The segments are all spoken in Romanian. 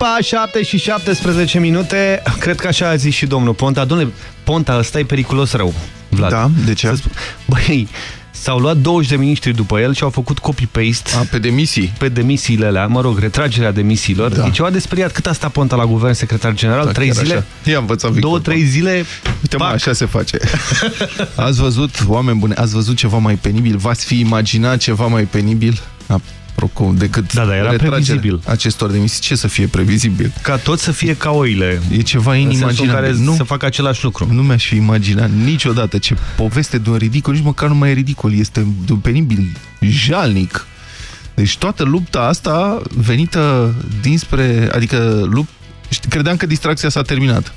Be The One, Dua Lipa, 7 și 17 minute. Cred că așa a zis și domnul Ponta. Domnule, Ponta, ăsta e periculos rău, Vlad. Da, de ce? Băi, S-au luat 20 de miniștri după el și au făcut copy-paste. Pe demisii? Pe demisiile alea, mă rog, retragerea demisiilor. Da. E ceva de speriat. Cât a stat Ponta la guvern secretar general? Da, trei zile? Ia învățat Două, trei zile? Uite mă, așa se face. ați văzut, oameni buni, ați văzut ceva mai penibil? V-ați fi imaginat ceva mai penibil? Procum, decât da, da, era previzibil. acestor demisii. Ce să fie previzibil? Ca tot să fie ca oile. E ceva inimaginabil. care nu, să facă același lucru. Nu mi-aș fi imaginat niciodată ce poveste de un ridicol, nici măcar nu mai e ridicol, este de un penibil jalnic. Deci toată lupta asta venită dinspre, adică lupt, credeam că distracția s-a terminat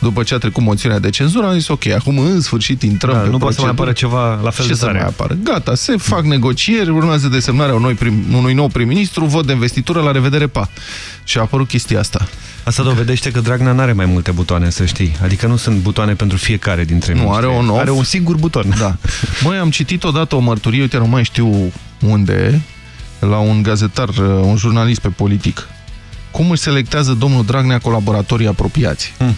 după ce a trecut moțiunea de cenzură, am zis ok, acum în sfârșit intrăm da, pe Nu poate să mai apară ceva la fel ce de tare. să mai apară? Gata, se fac negocieri, urmează desemnarea unui, prim, unui nou prim-ministru, vot de investitură, la revedere, pa. Și a apărut chestia asta. Asta dovedește că Dragnea nu are mai multe butoane, să știi. Adică nu sunt butoane pentru fiecare dintre Nu, are un off. Are un singur buton. Da. Măi, am citit odată o mărturie, uite, nu mai știu unde, la un gazetar, un jurnalist pe politic. Cum își selectează domnul Dragnea colaboratorii apropiați? Hmm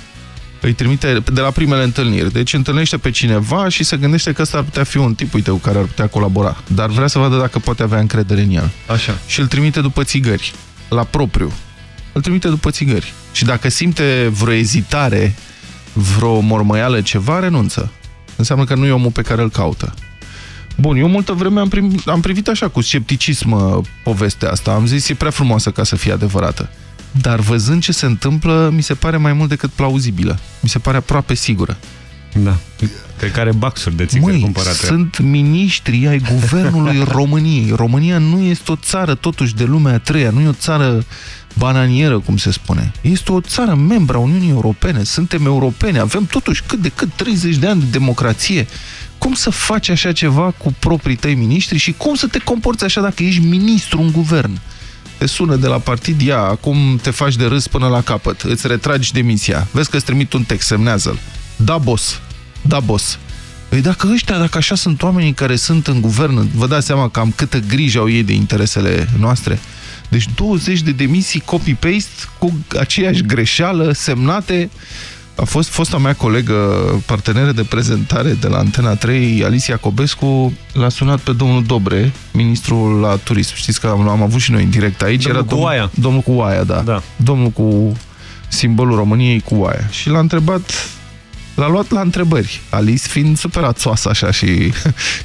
îi trimite de la primele întâlniri. Deci întâlnește pe cineva și se gândește că ăsta ar putea fi un tip, uite, cu care ar putea colabora. Dar vrea să vadă dacă poate avea încredere în el. Așa. Și îl trimite după țigări, la propriu. Îl trimite după țigări. Și dacă simte vreo ezitare, vreo mormăială, ceva, renunță. Înseamnă că nu e omul pe care îl caută. Bun, eu multă vreme am, prim, am privit așa cu scepticism uh, povestea asta. Am zis, e prea frumoasă ca să fie adevărată. Dar văzând ce se întâmplă, mi se pare mai mult decât plauzibilă. Mi se pare aproape sigură. Da. Cred că are baxuri de țigări Măi, cumpărate. sunt miniștri ai guvernului României. România nu este o țară totuși de lumea a treia, nu e o țară bananieră, cum se spune. Este o țară membra Uniunii Europene, suntem europene, avem totuși cât de cât 30 de ani de democrație. Cum să faci așa ceva cu proprii tăi miniștri și cum să te comporți așa dacă ești ministru în guvern? Te sună de la partid, ia, acum te faci de râs până la capăt, îți retragi demisia, vezi că îți trimit un text, semnează-l. Da, boss, da, boss. Păi dacă ăștia, dacă așa sunt oamenii care sunt în guvern, vă dați seama cam câtă grijă au ei de interesele noastre? Deci 20 de demisii copy-paste cu aceeași greșeală semnate a fost fosta mea colegă, parteneră de prezentare de la Antena 3, Alicia Cobescu, l-a sunat pe domnul Dobre, ministrul la turism. Știți că am, am avut și noi în direct aici. Domnul era cu oaia. Domnul cu oaia, da. da. Domnul cu simbolul României cu oaia. Și l-a întrebat L-a luat la întrebări, Alice fiind super ațoasă așa și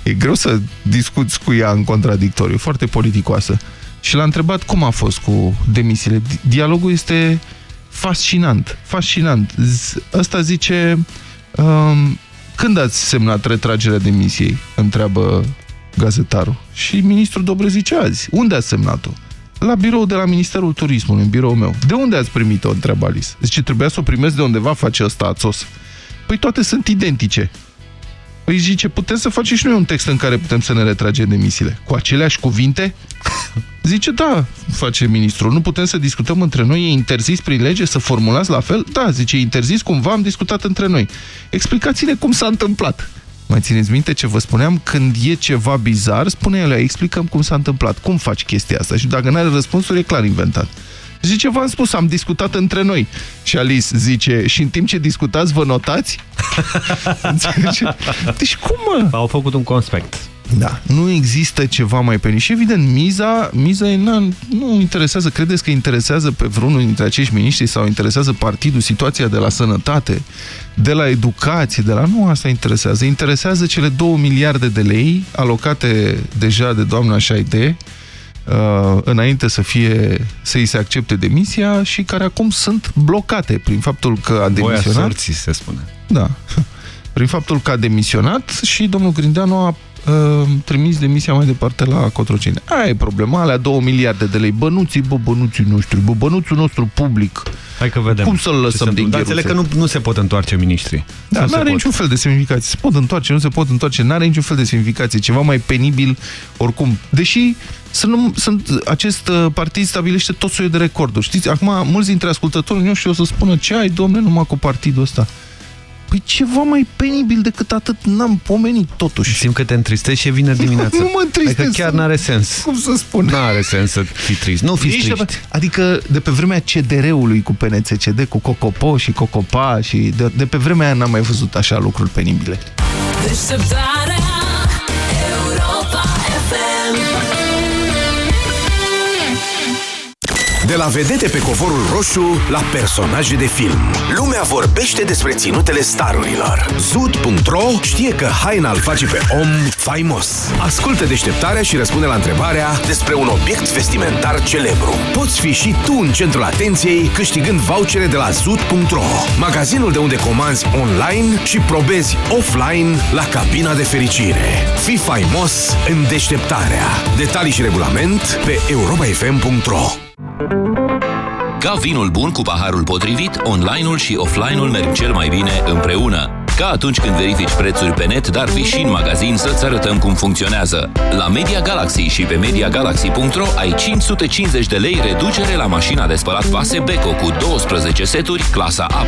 e greu să discuți cu ea în contradictoriu, foarte politicoasă. Și l-a întrebat cum a fost cu demisiile. Dialogul este fascinant, fascinant. Ăsta zice, um, când ați semnat retragerea demisiei? Întreabă gazetarul. Și ministrul Dobre zice azi. Unde ați semnat-o? La birou de la Ministerul Turismului, în birou meu. De unde ați primit-o? Întreabă Alice. Zice, trebuia să o primesc de undeva, face ăsta ațos. Păi toate sunt identice. Păi zice, putem să facem și noi un text în care putem să ne retragem demisiile. Cu aceleași cuvinte? Zice, da, face ministrul, nu putem să discutăm între noi, e interzis prin lege să formulați la fel? Da, zice, e interzis cumva, am discutat între noi. Explicați-ne cum s-a întâmplat. Mai țineți minte ce vă spuneam? Când e ceva bizar, spune ele, explicăm cum s-a întâmplat, cum faci chestia asta și dacă nu are răspunsuri, e clar inventat. Zice, v-am spus, am discutat între noi. Și Alice zice, și în timp ce discutați, vă notați? deci cum, mă? Au făcut un conspect. Da, nu există ceva mai pe Și evident, miza, miza e, na, nu interesează, credeți că interesează pe vreunul dintre acești miniștri sau interesează partidul, situația de la sănătate, de la educație, de la... Nu asta interesează. Interesează cele 2 miliarde de lei alocate deja de doamna Șaide, uh, înainte să fie să-i se accepte demisia și care acum sunt blocate prin faptul că a demisionat. Voia sorții, se spune. Da. Prin faptul că a demisionat și domnul Grindeanu a uh, trimis demisia mai departe la Cotroceni. Aia e problema, alea 2 miliarde de lei. Bănuții, bă, bănuții noștri, bă, bănuțul nostru public. Hai că vedem. Cum să-l lăsăm din Dar înțeleg că nu, nu se pot întoarce miniștrii. Da, nu are niciun fel de semnificație. Se pot întoarce, nu se pot întoarce, nu are niciun fel de semnificație. Ceva mai penibil oricum. Deși sunt, sunt, acest uh, partid stabilește tot soiul de recorduri. Știți, acum mulți dintre ascultătorii noștri o să spună ce ai, domne, numai cu partidul ăsta. Păi ceva mai penibil decât atât n-am pomenit totuși. Simt că te întristești și vine dimineața. nu mă întristez. Adică chiar n-are sens. Cum să spun? N-are sens să fii trist. Nu fi trist. Adică de pe vremea CDR-ului cu PNCCD, cu Cocopo și Cocopa și de, de pe vremea aia n-am mai văzut așa lucruri penibile. Deșteptarea De la vedete pe covorul roșu la personaje de film. Lumea vorbește despre ținuntele starurilor. Zud.ro știe că haina îl face pe om faimos. Ascultă deșteptarea și răspunde la întrebarea despre un obiect vestimentar celebru. Poți fi și tu în centrul atenției câștigând vouchere de la Zud.ro, magazinul de unde comanzi online și probezi offline la cabina de fericire. Fii faimos în deșteptarea. Detalii și regulament pe europafm.ro ca vinul bun cu paharul potrivit, online-ul și offline-ul merg cel mai bine împreună. Ca atunci când verifici prețuri pe net, dar vii și în magazin să-ți arătăm cum funcționează. La Media Galaxy și pe MediaGalaxy.ro ai 550 de lei reducere la mașina de spălat vase Beko cu 12 seturi, clasa A++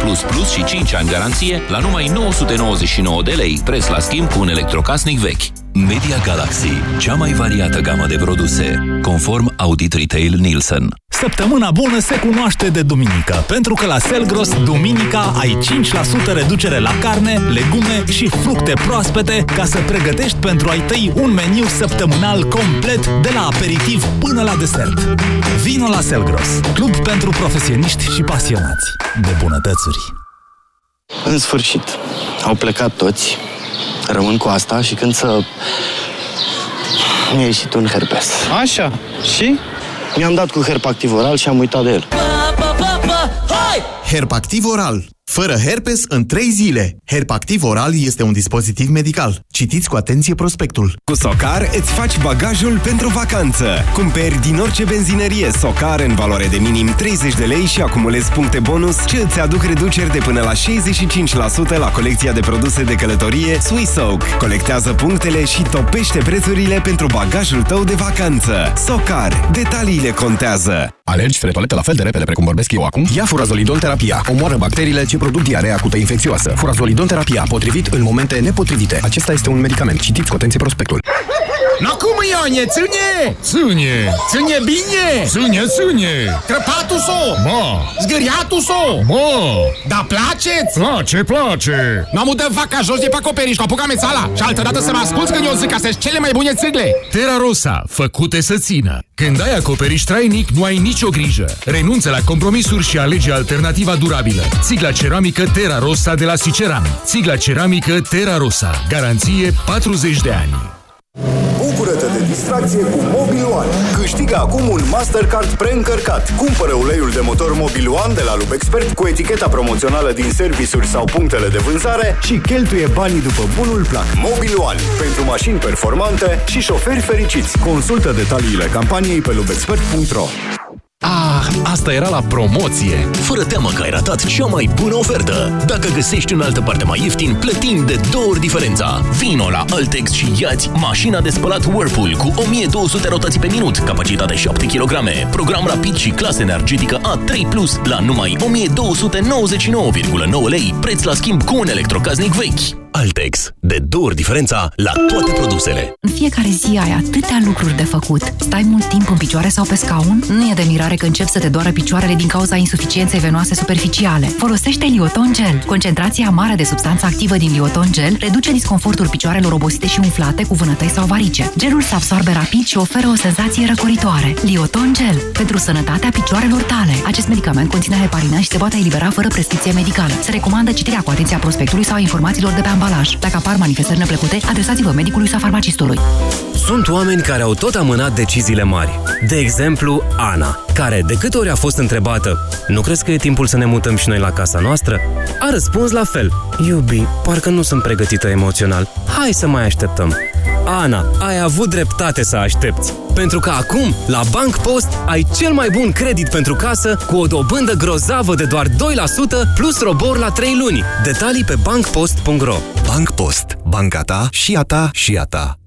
și 5 ani garanție, la numai 999 de lei, preț la schimb cu un electrocasnic vechi. Media Galaxy, cea mai variată gamă de produse, conform Audit Retail Nielsen. Săptămâna bună se cunoaște de duminică, pentru că la Selgros, duminica, ai 5% reducere la carne, legume și fructe proaspete ca să pregătești pentru ai tăi un meniu săptămânal complet de la aperitiv până la desert. Vino la Selgros, club pentru profesioniști și pasionați de bunătățuri. În sfârșit, au plecat toți, rămân cu asta și când să... Mi-a ieșit un herpes. Așa, și? Mi-am dat cu herpactiv oral și am uitat de el. Herpactiv oral fără herpes în 3 zile. Herpactiv oral este un dispozitiv medical. Citiți cu atenție prospectul. Cu Socar îți faci bagajul pentru vacanță. Cumperi din orice benzinărie Socar în valoare de minim 30 de lei și acumulezi puncte bonus ce îți aduc reduceri de până la 65% la colecția de produse de călătorie Swissoak. Colectează punctele și topește prețurile pentru bagajul tău de vacanță. Socar. Detaliile contează. Alergi spre toaletă la fel de repede precum vorbesc eu acum? Ia furazolidon terapia. Omoară bacteriile ce produc diarea acută infecțioasă. Furazolidon terapia, potrivit în momente nepotrivite. Acesta este un medicament. Citiți cu atenție prospectul. No cum, Ione, ține! Ține! Ține bine! Ține, ține! Crăpatul so! Ma! Zgâriatul so! Ma! Da placeți? Place, place! Nu am udat vaca jos de pe acoperiș, cu apucame țala și altă dată să mă asculți când eu zic că sunt cele mai bune țigle! Terra Rosa, făcute să țină. Când ai acoperiș trainic, nu ai nicio grijă. Renunță la compromisuri și alege alternativa durabilă. Țigla ceramică Terra Rosa de la Siceram. Țigla ceramică Terra Rosa. Garanție 40 de ani. Bucură-te de distracție cu Mobil One. Câștigă acum un Mastercard preîncărcat. Cumpără uleiul de motor Mobil One de la Lubexpert cu eticheta promoțională din servisuri sau punctele de vânzare și cheltuie banii după bunul plac. Mobil One. Pentru mașini performante și șoferi fericiți. Consultă detaliile campaniei pe lubexpert.ro Ah, asta era la promoție! Fără teamă că ai ratat cea mai bună ofertă! Dacă găsești în altă parte mai ieftin, plătim de două ori diferența! Vino la Altex și iați mașina de spălat Whirlpool cu 1200 rotații pe minut, capacitate 7 kg, program rapid și clasă energetică A3+, la numai 1299,9 lei, preț la schimb cu un electrocaznic vechi. Altex. De două ori diferența la toate produsele. În fiecare zi ai atâtea lucruri de făcut. Stai mult timp în picioare sau pe scaun? Nu e de mirare că încep să te doară picioarele din cauza insuficienței venoase superficiale. Folosește Lioton Gel. Concentrația mare de substanță activă din Lioton Gel reduce disconfortul picioarelor obosite și umflate cu vânătăi sau varice. Gelul se absorbe rapid și oferă o senzație răcoritoare. Lioton Gel. Pentru sănătatea picioarelor tale. Acest medicament conține heparina și se poate elibera fără prescripție medicală. Se recomandă citirea cu atenția prospectului sau informațiilor de pe ambalaj ambalaj. Dacă apar manifestări neplăcute, adresați-vă medicului sau farmacistului. Sunt oameni care au tot amânat deciziile mari. De exemplu, Ana, care, de câte ori a fost întrebată Nu crezi că e timpul să ne mutăm și noi la casa noastră? A răspuns la fel Iubi, parcă nu sunt pregătită emoțional. Hai să mai așteptăm. Ana, ai avut dreptate să aștepți. Pentru că acum, la Bank Post, ai cel mai bun credit pentru casă cu o dobândă grozavă de doar 2% plus robor la 3 luni. Detalii pe bankpost.ro Bank Post. Banca ta și a ta și a ta.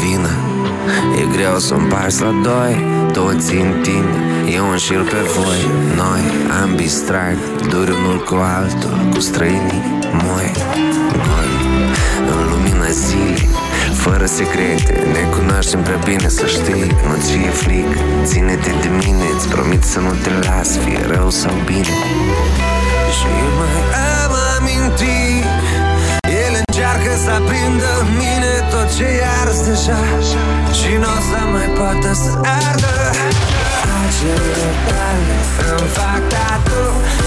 Vină E greu să împarți la doi Toți în tine Eu înșir pe voi. Noi ambii strag Duri unul cu altul Cu străinii moi. Goi În lumina zilei fără secrete Ne cunoaștem prea bine să știi. Nu ți e fric Ține-te de mine Îți promit să nu te las Fie rău sau bine. Și mai am amintiri El încearcă să aprindă în mine Tot ce e ars deja. Și nu o să mai poată să ardă. Acele tale îmi fac tatu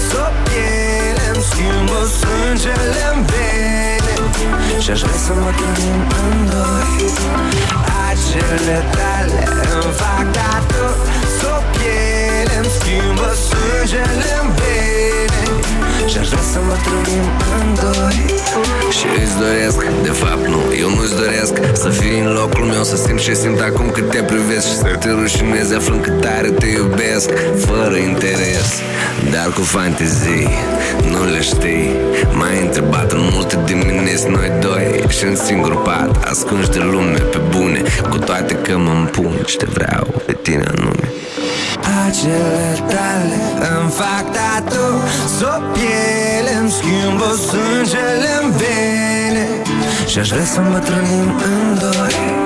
Sub piele îmi schimbă sângele în vene. Și aș vrea să mă trăim în doi. Acele tale îmi fac tatu meu, să simt ce simt acum cât te privesc Și să te rușinezi aflând cât tare te iubesc Fără interes, dar cu fantezii Nu le știi, m-ai întrebat în multe dimineți Noi doi și în singur pat Ascunși de lume pe bune Cu toate că mă împun și te vreau pe tine anume acele tale îmi fac tatu Sub piele îmi schimbă sângele în vene. Și aș vrea să îmbătrânim în doi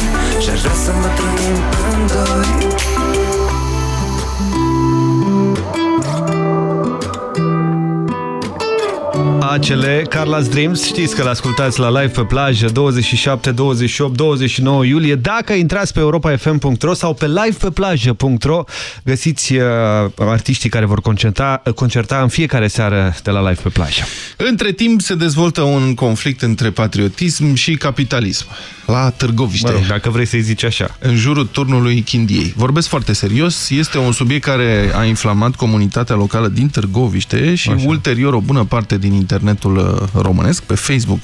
Și aș vrea să mă trăim în doi Coacele, Carla's Dreams, știți că l-ascultați la live pe plajă 27, 28, 29 iulie. Dacă intrați pe europafm.ro sau pe livepeplajă.ro găsiți uh, artiștii care vor concerta, concerta în fiecare seară de la live pe plajă. Între timp se dezvoltă un conflict între patriotism și capitalism la Târgoviște. Mă rog, dacă vrei să-i zici așa. În jurul turnului Chindiei. Vorbesc foarte serios, este un subiect care a inflamat comunitatea locală din Târgoviște și așa. ulterior o bună parte din internetul uh, românesc, pe Facebook,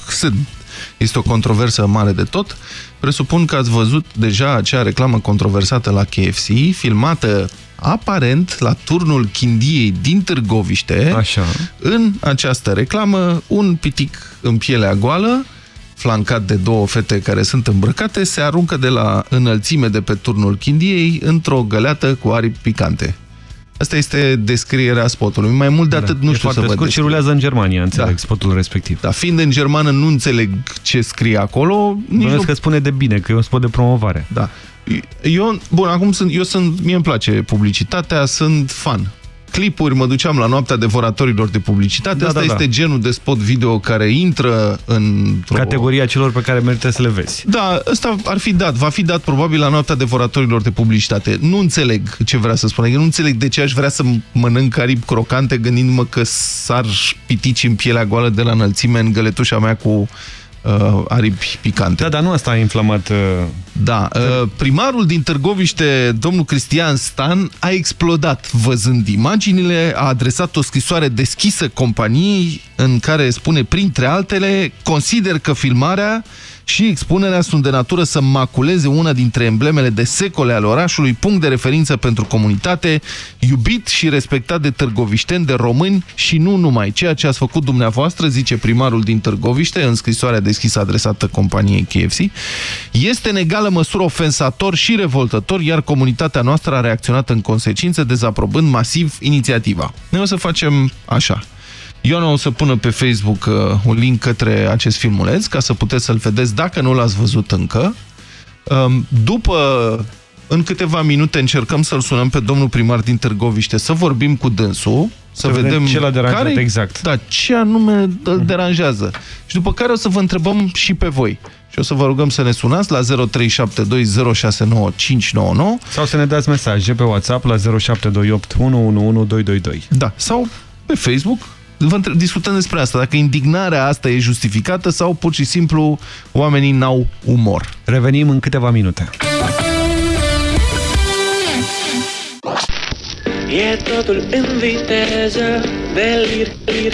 este o controversă mare de tot. Presupun că ați văzut deja acea reclamă controversată la KFC, filmată aparent la turnul Chindiei din Târgoviște. Așa. În această reclamă, un pitic în pielea goală, flancat de două fete care sunt îmbrăcate, se aruncă de la înălțime de pe turnul Chindiei într-o găleată cu aripi picante. Asta este descrierea spotului. Mai mult de da, atât nu știu să văd. și rulează în Germania, înțeleg, da. spotul respectiv. Da, fiind în germană, nu înțeleg ce scrie acolo. Nici nu... că spune de bine, că e un spot de promovare. Da. Eu, bun, acum sunt, eu sunt, mie îmi place publicitatea, sunt fan clipuri, mă duceam la noaptea devoratorilor de publicitate. Da, Asta da, este da. genul de spot video care intră în... Categoria celor pe care merită să le vezi. Da, ăsta ar fi dat. Va fi dat probabil la noaptea devoratorilor de publicitate. Nu înțeleg ce vrea să spună. Eu nu înțeleg de ce aș vrea să mănânc aripi crocante gândindu-mă că s-ar pitici în pielea goală de la înălțime în găletușa mea cu uh, aripi picante. Da, dar nu asta a inflamat... Uh... Da, uh, primarul din Târgoviște, domnul Cristian Stan, a explodat văzând imaginile, a adresat o scrisoare deschisă companiei în care spune, printre altele, consider că filmarea și expunerea sunt de natură să maculeze una dintre emblemele de secole ale orașului, punct de referință pentru comunitate, iubit și respectat de târgovișteni, de români și nu numai. Ceea ce ați făcut dumneavoastră, zice primarul din Târgoviște, în scrisoarea deschisă adresată companiei KFC, este în egală măsură ofensator și revoltător, iar comunitatea noastră a reacționat în consecință, dezaprobând masiv inițiativa. Noi o să facem așa. Iona o să pună pe Facebook uh, un link către acest filmuleț ca să puteți să-l vedeți dacă nu l-ați văzut încă. Um, după, în câteva minute, încercăm să-l sunăm pe domnul primar din Târgoviște, să vorbim cu dânsul, să, să vedem, ce l-a deranjat care, exact. Da, ce anume îl deranjează. Și după care o să vă întrebăm și pe voi. Și o să vă rugăm să ne sunați la 0372069599 sau să ne dați mesaje pe WhatsApp la 0728 111222. Da, sau pe Facebook vă discutăm despre asta, dacă indignarea asta e justificată sau pur și simplu oamenii n-au umor. Revenim în câteva minute. E totul în viteză de lir, lir,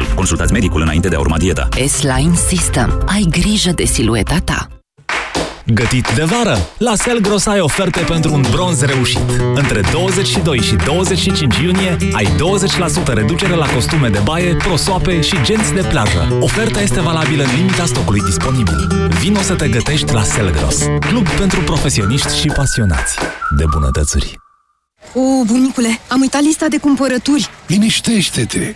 Consultați medicul înainte de a urma dieta. S-Line System. Ai grijă de silueta ta. Gătit de vară? La Selgros ai oferte pentru un bronz reușit. Între 22 și 25 iunie ai 20% reducere la costume de baie, prosoape și genți de plajă. Oferta este valabilă în limita stocului disponibil. Vino să te gătești la Selgros, club pentru profesioniști și pasionați de bunătățuri. O, bunicule, am uitat lista de cumpărături. Liniștește-te!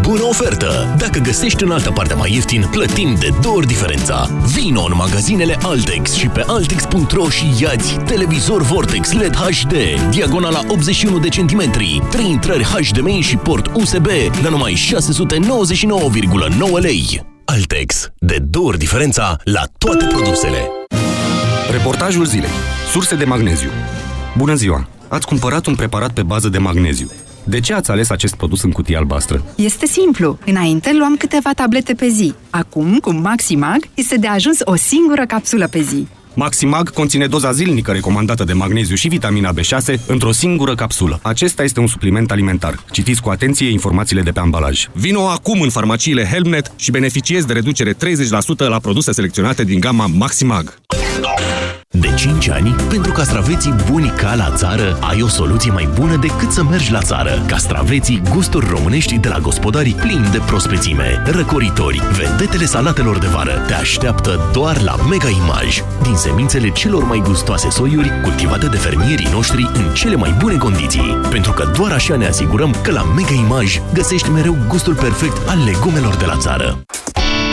bună ofertă! Dacă găsești în altă parte mai ieftin, plătim de două ori diferența. Vino în magazinele Altex și pe Altex.ro și iați televizor Vortex LED HD, diagonala 81 de centimetri, 3 intrări HDMI și port USB la numai 699,9 lei. Altex. De două ori diferența la toate produsele. Reportajul zilei. Surse de magneziu. Bună ziua! Ați cumpărat un preparat pe bază de magneziu. De ce ați ales acest produs în cutie albastră? Este simplu. Înainte luam câteva tablete pe zi. Acum, cu Maximag, este de ajuns o singură capsulă pe zi. Maximag conține doza zilnică recomandată de magneziu și vitamina B6 într-o singură capsulă. Acesta este un supliment alimentar. Citiți cu atenție informațiile de pe ambalaj. Vino acum în farmaciile Helmnet și beneficiezi de reducere 30% la produse selecționate din gama Maximag. De 5 ani, pentru castraveții buni ca la țară, ai o soluție mai bună decât să mergi la țară. Castraveții gusturi românești de la gospodarii plini de prospețime, răcoritori, vedetele salatelor de vară te așteaptă doar la Mega Image. Din semințele celor mai gustoase soiuri, cultivate de fermierii noștri în cele mai bune condiții. Pentru că doar așa ne asigurăm că la Mega Image găsești mereu gustul perfect al legumelor de la țară.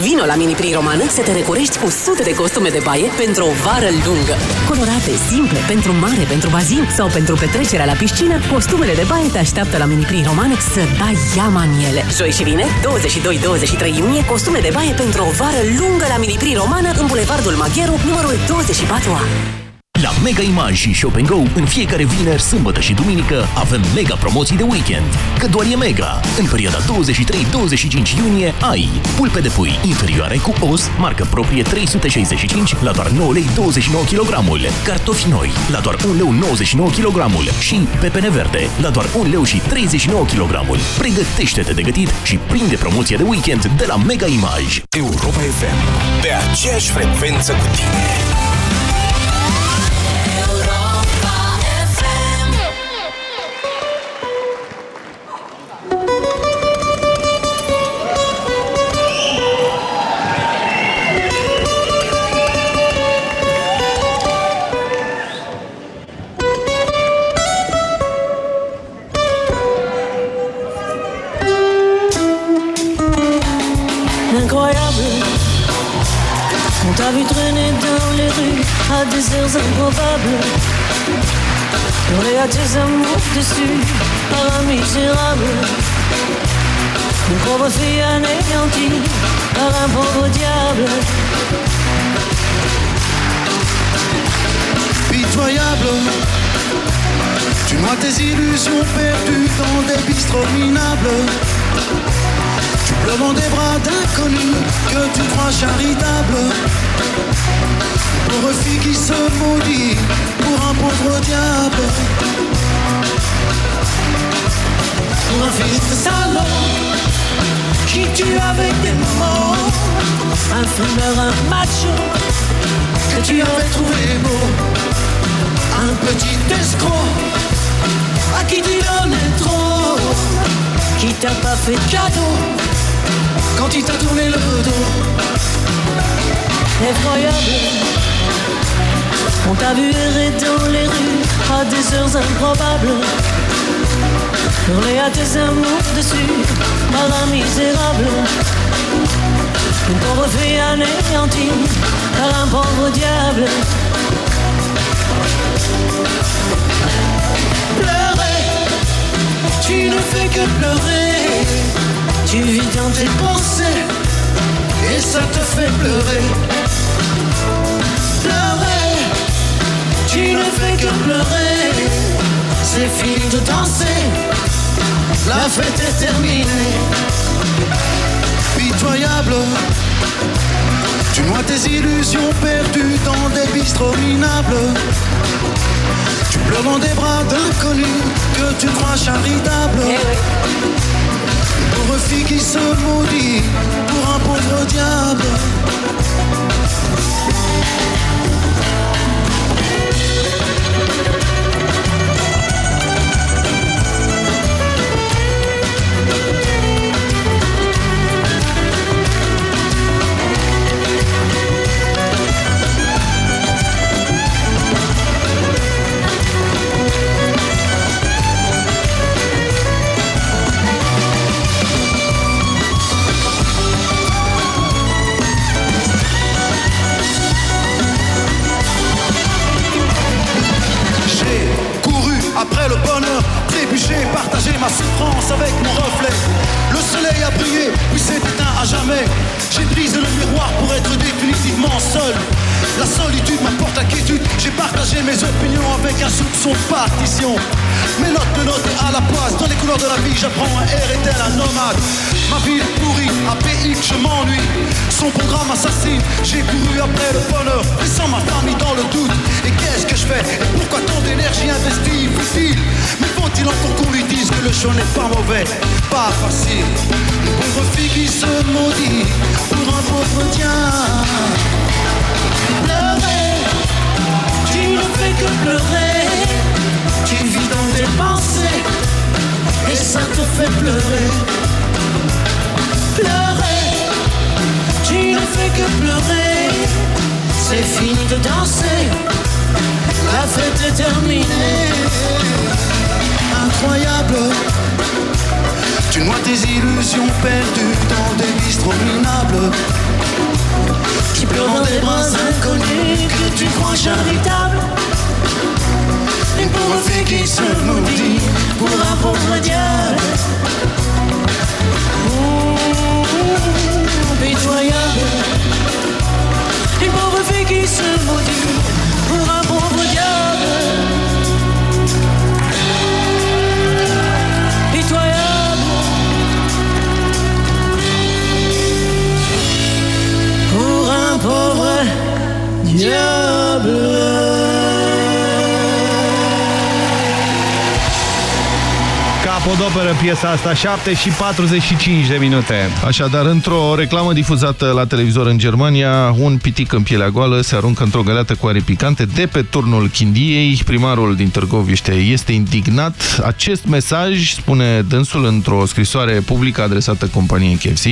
Vino la Mini Prin Romană să te recorești cu sute de costume de baie pentru o vară lungă. Colorate, simple, pentru mare, pentru bazin sau pentru petrecerea la piscină, costumele de baie te așteaptă la Mini Prin Romană să dai iama în ele. Joi și vine, 22-23 iunie, costume de baie pentru o vară lungă la Mini Prin Romană în Bulevardul Magheru, numărul 24A. La Mega Image și Shop Go, în fiecare vineri, sâmbătă și duminică, avem mega promoții de weekend. Că doar e mega! În perioada 23-25 iunie ai pulpe de pui inferioare cu os, marcă proprie 365 la doar 9 lei 29 kg, cartofi noi la doar 1 leu 99 kg și pepene verde la doar 1 leu și 39 kg. Pregătește-te de gătit și prinde promoția de weekend de la Mega Image. Europa FM. Pe aceeași frecvență cu tine. À des heures improbables. Pleurer à tes amours dessus par un misérable. Une pauvre fille anéantie par un pauvre diable. Pitoyable, tu noies tes illusions perdues dans des bistrots minables. Tu pleures dans des bras d'inconnus que tu crois charitables. Pauvre fille qui se maudit pour un pauvre diable. Pour un fils de salon qui tue avec des mots. Un fumeur, un macho que tu avais trouvé beau. Un petit escroc à qui tu donnais trop. Qui t'a pas fait de cadeau quand il t'a tourné le dos effroyable on t'a vu errer dans les rues à des heures improbables. Hurler à tes amours dessus, par un misérable. Une pauvre fille anéantie par un pauvre diable. Pleurer, tu ne fais que pleurer. Tu vis dans tes pensées et ça te fait. Pleurer, tu ne fais que pleurer. C'est fini de danser, la fête est terminée. Pitoyable, tu noies tes illusions perdues dans des bistrots minables. Tu pleures dans des bras d'inconnus que tu crois charitables. Une pauvre fille qui se maudit pour un pauvre diable. Ma souffrance avec mon reflet. Le soleil a brillé, puis s'est éteint à jamais. J'ai brisé le miroir pour être définitivement seul. La solitude m'apporte la quiétude. J'ai partagé mes opinions avec un soupçon de partition. Mes notes de notes à la place, dans les couleurs de la vie, j'apprends à errer tel un nomade. Ma est pourrie, à PX, je m'ennuie. Son programme assassine, j'ai couru après le bonheur, laissant ma famille dans le doute. Et qu'est-ce que je fais? Et pourquoi tant d'énergie investie Faut-il Mais faut-il encore qu'on lui dise que le show n'est pas mauvais? Pas facile. Une pauvre fille qui se maudit pour un pauvre. Pleurer, tu ne fais que pleurer. Tu vis dans tes pensées et ça te fait pleurer. Pleurer, tu ne fais que pleurer. C'est fini de danser, la fête est terminée. Incroyable, tu noies tes illusions perdues dans des bistrots minables. Tu pleures dans des bras inconnus que tu crois charitables. Pauvre fille qui se maudit pour un pauvre diable. Ouh, pitoyable. Pauvre fille qui se maudit pour un pauvre diable. Pitoyable. Pour un pauvre Capodoperă piesa asta, 7 și 45 de minute. Așadar, într-o reclamă difuzată la televizor în Germania, un pitic în pielea goală se aruncă într-o găleată cu are picante de pe turnul Chindiei. Primarul din Târgoviște este indignat. Acest mesaj, spune dânsul într-o scrisoare publică adresată companiei KFC,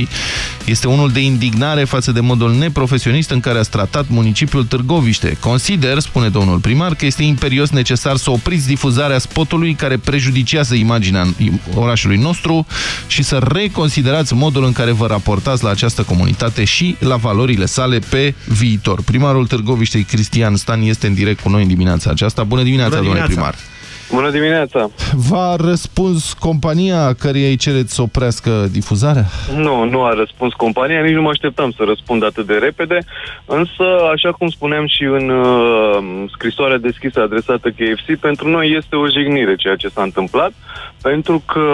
este unul de indignare față de modul neprofesionist în care a tratat municipiul Târgoviște. Consider, spune domnul primar, că este imperios necesar să opriți difuzarea spotului care prejudiciază imaginea orașului nostru și să reconsiderați modul în care vă raportați la această comunitate și la valorile sale pe viitor. Primarul Târgoviștei, Cristian Stan, este în direct cu noi în dimineața aceasta. Bună dimineața, Bună domnule dimineața. primar! Bună dimineața! V-a răspuns compania căreia îi cereți să oprească difuzarea? Nu, nu a răspuns compania, nici nu mă așteptam să răspund atât de repede, însă, așa cum spuneam și în uh, scrisoarea deschisă adresată KFC, pentru noi este o jignire ceea ce s-a întâmplat, pentru că,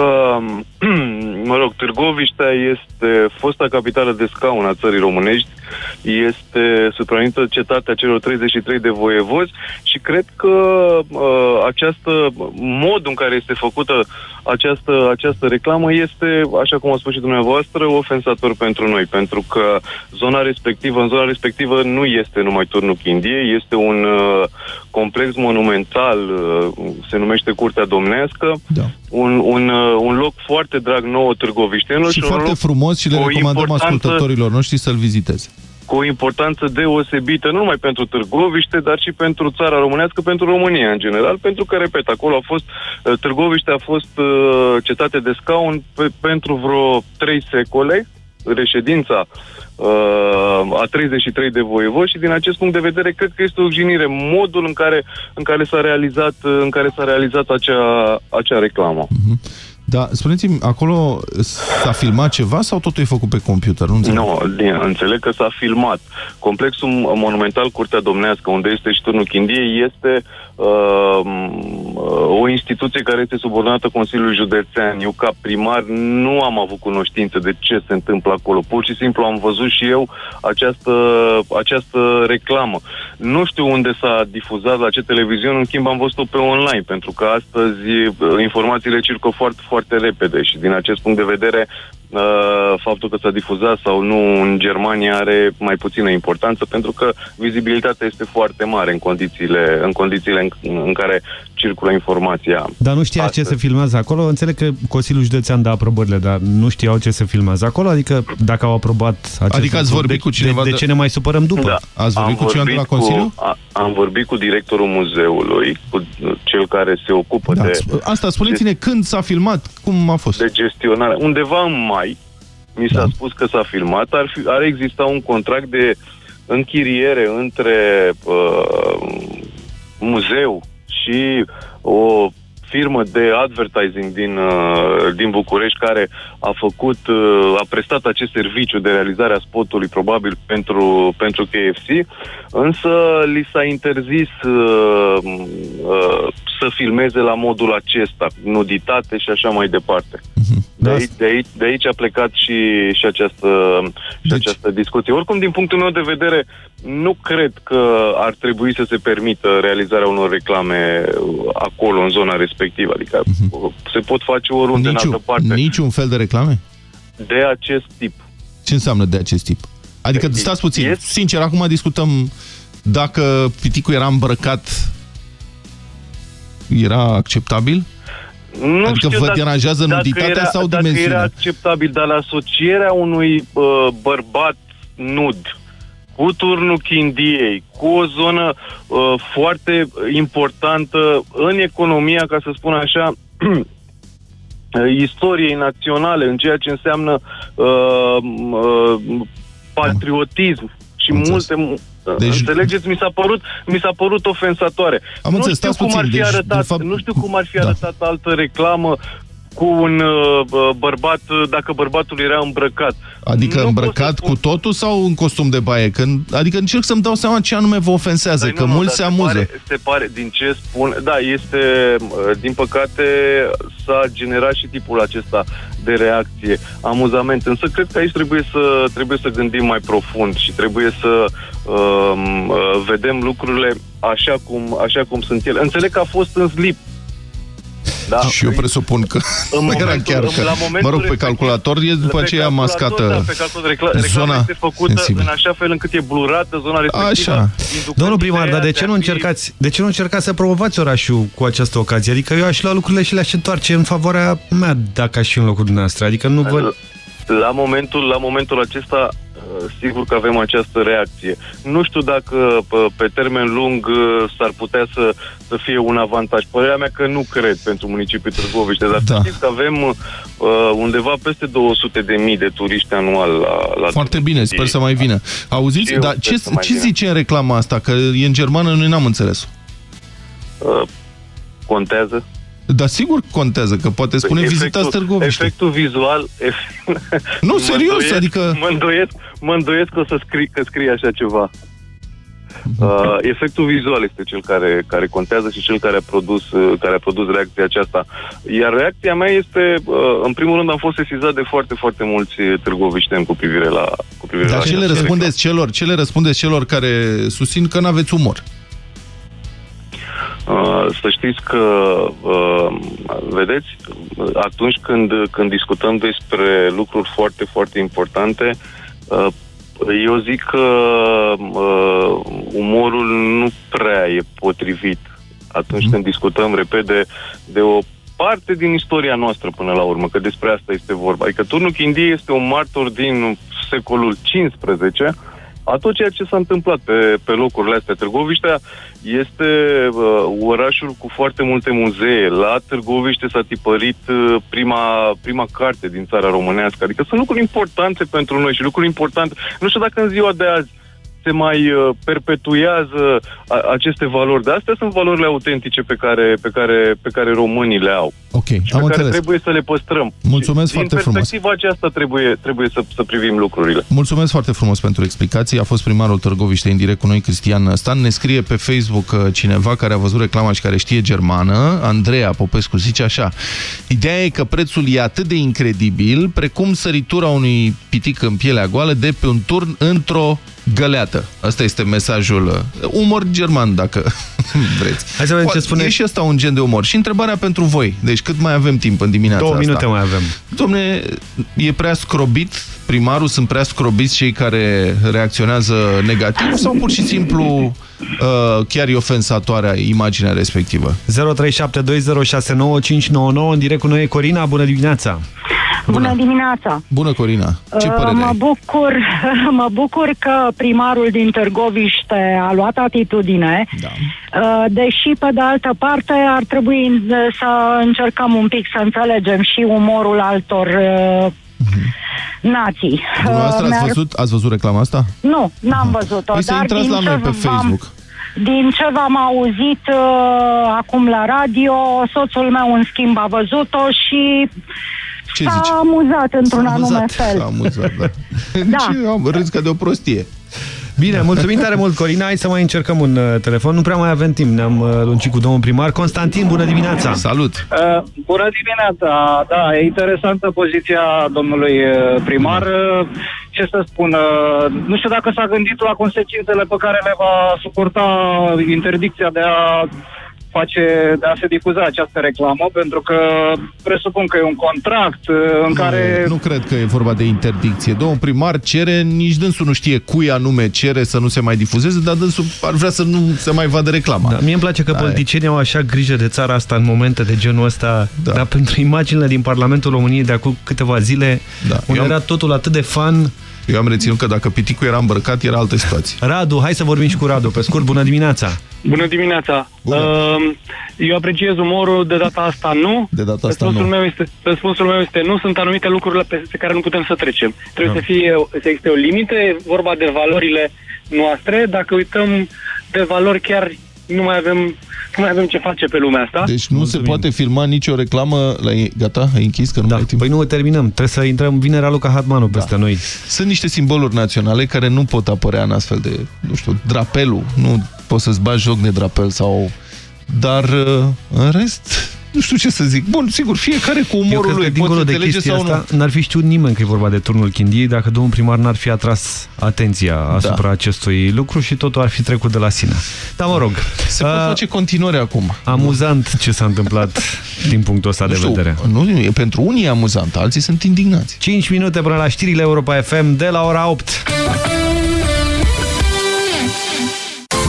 mă rog, Târgoviștea este fosta capitală de scaun a țării românești, este supranumită cetatea celor 33 de voievozi și cred că uh, această modul în care este făcută această, această reclamă este, așa cum a spus și dumneavoastră, ofensator pentru noi, pentru că zona respectivă, în zona respectivă nu este numai turnul Chindie, este un uh, complex monumental, uh, se numește Curtea Domnească, da. un, un, uh, un loc foarte drag nouă târgoviștenilor. Și un foarte loc frumos și le cu o recomandăm importanță- ascultătorilor noștri să-l viziteze. Cu o importanță deosebită, nu numai pentru Târgoviște, dar și pentru țara românească, pentru România în general, pentru că, repet, acolo a fost, uh, Târgoviște a fost uh, cetate de scaun pe, pentru vreo trei secole, reședința uh, a 33 de voievoși și din acest punct de vedere cred că este o jignire modul în care, în care s-a realizat, uh, în care s-a realizat acea, acea reclamă. Da, spuneți-mi, acolo s-a filmat ceva sau totul e făcut pe computer? Nu înțeleg. Nu, din, înțeleg că s-a filmat. Complexul monumental Curtea Domnească, unde este și turnul Chindiei, este uh, o instituție care este subordonată Consiliului Județean. Eu, ca primar, nu am avut cunoștință de ce se întâmplă acolo. Pur și simplu am văzut și eu această, această reclamă. Nu știu unde s-a difuzat, la ce televiziune, în schimb am văzut-o pe online, pentru că astăzi uh, informațiile circulă foarte, foarte repede și din acest punct de vedere uh, faptul că s-a difuzat sau nu în Germania are mai puțină importanță pentru că vizibilitatea este foarte mare în condițiile în, condițiile în, în care circulă informația. Dar nu știa ce se filmează acolo. Înțeleg că Consiliul Județean dă aprobările, dar nu știau ce se filmează acolo. Adică dacă au aprobat acest Adică ați lucru, vorbit de, cu cineva de, de de- ce ne mai supărăm după? Da. Am vorbit Cu, a, am vorbit cu directorul muzeului, cu cel care se ocupă Da, de, sp- Asta, spuneți-ne când s-a filmat, cum a fost? de gestionare. Undeva în mai mi s-a spus că s-a filmat, ar, fi, ar exista un contract de închiriere între uh, muzeu și o firmă de advertising din, uh, din București care a făcut, uh, a prestat acest serviciu de realizare a spotului probabil pentru, pentru KFC, însă li s-a interzis uh, uh, să filmeze la modul acesta, nuditate și așa mai departe. De aici, de, aici, de aici a plecat și, și, această, și deci... această discuție. Oricum, din punctul meu de vedere, nu cred că ar trebui să se permită realizarea unor reclame uh, acolo, în zona respectivă. Adică uh, se pot face oriunde în altă Niciun, parte niciun fel de reclame? de acest tip. Ce înseamnă de acest tip? Adică, stați puțin, sincer, acum discutăm dacă piticul era îmbrăcat, era acceptabil? Nu Adică știu vă dacă- deranjează dacă nuditatea era, sau dacă dimensiunea? era acceptabil, dar la asocierea unui uh, bărbat nud cu turnul Chindiei, cu o zonă uh, foarte importantă în economia, ca să spun așa, istoriei naționale, în ceea ce înseamnă uh, uh, patriotism și multe... mu- Deci- Înțelegeți? Mi s-a părut, mi s-a părut ofensator. Am nu înțeles, știu stați cum ar puțin, fi deci, arătat, de fapt- nu știu cum ar fi Da. arătat altă reclamă cu un uh, uh, bărbat, uh, dacă bărbatul era îmbrăcat. Adică Nu îmbrăcat cu totul sau în costum de baie? Când, adică încerc să-mi dau seama ce anume vă ofensează, Păi că nu, nu, mulți se dar amuză. Pare, se pare, din ce spun, da, este, uh, din păcate, s-a generat și tipul acesta de reacție, amuzament, însă cred că aici trebuie să, trebuie să gândim mai profund și trebuie să um, uh, vedem lucrurile așa cum, așa cum sunt ele. Înțeleg că a fost în slip, da. Și eu presupun că În nu era momentul- chiar în- că, la momentul mă rog, pe respectiv- calculator e după Pe aceea calculator, mascată Da, pe calculator, recla reclama zona este făcută sensibilă. în așa fel încât e blurată zona respectivă. Așa. inducând Domnul primar, ideea dar de de ce a nu fi- încercați, de ce nu încercați să promovați orașul cu această ocazie? Adică eu aș lua lucrurile și le-aș întoarce în favoarea mea dacă aș fi în locul dumneavoastră. Adică nu văd... La momentul, la momentul acesta, uh, sigur că avem această reacție. Nu știu dacă pe, pe termen lung uh, s-ar putea să, să fie un avantaj. Părerea mea că nu cred pentru municipiul Târgoviște, dar da. să știți că avem uh, undeva peste 200 de mii de turiști anual la, la Foarte bine, sper să mai vină. Auziți, Eu dar sper ce, să mai ce vină. zice în reclama asta? Că e în germană, noi n-am înțeles. Uh, contează. Dar sigur contează, că poate spune vizitați Târgoviște. Efectul vizual... Ef... Nu, Mă serios, îndoiesc- adică- Mă îndoiesc, mă îndoiesc că o să scrie, că scrie așa ceva. Uh, efectul vizual este cel care, care contează și cel care a, produs, uh, care a produs reacția aceasta. Iar reacția mea este, uh, în primul rând am fost sesizat de foarte, foarte mulți târgovișteni cu privire la cu privire Dar la ce le această răspundeți celor, ce le răspundeți celor care susțin că n-aveți umor? Uh, să știți că, uh, vedeți, atunci când, când discutăm despre lucruri foarte, foarte importante, uh, eu zic că uh, umorul nu prea e potrivit atunci mhm. când discutăm, repede, de o parte din istoria noastră până la urmă, că despre asta este vorba. Adică turnul Chindiei este un martor din secolul 15 atunci ceea ce s-a întâmplat pe, pe locurile astea, Târgoviștea este uh, orașul cu foarte multe muzee. La Târgoviște s-a tipărit uh, prima, prima carte din țara românească. Adică sunt lucruri importante pentru noi și lucruri importante. Nu știu dacă în ziua de azi se mai uh, perpetuează a, aceste valori. De astea sunt valorile autentice pe care, pe care, pe care românii le au. Ok, și am pe care înțeles. trebuie să le păstrăm. Mulțumesc și foarte din frumos. perspectiva aceasta trebuie, trebuie să, să privim lucrurile. Mulțumesc foarte frumos pentru explicații. A fost primarul Târgoviște în direct cu noi, Cristian Stan. Ne scrie pe Facebook uh, cineva care a văzut reclama și care știe germană. Andreea Popescu zice așa. Ideea e că prețul e atât de incredibil precum săritura unui pitic în pielea goală de pe un turn într-o găleată. Asta este mesajul. uh, Umor german, dacă vreți. Hai să vedem ce Poate- spune. E și asta un gen de umor. Și întrebarea pentru voi. Deci cât mai avem timp în dimineața Două asta? minute mai avem. Domne, e prea scrobit primarul, sunt prea scrobiți cei care reacționează negativ sau pur și simplu uh, chiar e ofensatoarea imaginea respectivă? 0372069599 în direct cu noi e Corina, bună dimineața! Bună dimineața! Bună, Corina! Ce Uh, părere mă ai? bucur, mă bucur că primarul din Târgoviște a luat atitudine, da. uh, deși pe de altă parte ar trebui uh, să încercăm un pic să înțelegem și umorul altor uh, nații. Dumneavoastră Uh, ați mi-ar- văzut, ați văzut reclama asta? Nu, n-am văzut-o. Păi să dar intrați din la ce noi pe v-am- Facebook. Din ce v-am auzit uh, acum la radio, soțul meu în schimb a văzut-o și Ce s-a zici? amuzat într-un anume Amuzat, fel. s-a amuzat, da. Da. Ce am râs ca de o prostie. Bine, mulțumim tare mult, Corina. Hai să mai încercăm un uh, telefon. Nu prea mai avem timp. Ne-am uh, lungit cu domnul primar. Constantin, bună dimineața! Salut! Uh, bună dimineața! Da, e interesantă poziția domnului uh, primar. Uh, Ce să spun, uh, nu știu dacă s-a gândit la consecințele pe care le va suporta interdicția de a face, de a se difuza această reclamă, pentru că presupun că e un contract uh, în care... Nu cred că e vorba de interdicție. Domnul primar cere, nici dânsul nu știe cui anume cere să nu se mai difuzeze, dar dânsul ar vrea să nu se mai vadă reclama. Da, mie îmi place că Da, politicienii au așa grijă de țara asta în momente de genul ăsta, da. dar pentru imaginile din Parlamentul României de acum câteva zile, da. unde Eu am- era totul atât de fan... Eu am reținut că dacă piticul era îmbrăcat, era altă situație. Radu, hai să vorbim și cu Radu. Pe scurt, bună dimineața! Bună dimineața! Uh, Eu apreciez umorul, de data asta nu. De data asta răspunsul nu. Meu este, răspunsul meu este nu, sunt anumite lucruri la- peste care nu putem să trecem. Trebuie Da. să fie, să existe o limită, e vorba de valorile noastre. Dacă uităm de valori, chiar nu mai avem, nu mai avem ce face pe lumea asta. Deci nu se poate filma nicio reclamă la... Gata? Ai închis? Că nu da. mai ai timp. Păi nu terminăm. Trebuie să intrăm vinerea Luca Hatmanu peste noi. Sunt niște simboluri naționale care nu pot apărea în astfel de, nu știu, drapelul. Nu poți să-ți bagi joc de drapel sau... Dar, uh, în rest, nu știu ce să zic. Bun, sigur, fiecare cu Eu umorul cred că lui. dincolo Poți de înțelege chestia sau nu. asta, n-ar fi știut nimeni că e vorba de turnul Chindiei dacă domnul primar n-ar fi atras atenția asupra Da. acestui lucru și totul ar fi trecut de la sine. Dar mă rog. Se pot face continuare acum. Amuzant ce s-a întâmplat din punctul ăsta de Nu știu, vedere. Nu, e pentru unii e amuzant, alții sunt indignați. 5 minute până la știrile Europa FM de la ora 8.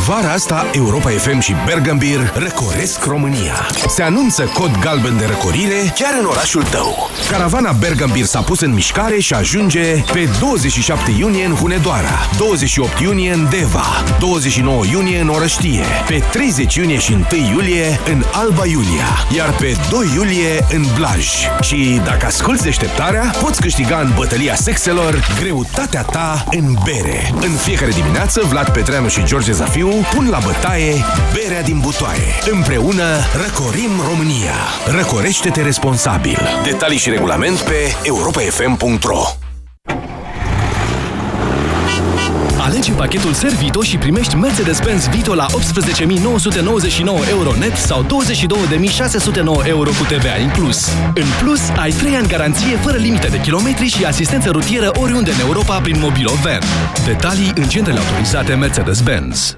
Vara asta, Europa FM și Bergambir răcoresc România. Se anunță cod galben de răcorire chiar în orașul tău. Caravana Bergambir s-a pus în mișcare și ajunge pe 27 iunie în Hunedoara, 28 iunie în Deva, 29 iunie în Orăștie, pe 30 iunie și 1 iulie în Alba Iulia, iar pe 2 iulie în Blaj. Și dacă asculti deșteptarea, poți câștiga în bătălia sexelor greutatea ta în bere. În fiecare dimineață, Vlad Petreanu și George Zafiu pun la bătaie berea din butoaie. Împreună răcorim România. Răcorește-te responsabil. Detalii și regulament pe europafm.ro Alege pachetul Servito și primești Mercedes-Benz Vito la 18.999 euro net sau 22.609 euro cu TVA inclus. În plus, ai 3 ani garanție fără limite de kilometri și asistență rutieră oriunde în Europa prin Mobilo Van. Detalii în centrele autorizate Mercedes-Benz.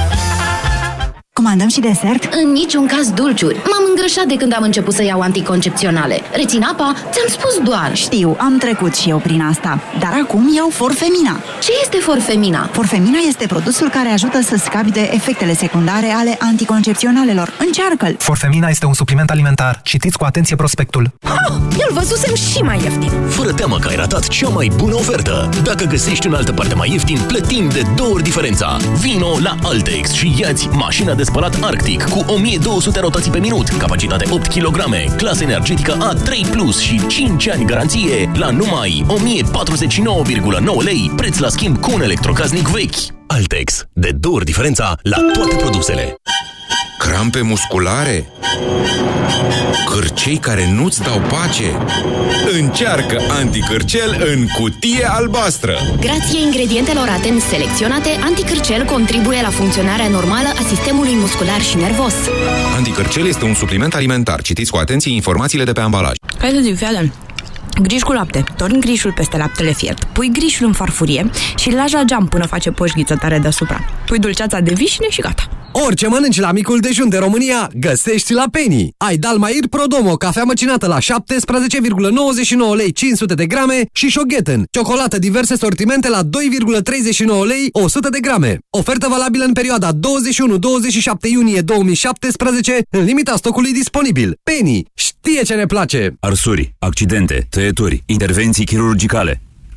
Comandăm și desert? În niciun caz dulciuri. M-am îngrășat de când am început să iau anticoncepționale. Rețin apa? Ți-am spus doar. Știu, am trecut și eu prin asta. Dar acum iau Forfemina. Ce este Forfemina? Forfemina este produsul care ajută să scapi de efectele secundare ale anticoncepționalelor. Încearcă-l! Forfemina este un supliment alimentar. Citiți cu atenție prospectul. Ha! Eu-l văzusem și mai ieftin. Fără teamă că ai ratat cea mai bună ofertă. Dacă găsești în altă parte mai ieftin, plătim de două ori diferența. Vino la Altex și iați mașina de spălat Arctic cu 1200 rotații pe minut, capacitate 8 kg, clasă energetică A3+, și 5 ani garanție la numai 1049,9 lei, preț la schimb cu un electrocasnic vechi. Altex. De două ori diferența la toate produsele. Crampe musculare? Cârcei care nu-ți dau pace? Încearcă anticârcel în cutie albastră! Grație ingredientelor atent selecționate, anticârcel contribuie la funcționarea normală a sistemului muscular și nervos. Anticârcel este un supliment alimentar. Citiți cu atenție informațiile de pe ambalaj. Hai să zic, fii Griș cu lapte. Torni grișul peste laptele fiert. Pui grișul în farfurie și îl lași la geam până face poșghiță tare deasupra. Pui dulceața de vișine și gata. Orice mănânci la micul dejun de România, găsești la Penny. Ai Dalmair Prodomo, cafea măcinată la 17,99 lei 500 de grame și Shogeten, ciocolată diverse sortimente la 2,39 lei 100 de grame. Ofertă valabilă în perioada 21-27 iunie 2017, în limita stocului disponibil. Penny știe ce ne place! Arsuri, accidente, tăieturi, intervenții chirurgicale.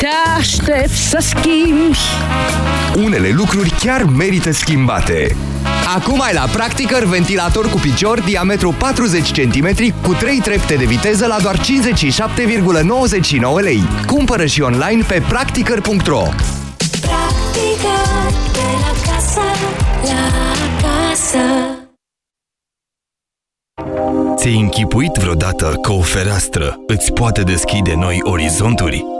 Te aștept să schimbi Unele lucruri chiar merită schimbate. Acum ai la Practicăr ventilator cu picior diametru 40 cm cu 3 trepte de viteză la doar 57,99 lei. Cumpără și online pe practicăr.ro Practică de la casă, la casă Ți-ai închipuit vreodată că o fereastră îți poate deschide noi orizonturi?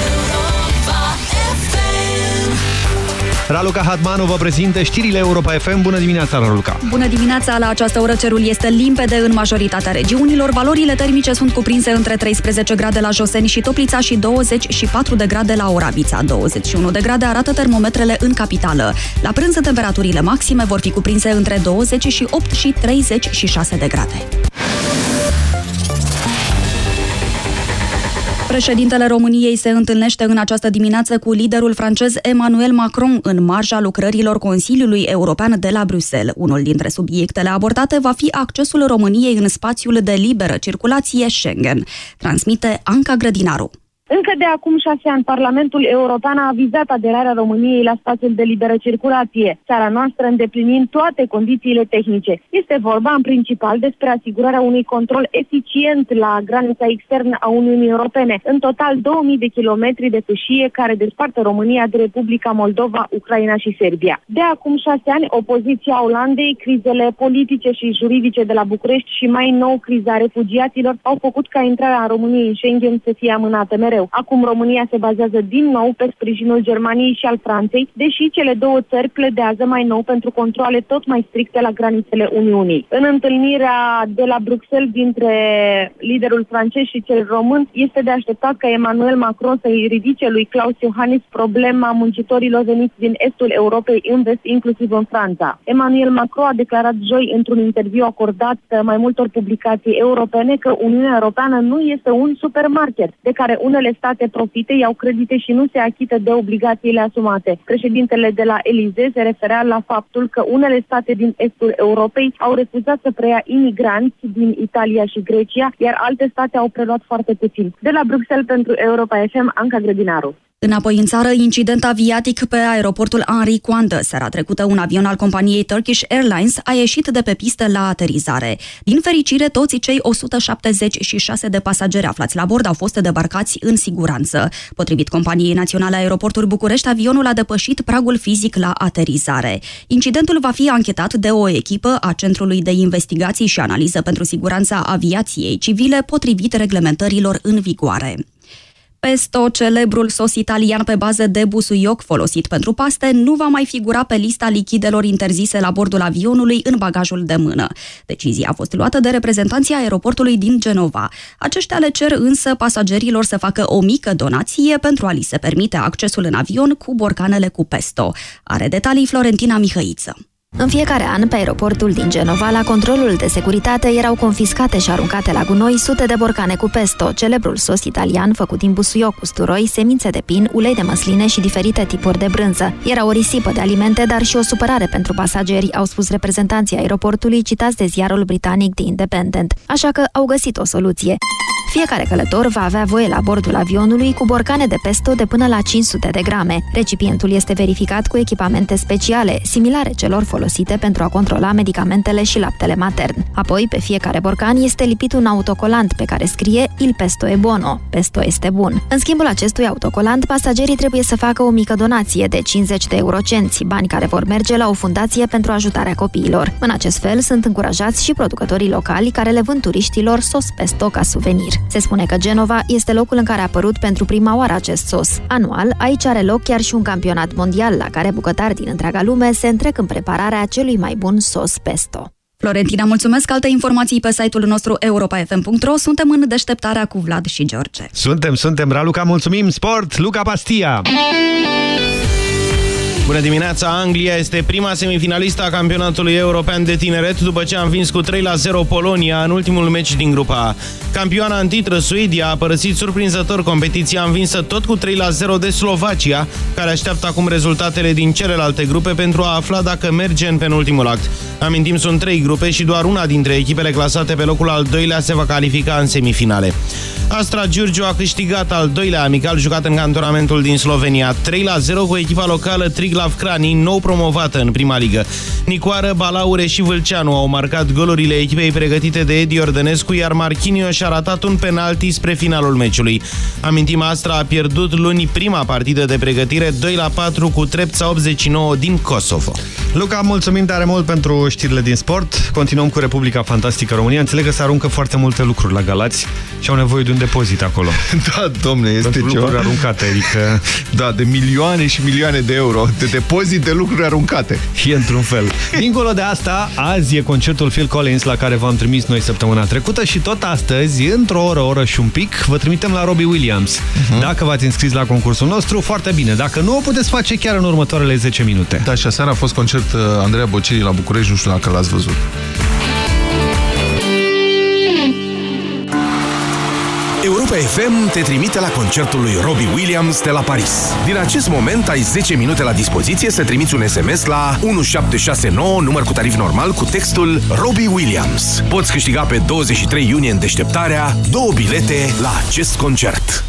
Raluca Hatmanu vă prezintă știrile Europa FM. Bună dimineața, Raluca! Bună dimineața! La această oră cerul este limpede în majoritatea regiunilor. Valorile termice sunt cuprinse între 13 grade la Joseni și Toplița și 24 de grade la Oravița. 21 de grade arată termometrele în capitală. La prânz, temperaturile maxime vor fi cuprinse între 28 și 36 de grade. Președintele României se întâlnește în această dimineață cu liderul francez Emmanuel Macron în marja lucrărilor Consiliului European de la Bruxelles. Unul dintre subiectele abordate va fi accesul României în spațiul de liberă circulație Schengen. Transmite Anca Grădinaru. Încă de acum șase ani, Parlamentul European a avizat aderarea României la spațiul de liberă circulație, țara noastră îndeplinind toate condițiile tehnice. Este vorba în principal despre asigurarea unui control eficient la granița externă a Uniunii Europene. În total, 2000 de kilometri de fâșie care despartă România de Republica Moldova, Ucraina și Serbia. De acum șase ani, opoziția Olandei, crizele politice și juridice de la București și mai nou criza refugiaților au făcut ca intrarea României în Schengen să fie amânată mereu greu. Acum România se bazează din nou pe sprijinul Germaniei și al Franței, deși cele două țări pledează mai nou pentru controle tot mai stricte la granițele Uniunii. În întâlnirea de la Bruxelles dintre liderul francez și cel român, este de așteptat ca Emmanuel Macron să-i ridice lui Klaus Iohannis problema muncitorilor veniți din estul Europei în vest, inclusiv în Franța. Emmanuel Macron a declarat joi într-un interviu acordat mai multor publicații europene că Uniunea Europeană nu este un supermarket, de care unele unele state profite, iau credite și nu se achită de obligațiile asumate. Președintele de la Elize se referea la faptul că unele state din estul Europei au refuzat să preia imigranți din Italia și Grecia, iar alte state au preluat foarte puțin. De la Bruxelles pentru Europa FM, Anca Grădinaru. Înapoi în țară, incident aviatic pe aeroportul Henri Coandă. Seara trecută, un avion al companiei Turkish Airlines a ieșit de pe pistă la aterizare. Din fericire, toți cei 176 de pasageri aflați la bord au fost debarcați în siguranță. Potrivit companiei naționale Aeroporturi București, avionul a depășit pragul fizic la aterizare. Incidentul va fi anchetat de o echipă a Centrului de Investigații și Analiză pentru Siguranța Aviației Civile, potrivit reglementărilor în vigoare. Pesto, celebrul sos italian pe bază de busuioc folosit pentru paste, nu va mai figura pe lista lichidelor interzise la bordul avionului în bagajul de mână. Decizia a fost luată de reprezentanții aeroportului din Genova. Aceștia le cer însă pasagerilor să facă o mică donație pentru a li se permite accesul în avion cu borcanele cu pesto. Are detalii Florentina Mihăiță. În fiecare an, pe aeroportul din Genova, la controlul de securitate erau confiscate și aruncate la gunoi sute de borcane cu pesto, celebrul sos italian făcut din busuioc, usturoi, semințe de pin, ulei de măsline și diferite tipuri de brânză. Era o risipă de alimente, dar și o supărare pentru pasageri, au spus reprezentanții aeroportului citați de ziarul britanic The Independent. Așa că au găsit o soluție. Fiecare călător va avea voie la bordul avionului cu borcane de pesto de până la 500 de grame. Recipientul este verificat cu echipamente speciale, similare celor folosite pentru a controla medicamentele și laptele matern. Apoi, pe fiecare borcan este lipit un autocolant pe care scrie Il pesto e buono, pesto este bun. În schimbul acestui autocolant, pasagerii trebuie să facă o mică donație de 50 de eurocenți, bani care vor merge la o fundație pentru ajutarea copiilor. În acest fel, sunt încurajați și producătorii locali care le vând turiștilor sos pesto ca suvenir. Se spune că Genova este locul în care a apărut pentru prima oară acest sos. Anual, aici are loc chiar și un campionat mondial la care bucătari din întreaga lume se întrec în prepararea celui mai bun sos pesto. Florentina, mulțumesc! Alte informații pe site-ul nostru europa.fm.ro. Suntem în deșteptarea cu Vlad și George. Suntem, suntem, Raluca, mulțumim! Sport, Luca Pastia! Bună dimineața! Anglia este prima semifinalistă a campionatului european de tineret după ce a învins cu 3 la 0 Polonia în ultimul meci din grupa A. Campioana în titră Suedia a părăsit surprinzător competiția învinsă tot cu 3 la 0 de Slovacia, care așteaptă acum rezultatele din celelalte grupe pentru a afla dacă merge în penultimul act. Amintim, sunt trei grupe și doar una dintre echipele clasate pe locul al doilea se va califica în semifinale. Astra Giurgiu a câștigat al doilea amical jucat în cantonamentul din Slovenia, 3 la 0 cu echipa locală Triglav Crani, nou promovată în prima ligă. Nicoară, Balaure și Vâlceanu au marcat golurile echipei pregătite de Edi Ordănescu, iar Marchinio și-a ratat un penalti spre finalul meciului. Amintim, Astra a pierdut luni prima partidă de pregătire 2 la 4 cu Trepța 89 din Kosovo. Luca, mulțumim tare mult pentru știrile din sport. Continuăm cu Republica Fantastică România. Înțeleg că se aruncă foarte multe lucruri la Galați și au nevoie de un depozit acolo. Da, domne, este pentru ceva... lucruri aruncate, adică... Da, de milioane și milioane de euro, de depozit de lucruri aruncate. E într-un fel. Dincolo de asta, azi e concertul Phil Collins la care v-am trimis noi săptămâna trecută și tot astăzi, într-o oră, oră și un pic, vă trimitem la Robbie Williams. Uh -huh. Dacă v-ați înscris la concursul nostru, foarte bine. Dacă nu, o puteți face chiar în următoarele 10 minute. Da, și aseară a fost concert uh, Andreea Boceri la București, nu știu dacă l-ați văzut. Europa FM te trimite la concertul lui Robbie Williams de la Paris. Din acest moment ai 10 minute la dispoziție să trimiți un SMS la 1769, număr cu tarif normal, cu textul Robbie Williams. Poți câștiga pe 23 iunie în deșteptarea două bilete la acest concert.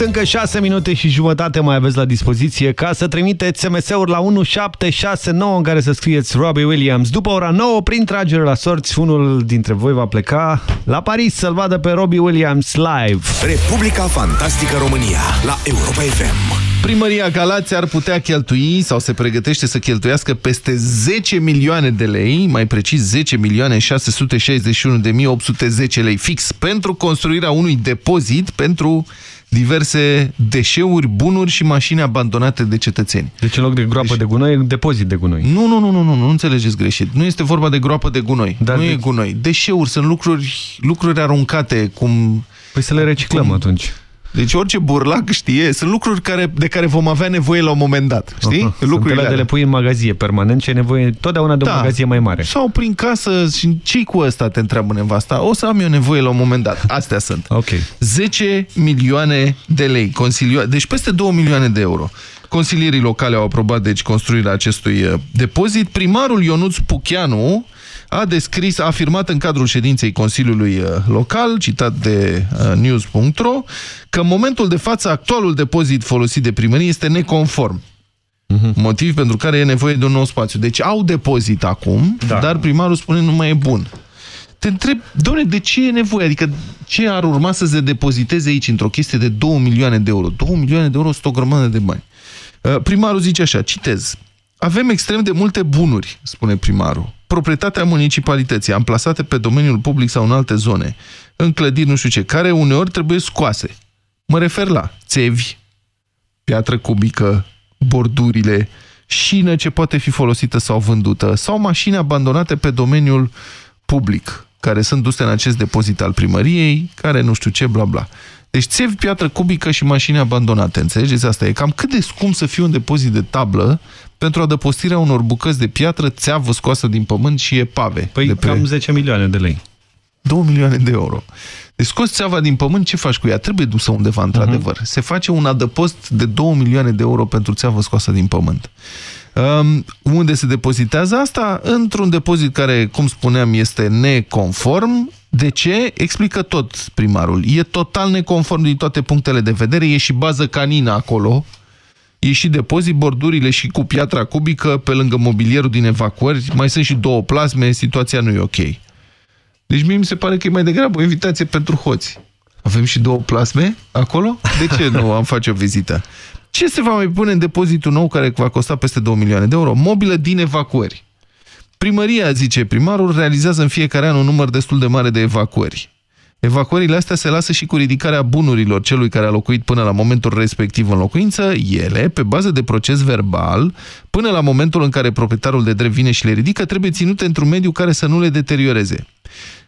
Williams, încă 6 minute și jumătate mai aveți la dispoziție ca să trimiteți SMS-uri la 1769 în care să scrieți Robbie Williams. După ora 9, prin tragere la sorți, unul dintre voi va pleca la Paris să-l vadă pe Robbie Williams live. Republica Fantastică România la Europa FM. Primăria Galați ar putea cheltui sau se pregătește să cheltuiască peste 10 milioane de lei, mai precis 10 milioane 661 de 810 lei fix pentru construirea unui depozit pentru diverse deșeuri, bunuri și mașini abandonate de cetățeni. Deci în loc de groapă de gunoi, e un depozit de gunoi. Nu, nu, nu, nu, nu, nu înțelegeți greșit. Nu este vorba de groapă de gunoi. Dar nu de- e gunoi. Deșeuri sunt lucruri, lucruri aruncate, cum... Păi să le reciclăm cum... atunci. Deci orice burlac știe, sunt lucruri care, de care vom avea nevoie la un moment dat. Știi? Aha, Sunt Lucrurile alea de alea. le pui în magazie permanent și ai nevoie totdeauna de o Da. magazie mai mare. Sau prin casă și ce cu ăsta, te întreabă nevasta. O să am eu nevoie la un moment dat. Astea sunt. Ok. 10 milioane de lei. Consilio... Deci peste 2 milioane de euro. Consilierii locale au aprobat deci construirea acestui uh, depozit. Primarul Ionuț Pucheanu a descris, a afirmat în cadrul ședinței Consiliului uh, Local, citat de uh, news.ro, că în momentul de față actualul depozit folosit de primărie este neconform. Motiv pentru care e nevoie de un nou spațiu. Deci au depozit acum, da. dar primarul spune nu mai e bun. Te întreb, doamne, de ce e nevoie? Adică ce ar urma să se depoziteze aici într-o chestie de 2 milioane de euro? 2 milioane de euro sunt o grămadă de bani. Uh, Primarul zice așa, citez. Avem extrem de multe bunuri, spune primarul. Proprietatea municipalității, amplasate pe domeniul public sau în alte zone, în clădiri nu știu ce, care uneori trebuie scoase. Mă refer la țevi, piatră cubică, bordurile, șină ce poate fi folosită sau vândută, sau mașini abandonate pe domeniul public, care sunt duse în acest depozit al primăriei, care nu știu ce, bla bla. Deci țevi, piatră cubică și mașini abandonate, înțelegeți? Asta e cam cât de scump să fie un depozit de tablă pentru adăpostirea unor bucăți de piatră, țeavă scoasă din pământ și epave. Păi de pe... cam 10 milioane de lei. 2 milioane de euro. Deci scoți țeava din pământ, ce faci cu ea? Trebuie dusă undeva, într-adevăr. Uh -huh. Se face un adăpost de 2 milioane de euro pentru țeavă scoasă din pământ. Um, unde se depozitează asta? Într-un depozit care, cum spuneam, este neconform. De ce? Explică tot primarul. E total neconform din toate punctele de vedere. E și bază canină acolo. E și depozit, bordurile și cu piatra cubică pe lângă mobilierul din evacuări. Mai sunt și două plasme, situația nu e ok. Deci mie mi se pare că e mai degrabă o invitație pentru hoți. Avem și două plasme acolo? De ce nu am face o vizită? Ce se va mai pune în depozitul nou care va costa peste 2 milioane de euro? Mobilă din evacuări. Primăria, zice primarul, realizează în fiecare an un număr destul de mare de evacuări. Evacuările astea se lasă și cu ridicarea bunurilor celui care a locuit până la momentul respectiv în locuință, ele, pe bază de proces verbal, până la momentul în care proprietarul de drept vine și le ridică, trebuie ținute într-un mediu care să nu le deterioreze.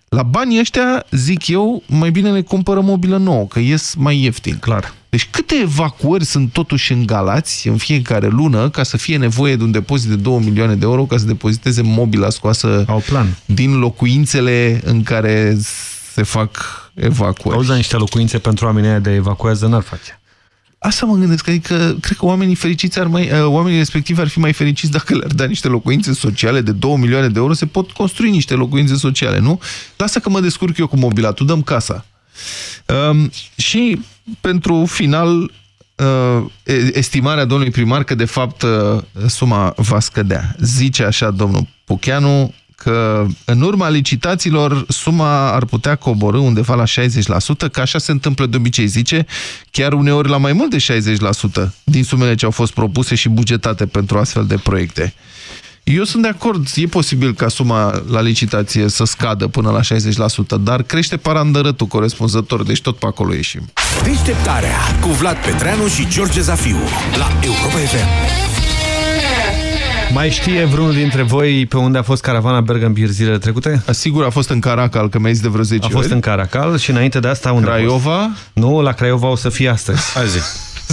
La banii ăștia, zic eu, mai bine ne cumpără mobilă nouă, că ies mai ieftin. Clar. Deci câte evacuări sunt totuși în Galați în fiecare lună ca să fie nevoie de un depozit de 2 milioane de euro ca să depoziteze mobila scoasă Au plan. din locuințele în care se fac evacuări. Auzi, dar niște locuințe pentru oamenii aia de evacuează n-ar face. Asta mă gândesc, adică cred că oamenii fericiți ar mai, uh, oamenii respectivi ar fi mai fericiți dacă le-ar da niște locuințe sociale de 2 milioane de euro, se pot construi niște locuințe sociale, nu? Lasă că mă descurc eu cu mobila, tu dăm casa. Um, și pentru final, uh, estimarea domnului primar că de fapt uh, suma va scădea. Zice așa domnul Pucheanu că în urma licitațiilor suma ar putea coborâ undeva la 60%, că așa se întâmplă de obicei, zice, chiar uneori la mai mult de 60% din sumele ce au fost propuse și bugetate pentru astfel de proiecte. Eu sunt de acord, e posibil ca suma la licitație să scadă până la 60%, dar crește parandărătul corespunzător, deci tot pe acolo ieșim. Deșteptarea cu Vlad Petreanu și George Zafiu la Europa FM. Mai știe vreunul dintre voi pe unde a fost caravana Bergambir zilele trecute? Sigur, a fost în Caracal, că mi-ai zis de vreo 10 A fost ori. în Caracal și înainte de asta unde Craiova? A fost? Nu, la Craiova o să fie astăzi. Azi.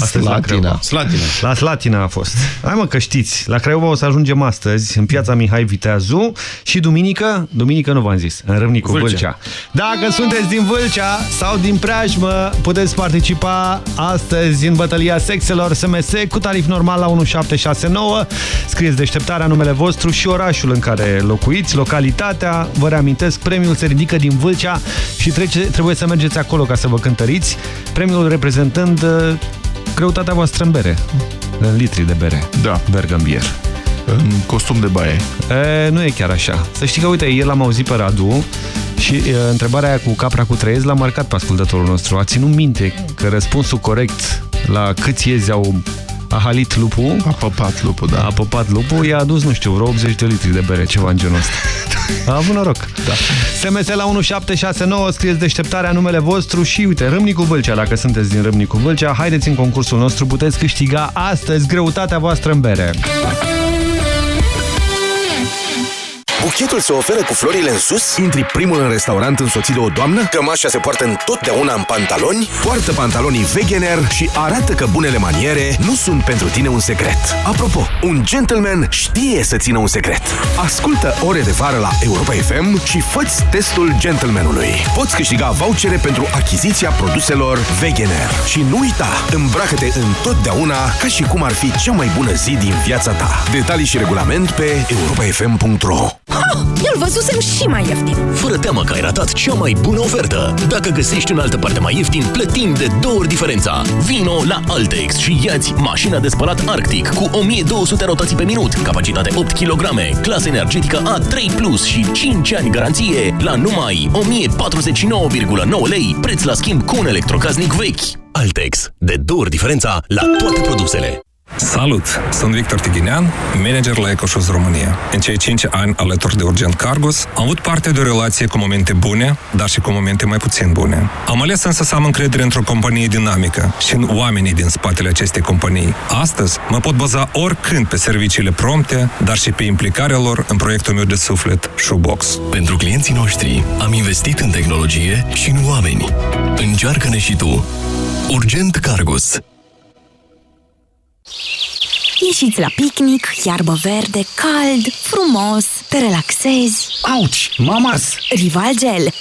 Astăzi la Craiova. Slatina. La Slatina a fost. Hai mă că știți, la Craiova o să ajungem astăzi în piața Mihai Viteazu și duminică, duminică nu v-am zis, în Râmnicu, Vâlcea. Vâlcea. Dacă sunteți din Vâlcea sau din preajmă, puteți participa astăzi în bătălia sexelor SMS cu tarif normal la 1769. Scrieți deșteptarea, numele vostru și orașul în care locuiți, localitatea. Vă reamintesc, premiul se ridică din Vâlcea și trece, trebuie să mergeți acolo ca să vă cântăriți. Premiul reprezentând uh, greutatea voastră în bere, în litri de bere. Da. Bergambier. În costum de baie. E, nu e chiar așa. Să știi că, uite, ieri l-am auzit pe Radu și e, întrebarea aia cu capra cu trăiezi l-a marcat pe ascultătorul nostru. A ținut minte că răspunsul corect la câți iezi au a halit lupul. A păpat lupul, da. A păpat lupul, i-a adus, nu știu, vreo 80 de litri de bere, ceva în genul ăsta. A avut noroc. Da. SMS la 1769, scrieți deșteptarea numele vostru și, uite, Râmnicu Vâlcea, dacă sunteți din Râmnicu Vâlcea, haideți în concursul nostru, puteți câștiga astăzi greutatea voastră în bere. Buchetul se oferă cu florile în sus? Intri primul în restaurant însoțit de o doamnă? Cămașa se poartă întotdeauna în pantaloni? Poartă pantalonii Wegener și arată că bunele maniere nu sunt pentru tine un secret. Apropo, un gentleman știe să țină un secret. Ascultă ore de vară la Europa FM și fă testul gentlemanului. Poți câștiga vouchere pentru achiziția produselor Wegener. Și nu uita, îmbracă-te întotdeauna ca și cum ar fi cea mai bună zi din viața ta. Detalii și regulament pe europafm.ro Eu-l văzusem și mai ieftin. Fără teamă că ai ratat cea mai bună ofertă. Dacă găsești în altă parte mai ieftin, plătim de două ori diferența. Vino la Altex și iați mașina de spălat Arctic cu 1200 rotații pe minut, capacitate 8 kg, clasă energetică A3+, Plus și 5 ani garanție la numai 1049,9 lei, preț la schimb cu un electrocasnic vechi. Altex. De două ori diferența la toate produsele. Salut! Sunt Victor Tighinean, manager la EcoShoes România. În cei 5 ani alături de Urgent Cargos, am avut parte de o relație cu momente bune, dar și cu momente mai puțin bune. Am ales însă să am încredere într-o companie dinamică și în oamenii din spatele acestei companii. Astăzi mă pot baza oricând pe serviciile prompte, dar și pe implicarea lor în proiectul meu de suflet, Shoebox. Pentru clienții noștri am investit în tehnologie și în oameni. Încearcă-ne și tu. Urgent You Ieșiți la picnic, iarbă verde, cald, frumos, te relaxezi. Auci, mamas! Rival Gel.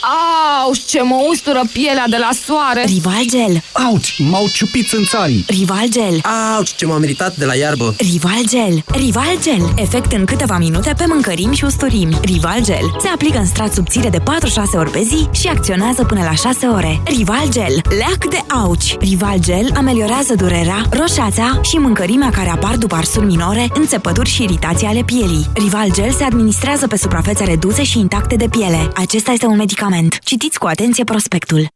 Auzi, ce mă ustură pielea de la soare! Rival Gel. Auci, m-au ciupit în țarii! Rival Gel. Auci, ce m-am meritat de la iarbă! Rival Gel. Rival Gel. Efect în câteva minute pe mâncărimi și usturimi. Rival Gel. Se aplică în strat subțire de 4-6 ori pe zi și acționează până la 6 ore. Rival Gel. Leac de auci. Rival Gel ameliorează durerea, roșața și mâncărimea care apar după arsuri minore, înțepături și iritații ale pielii. Rival Gel se administrează pe suprafețe reduse și intacte de piele. Acesta este un medicament. Citiți cu atenție prospectul.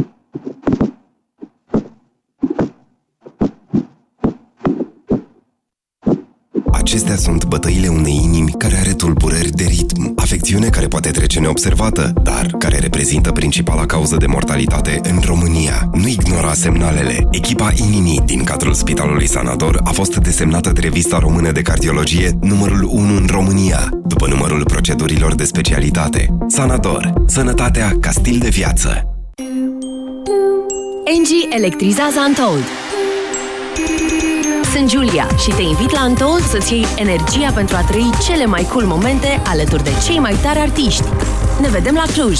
Acestea sunt bătăile unei inimi care are tulburări de ritm, afecțiune care poate trece neobservată, dar care reprezintă principala cauză de mortalitate în România. Nu ignora semnalele. Echipa inimii din cadrul Spitalului Sanator a fost desemnată de revista română de cardiologie numărul 1 în România, după numărul procedurilor de specialitate. Sanator. Sănătatea ca stil de viață. Engie electrizează Untold. Sunt Julia și te invit la Untold să-ți iei energia pentru a trăi cele mai cool momente alături de cei mai tari artiști. Ne vedem la Cluj!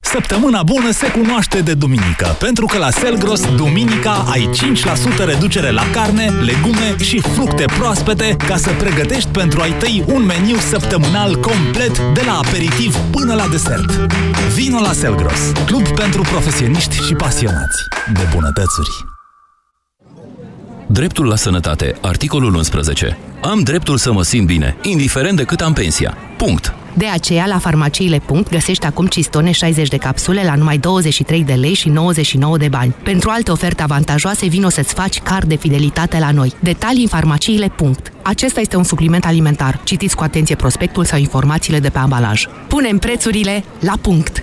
Săptămâna bună se cunoaște de duminică, pentru că la Selgros, duminica, ai 5% reducere la carne, legume și fructe proaspete ca să pregătești pentru ai tăi un meniu săptămânal complet de la aperitiv până la desert. Vino la Selgros, club pentru profesioniști și pasionați de bunătățuri. Dreptul la sănătate. Articolul 11. Am dreptul să mă simt bine, indiferent de cât am pensia. Punct. De aceea, la farmaciile. găsești acum cistone 60 de capsule la numai 23 de lei și 99 de bani. Pentru alte oferte avantajoase, vino să-ți faci card de fidelitate la noi. Detalii în farmaciile. Acesta este un supliment alimentar. Citiți cu atenție prospectul sau informațiile de pe ambalaj. Punem prețurile la punct!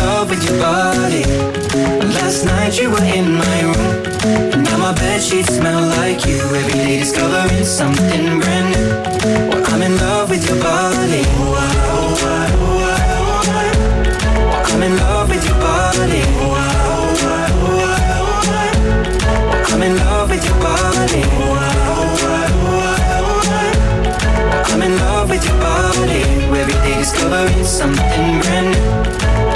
Love with your body. Last night you were in my room. And now my bed sheets smell like you. Every day discovering something brand new. Well, I'm in love with your body. Oh, oh, oh, oh, I. Well, I'm in love with your body. Oh, oh, oh, oh, I. Well, I'm in love with your body. Oh, I, oh, oh, oh. Well, I'm in love with your body. Every day discovering something brand new.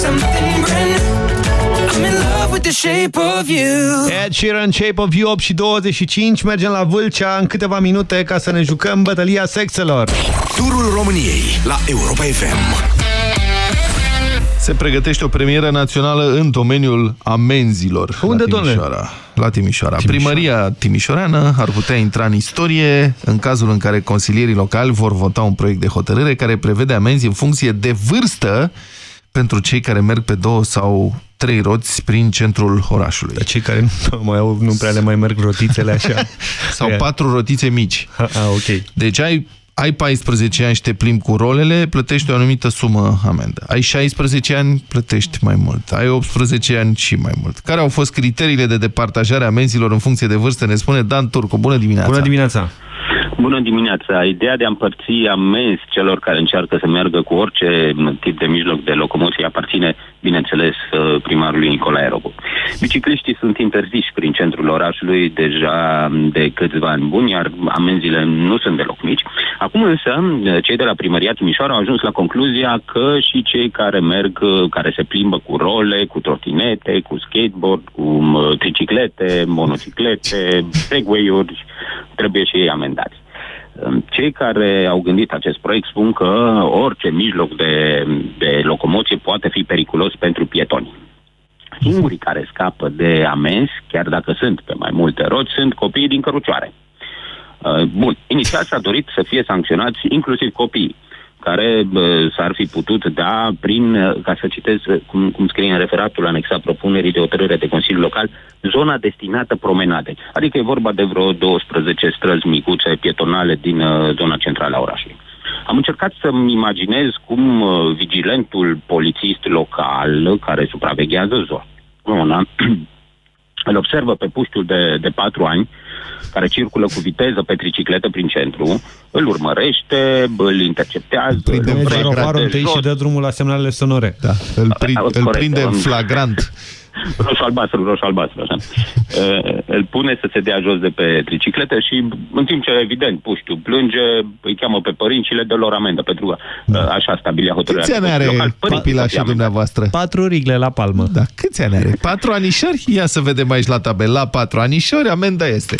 Something brand new. I'm in love with the shape of you. Ed Sheeran, Shape of You 8 și 25 Mergem la Vâlcea în câteva minute Ca să ne jucăm bătălia sexelor Turul României la Europa FM. Se pregătește o premieră națională în domeniul amenzilor. Unde, la Timișoara. La Timișoara. Timișoara. Primăria timișoreană ar putea intra în istorie în cazul în care consilierii locali vor vota un proiect de hotărâre care prevede amenzi în funcție de vârstă pentru cei care merg pe două sau trei roți prin centrul orașului. Dar cei care nu, mai au, nu prea le mai merg rotițele așa. sau patru rotițe mici. Ah, ok. Deci ai ai 14 ani și te plimbi cu rolele, plătești o anumită sumă amendă. Ai 16 ani, plătești mai mult. Ai 18 ani și mai mult. Care au fost criteriile de departajare a amenzilor în funcție de vârstă? Ne spune Dan Turcu. Bună dimineața! Bună dimineața! Bună dimineața! Ideea de a împărți amenzi celor care încearcă să meargă cu orice tip de mijloc de locomoție aparține, bineînțeles, uh, primarului Nicolae Robu. Bicicliștii sunt interziși prin centrul orașului deja de câțiva ani buni, iar amenziile nu sunt deloc mici. Acum însă, cei de la primăria Timișoara au ajuns la concluzia că și cei care merg, uh, care se plimbă cu role, cu trotinete, cu skateboard, cu uh, triciclete, monociclete, segway-uri, trebuie și ei amendați. Cei care au gândit acest proiect spun că orice mijloc de, de locomoție poate fi periculos pentru pietoni. Singurii care scapă de amenzi, chiar dacă sunt pe mai multe roți, sunt copiii din cărucioare. Uh, bun, inițial s-a dorit să fie sancționați inclusiv copiii care s-ar fi putut da prin, ca să citez cum, cum scrie în referatul anexat propunerii de hotărâre de Consiliu Local, zona destinată promenade. Adică e vorba de vreo 12 străzi micuțe pietonale din uh, zona centrală a orașului. Am încercat să-mi imaginez cum uh, vigilentul polițist local care supraveghează zona îl observă pe puștiul de, de patru ani care circulă cu viteză pe tricicletă prin centru, îl urmărește, îl interceptează, prinde îl prinde și dă drumul la semnalele sonore. Da, îl, prind, îl prinde în flagrant. Roșu-albastru, roșu-albastru, așa. Uh, îl pune să se dea jos de pe tricicletă și în timp ce, evident, puștiu plânge, îi cheamă pe părinți și le dă lor amendă, pentru că da. uh, așa stabilia hotărârea. Câți ani are copila și dumneavoastră? Patru rigle la palmă. Da, câți ani are? Patru anișori? Ia să vedem aici la tabel. La patru anișori, amenda este.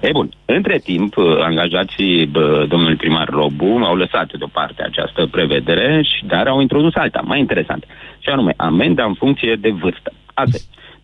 E bun, între timp, angajații domnului primar Robu au lăsat deoparte această prevedere, dar au introdus alta, mai interesant, și anume amenda în funcție de vârstă. Asta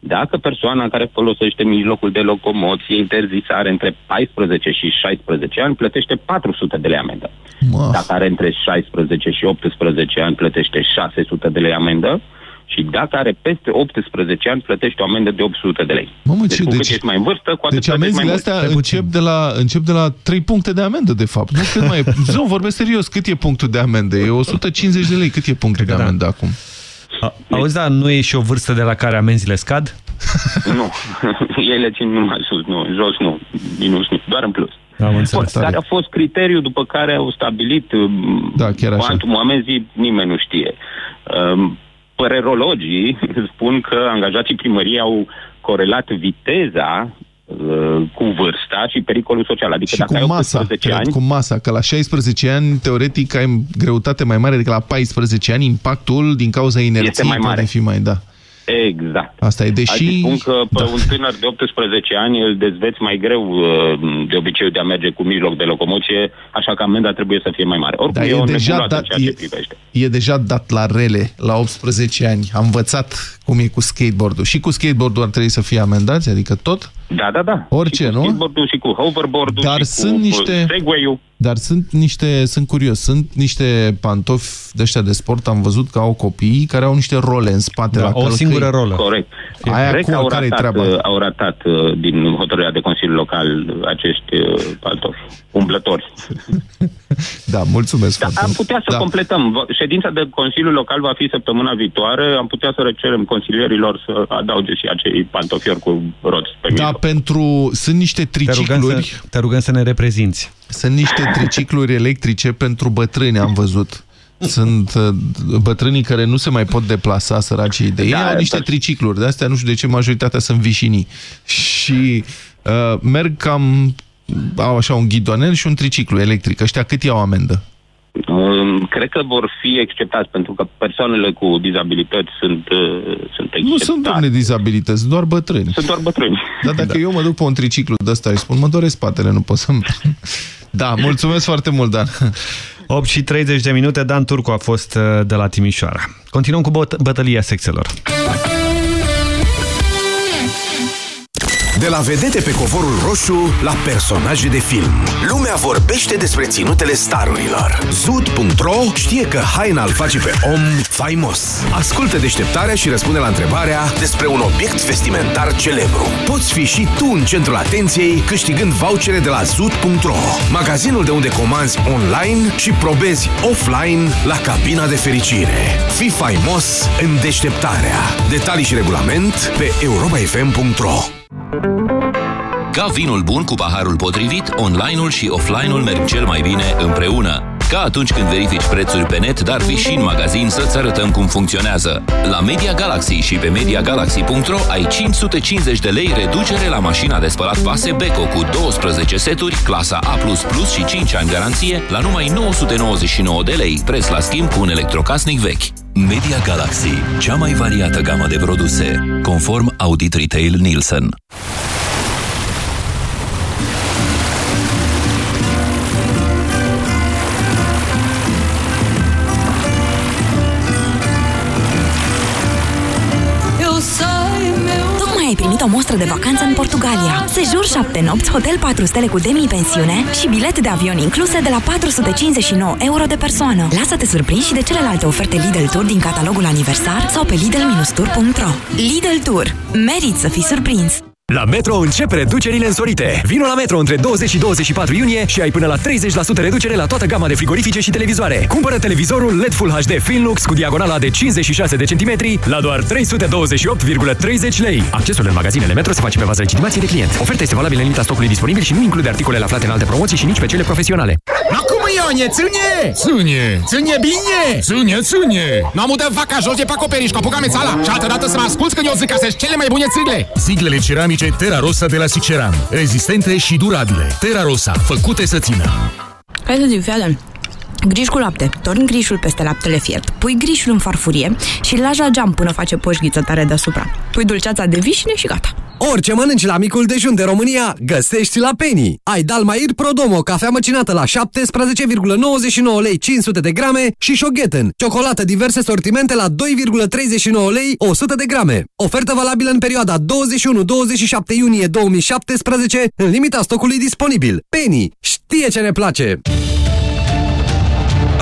dacă persoana care folosește mijlocul de locomoție interzis are între 14 și 16 ani, plătește 400 de lei amendă. Mă. Dacă are între 16 și 18 ani, plătește 600 de lei amendă și dacă are peste 18 ani, plătește o amendă de 800 de lei. Mamă, deci, ce, cu deci, cât ești mai în vârstă, cu atât deci amenziile mai astea mult. încep de, la, încep de la 3 puncte de amendă, de fapt. Nu, cât mai e. Zău, vorbesc serios, cât e punctul de amendă? E 150 de lei, cât e punctul de da. amendă acum? A, auzi, dar nu e și o vârstă de la care amenziile scad? nu, ele țin numai sus, nu, jos nu, minus nu, doar în plus. Am înțeles. Care a fost criteriul după care au stabilit um, da, chiar așa. cuantumul amenzii, nimeni nu știe. Um, părerologii spun că angajații primăriei au corelat viteza uh, cu vârsta și pericolul social. Adică și dacă cu ai masa, 18 ani... cu masa, că la 16 ani, teoretic, ai greutate mai mare decât la 14 ani, impactul din cauza inerției mai mare. poate fi mai, da. Exact. Asta e, deși... Adică spun că pe da. un tânăr de 18 ani îl dezveți mai greu uh, de obicei de a merge cu mijloc de locomoție, așa că amenda trebuie să fie mai mare. Oricum da, e, e, o deja dat, ceea ce e, privește. e deja dat la rele la 18 ani. Am învățat cum e cu skateboard-ul. Și cu skateboard-ul ar trebui să fie amendați? Adică tot? Da, da, da. Orice, și cu nu? skateboard-ul și cu hoverboard-ul Dar și sunt cu niște... segway-ul. Dar sunt niște, sunt curios, sunt niște pantofi de ăștia de sport, am văzut că au copii care au niște role în spate da, la o călcâi. singură rolă. Corect. Aia Cred cum, că au care-i ratat, treaba? au ratat uh, din hotărârea de Consiliu Local acești uh, pantofi umblători. da, mulțumesc da, foarte Am putea să da. completăm. Ședința de Consiliu Local va fi săptămâna viitoare. Am putea să cerem consilierilor să adauge și acei pantofiori cu roți pe Da, mijloc. pentru... Sunt niște Te rugăm, tricicluri... să, te rugăm să ne reprezinți. Sunt niște tricicluri electrice pentru bătrâni, am văzut. Sunt uh, bătrânii care nu se mai pot deplasa, săracii de ei, Da, au niște dar- tricicluri. De astea nu știu de ce majoritatea sunt vișinii. Și uh, merg cam... Au așa un ghidonel și un triciclu electric. Ăștia cât iau amendă? Um, Cred că vor fi acceptați pentru că persoanele cu dizabilități sunt, uh, sunt acceptate. Nu sunt, domne, dizabilități, sunt doar bătrâni. Sunt doar bătrâni. Dar dacă da. eu mă duc pe un triciclu de ăsta și spun, mă doresc spatele, nu pot să Da, mulțumesc foarte mult, Dan. 8 și 30 de minute, Dan Turcu a fost uh, de la Timișoara. Continuăm cu bătălia sexelor. De la vedete pe covorul roșu la personaje de film. Lumea vorbește despre ținutele starurilor. Zud.ro știe că haina îl face pe om faimos. Ascultă deșteptarea și răspunde la întrebarea despre un obiect vestimentar celebru. Poți fi și tu în centrul atenției câștigând vouchere de la Zud.ro, magazinul de unde comanzi online și probezi offline la cabina de fericire. Fii faimos în deșteptarea. Detalii și regulament pe europafm.ro ca vinul bun cu paharul potrivit, online-ul și offline-ul merg cel mai bine împreună. Ca atunci când verifici prețuri pe net, dar vii și în magazin să-ți arătăm cum funcționează. La Media Galaxy și pe MediaGalaxy.ro ai 550 de lei reducere la mașina de spălat vase Beko cu 12 seturi, clasa A++ și 5 ani garanție, la numai 999 de lei, preț la schimb cu un electrocasnic vechi. Media Galaxy, cea mai variată gamă de produse, conform Audit Retail Nielsen. Ai primit o mostră de vacanță în Portugalia. Sejur 7 nopți, hotel 4 stele cu demi-pensiune și bilet de avion incluse de la 459 euro de persoană. Lasă-te surprins și de celelalte oferte Lidl Tour din catalogul aniversar sau pe lidl-tour.ro Lidl Tour. Merit să fii surprins! La Metro încep reducerile însorite. Vino la Metro între 20 și 24 iunie și ai până la 30% reducere la toată gama de frigorifice și televizoare. Cumpără televizorul LED Full HD Finlux cu diagonala de 56 de centimetri la doar 328,30 lei. Accesul în magazinele Metro se face pe bază legitimației de client. Oferta este valabilă în limita stocului disponibil și nu include articole aflate în alte promoții și nici pe cele profesionale. Acum Ionie, ține! Ține! Ține bine! Ține, ține! Nu am udat vaca jos de pe acoperiș cu apucame țala și altă dată să mă asculți când eu zic că sunt cele mai bune țigle! Siglele ceramice ceramice Terra Rosa de la Siceran. Rezistente și durabile. Terra Rosa, făcute să țină. Hai să zic, fii Griș cu lapte. Torni grișul peste laptele fiert. Pui grișul în farfurie și îl lași la geam până face poșghiță tare deasupra. Pui dulceața de vișine și gata. Orice mănânci la micul dejun de România, găsești la Penny. Ai Dalmair Prodomo, cafea măcinată la 17,99 lei 500 de grame și Shogeten, ciocolată diverse sortimente la 2,39 lei 100 de grame. Ofertă valabilă în perioada 21-27 iunie 2017, în limita stocului disponibil. Penny știe ce ne place!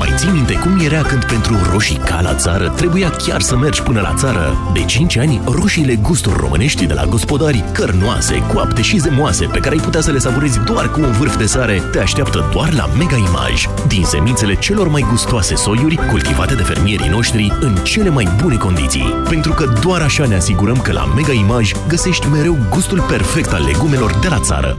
Mai ții minte cum era când pentru roșii ca la țară trebuia chiar să mergi până la țară? De 5 ani, roșiile gusturi românești de la gospodari, cărnoase, coapte și zemoase, pe care ai putea să le savurezi doar cu un vârf de sare, te așteaptă doar la Mega Image. Din semințele celor mai gustoase soiuri, cultivate de fermierii noștri în cele mai bune condiții. Pentru că doar așa ne asigurăm că la Mega Image găsești mereu gustul perfect al legumelor de la țară.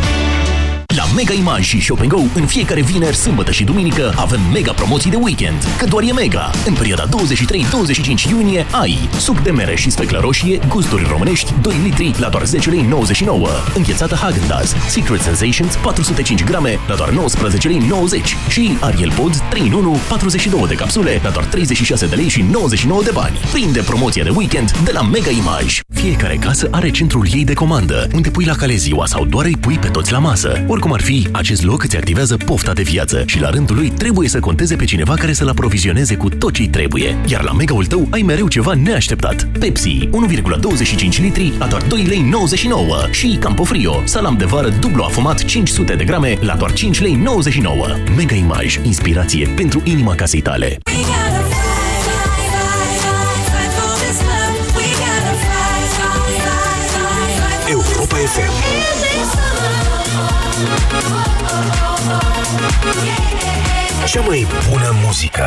La Mega Image și Shop Go, în fiecare vineri, sâmbătă și duminică, avem mega promoții de weekend. Că doar e mega! În perioada 23-25 iunie ai suc de mere și speclă roșie, gusturi românești, 2 litri la doar 10 lei 99. Înghețată Häagen-Dazs, Secret Sensations, 405 grame la doar 19 lei 90. Și Ariel Pods 3 in 1, 42 de capsule la doar 36 de lei și 99 de bani. Prinde promoția de weekend de la Mega Image. Fiecare casă are centrul ei de comandă, unde pui la cale ziua sau doar îi pui pe toți la masă. Oricum ar fi, acest loc îți activează pofta de viață și la rândul lui trebuie să conteze pe cineva care să-l aprovizioneze cu tot ce trebuie. Iar la mega-ul tău ai mereu ceva neașteptat. Pepsi, 1,25 litri la doar 2 lei 99 și Campofrio, salam de vară dublu afumat 500 de grame la doar 5 lei 99. Mega Image, inspirație pentru inima casei tale. Europa FM Yeah. Cea mai bună muzică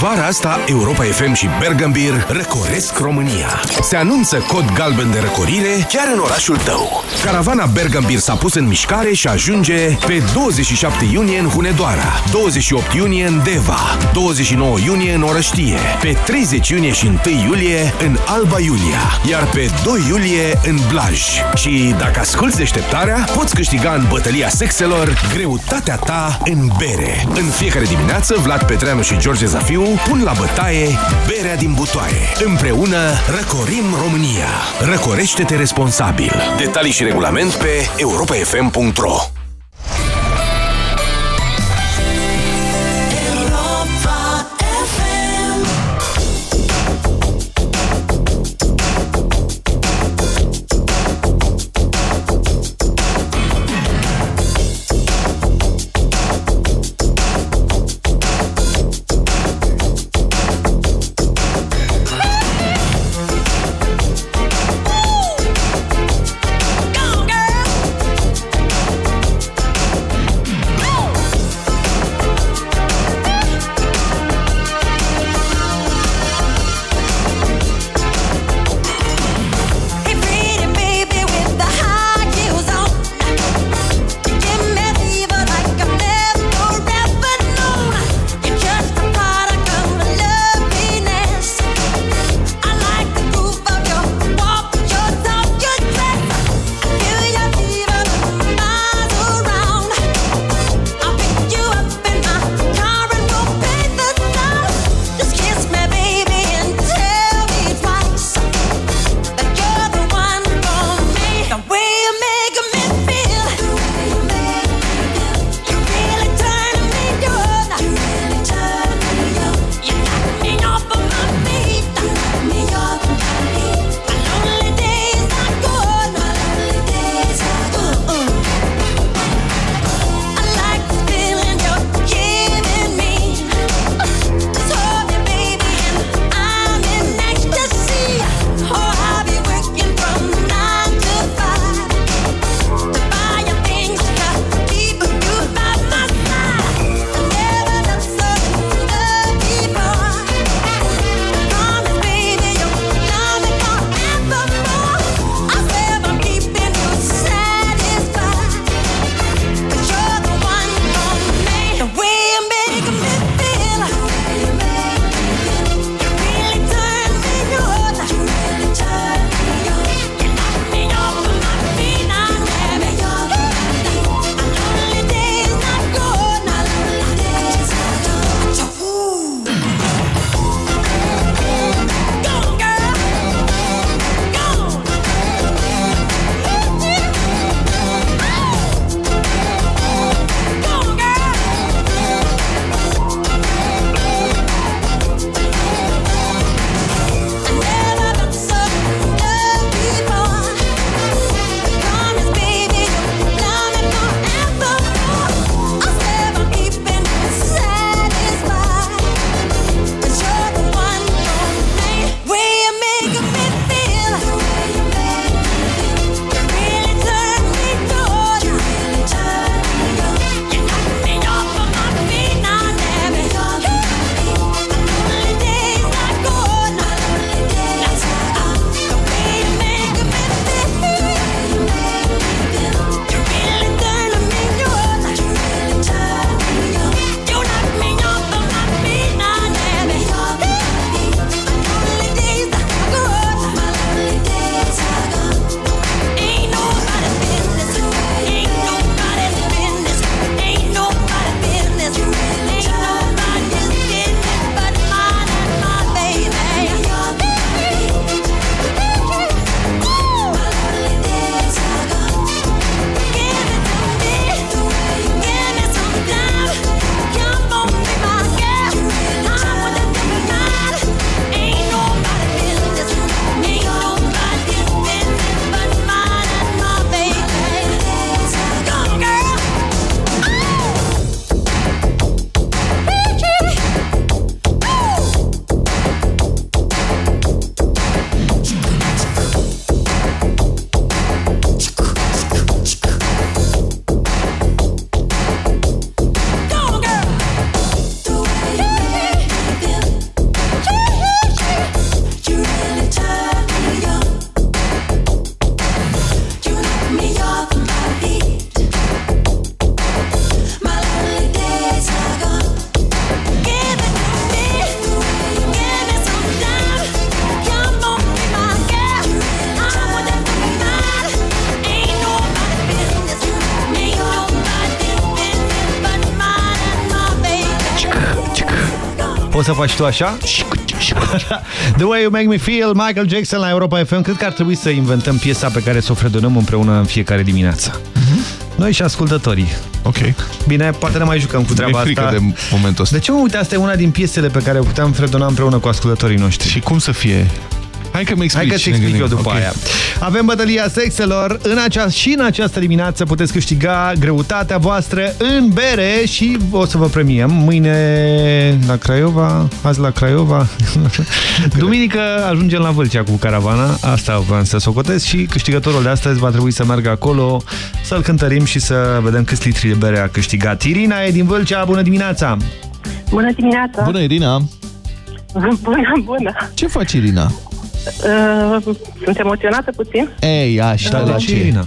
Vara asta, Europa FM și Bergambir răcoresc România. Se anunță cod galben de răcorire chiar în orașul tău. Caravana Bergambir s-a pus în mișcare și ajunge pe 27 iunie în Hunedoara, 28 iunie în Deva, 29 iunie în Orăștie, pe 30 iunie și 1 iulie în Alba Iulia, iar pe 2 iulie în Blaj. Și dacă asculti deșteptarea, poți câștiga în bătălia sexelor greutatea ta în bere. În fiecare dimineață, Vlad Petreanu și George Zafiu pun la bătaie berea din butoaie. Împreună răcorim România. Răcorește-te responsabil. Detalii și regulament pe europafm.ro să faci tu așa? The Way You Make Me Feel, Michael Jackson la Europa FM. Cred că ar trebui să inventăm piesa pe care să o fredonăm împreună în fiecare dimineață. Noi și ascultătorii. Ok. Bine, poate ne mai jucăm cu treaba Mi-e frică asta. de momentul ăsta. De ce, mă, uite, asta e una din piesele pe care o puteam fredona împreună cu ascultătorii noștri. Și cum să fie? Hai că mi explici. Hai că-ți ne explic eu gândim. după Ok. aia. Avem bătălia sexelor. În acea, și în această dimineață puteți câștiga greutatea voastră în bere și o să vă premiem. Mâine la Craiova, azi la Craiova. Duminică ajungem la Vâlcea cu caravana. Asta vreau să socotesc și câștigătorul de astăzi va trebui să meargă acolo, să-l cântărim și să vedem câți litri de bere a câștigat. Irina e din Vâlcea. Bună dimineața! Bună dimineața! Bună, Irina! Bună, bună! Ce faci, Irina? Uh, sunt emoționată puțin. Ei, așa, Dar la de ce, ce? Irina?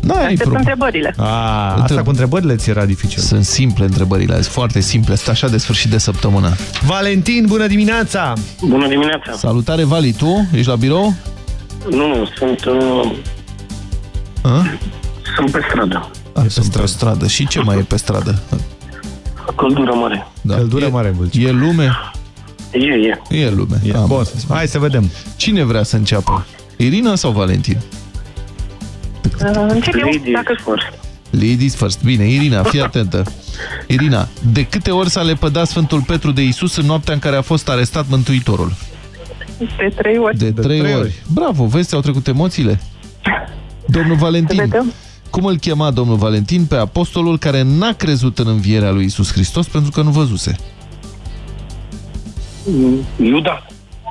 Da, ai Aștept problem. întrebările. A, asta Întreb- cu întrebările ți era dificil. Sunt simple întrebările azi, foarte simple. Sunt așa de sfârșit de săptămână. Valentin, bună dimineața! Bună dimineața! Salutare, Vali, tu? Ești la birou? Nu, nu, sunt, uh, A? sunt pe stradă. A, sunt pe stradă. Și ce mai e pe stradă? Căldură mare. Da. Căldură e, mare în Vâlcea. E lume? E, e. E lume. E. Am Bun, înțeles. hai să vedem. Cine vrea să înceapă? Irina sau Valentin? Uh, încep eu, Ladies dacă... first. Ladies first. Bine, Irina, fii atentă. Irina, de câte ori s-a lepădat Sfântul Petru de Isus în noaptea în care a fost arestat Mântuitorul? De trei ori. De trei trei ori. ori. Bravo, vezi, ți-au trecut emoțiile? Domnul Valentin, Vedem. cum îl chema domnul Valentin pe apostolul care n-a crezut în învierea lui Isus Hristos pentru că nu văzuse? Iuda.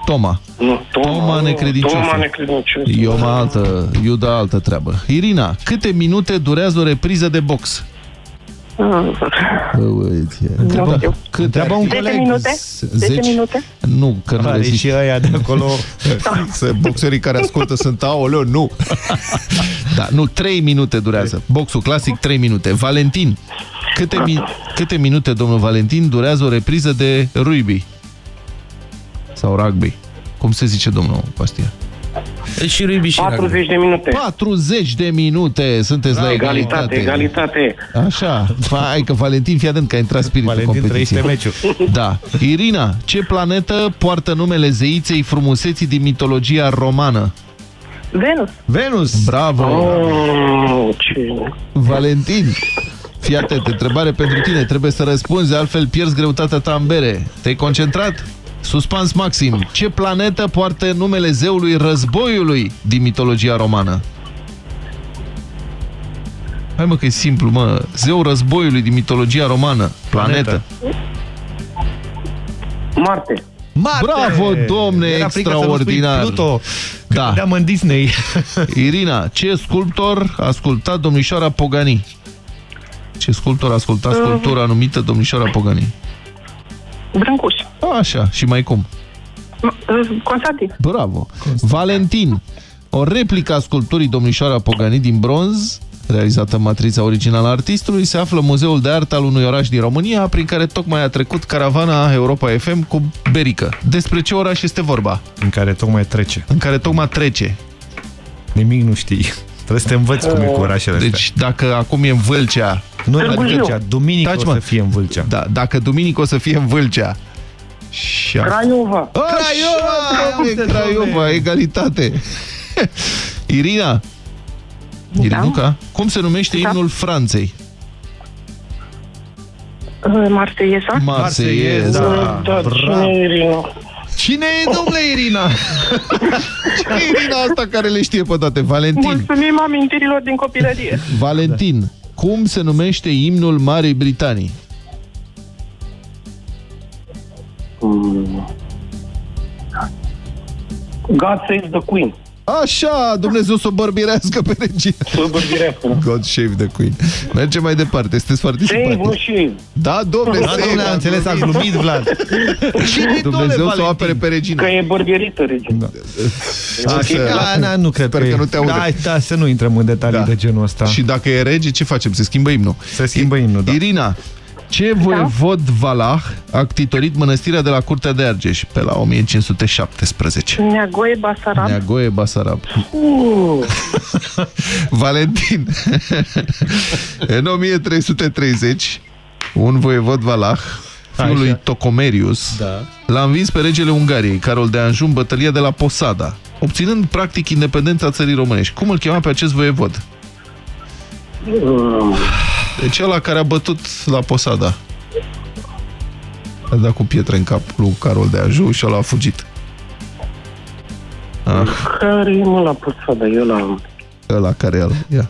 Toma. Nu, Toma, Toma nu, necredinciosul. Toma necredinciosul. Eu mă altă, Iuda altă treabă. Irina, câte minute durează o repriză de box? Uh, Uite, Nu știu. câte? Întreabă un 10 coleg. minute? 10 Zeci? minute? Nu, că nu Are rezisti. și ăia de acolo. Să boxerii care ascultă sunt aoleu, nu. Da, nu, 3 minute durează. Boxul clasic 3 minute. Valentin, câte, mi câte minute, domnul Valentin, durează o repriză de rugby? Sau rugby? Cum se zice, domnul Pastia? Și rugby și 40 de minute. 40 de minute sunteți la Egalitate, egalitate. Așa, hai că Valentin, fii atent că a intrat spiritul Valentin competiției. trăiește meciul. Da. Irina, ce planetă poartă numele zeiței frumuseții din mitologia romană? Venus. Venus! Bravo! Oh, ce... Valentin, fii atent, întrebare pentru tine. Trebuie să răspunzi, altfel pierzi greutatea ta în bere. Te-ai concentrat? Suspans maxim. Ce planetă poartă numele zeului războiului din mitologia romană? Hai mă că e simplu, mă. Zeu războiului din mitologia romană. Planetă. Marte. Marte! Bravo, domne, Era frică să nu spui extraordinar. Pluto, că Da. vedeam în Disney. Irina, ce sculptor a sculptat domnișoara Pogani? Ce sculptor a ascultat sculptura numită domnișoara Pogani? Brâncuș. Așa, și mai cum? Uh, Constantin. Bravo. Valentin, o replică a sculpturii domnișoara Pogani din bronz, realizată în matrița originală a artistului, se află în Muzeul de Artă al unui oraș din România, prin care tocmai a trecut caravana Europa FM cu Berică. Despre ce oraș este vorba? În care tocmai trece. În care tocmai trece. Nimic nu știi. Trebuie să te învăți cum e cu orașele astea. Deci dacă acum e în Vâlcea... Nu e Adică- în Vâlcea, duminică Taci, o mă. să fie în Vâlcea. Da, dacă duminică o să fie în Vâlcea. Și a- Craiova. Craiova! Craiova, egalitate. Irina. Irinuca, cum se numește Da. imnul Franței? Uh, Marseiesa. Marseieza. Da, cine e Irina? Cine e, domnule Irina? Cine e Irina asta care le știe pe toate? Valentin. Mulțumim amintirilor din copilărie. Valentin, cum se numește imnul Marii Britanii? Mm. God save the Queen. Așa, Dumnezeu să o bărbirească pe regina. Să o bărbirească. God shave the Queen. Mergem mai departe, sunteți foarte Save, nu simpatici. shave. Da, domnule, Da, save, domnule, am înțeles, a glumit, Vlad. Cine Dumnezeu să o apere pe regina. Că e bărbierită, regina. Așa, da, na, nu cred Sper că, că e. nu te aude. Da, da, să nu intrăm în detalii Da. de genul ăsta. Și dacă e rege, ce facem? Se schimbă imnul. Se schimbă imnul, da. Irina, ce voievod Valah a ctitorit mănăstirea de la Curtea de Argeș pe la 1517? Neagoe Basarab. Neagoe Basarab. Uh, Valentin. în 1330, un voievod Valah fiul lui Tocomerius, Da. l-a învins pe regele Ungariei, Carol de Anjou, în bătălia de la Posada, obținând practic independența țării românești. Cum îl chema pe acest voievod? Deci ăla care a bătut la Posada. A dat cu pietre în cap lui Carol de Anjou și ăla a fugit. Ah, Care e mă la posada? Eu la... ăla care e ăla. Ia.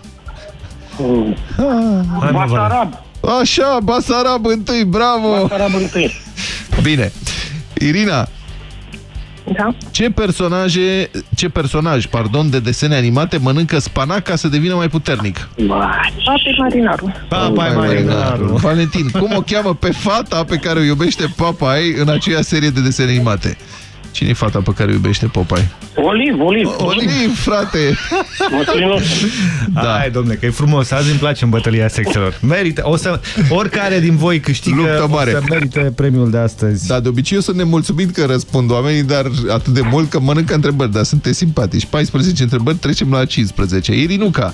Ah, Basarab. Așa, Basarab întâi, bravo! Basarab întâi. Bine. Irina, Da? ce personaje, ce personaj, pardon, de desene animate mănâncă spanac ca să devină mai puternic? Papi marinarul. Papa e marinarul. Valentin, cum o cheamă pe fata pe care o iubește Popeye în aceea serie de desene animate? Cine e fata pe care o iubește Popeye? Oliv, oliv. Oliv, frate! Da. Hai, domne, că e frumos. Azi îmi place în bătălia sexelor. Merită. O să, oricare din voi câștigă, Luptă mare. o să merite premiul de astăzi. Da, de obicei eu sunt nemulțumit că răspund oamenii, dar atât de mult că mănâncă întrebări, dar sunteți simpatici. 14 întrebări, trecem la 15. Irinuca,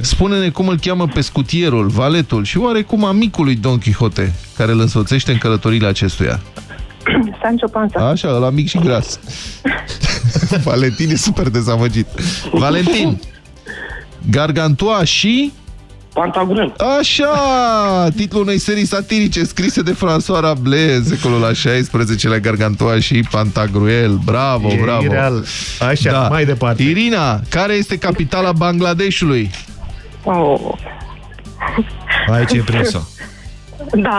spune-ne cum îl cheamă pe scutierul, valetul și oarecum amicului Don Quixote, care îl însoțește în călătoriile acestuia. Sancho Panza. Așa, la mic și gras. Valentin e super dezamăgit. Valentin, Gargantua și... Pantagruel. Așa, titlul unei serii satirice scrise de François Rabelais în secolul al XVI-lea Gargantua și Pantagruel. Bravo, E bravo. ireal. Așa, mai departe. Irina, care este capitala Bangladeshului? Oh. Aici e prins-o. Da.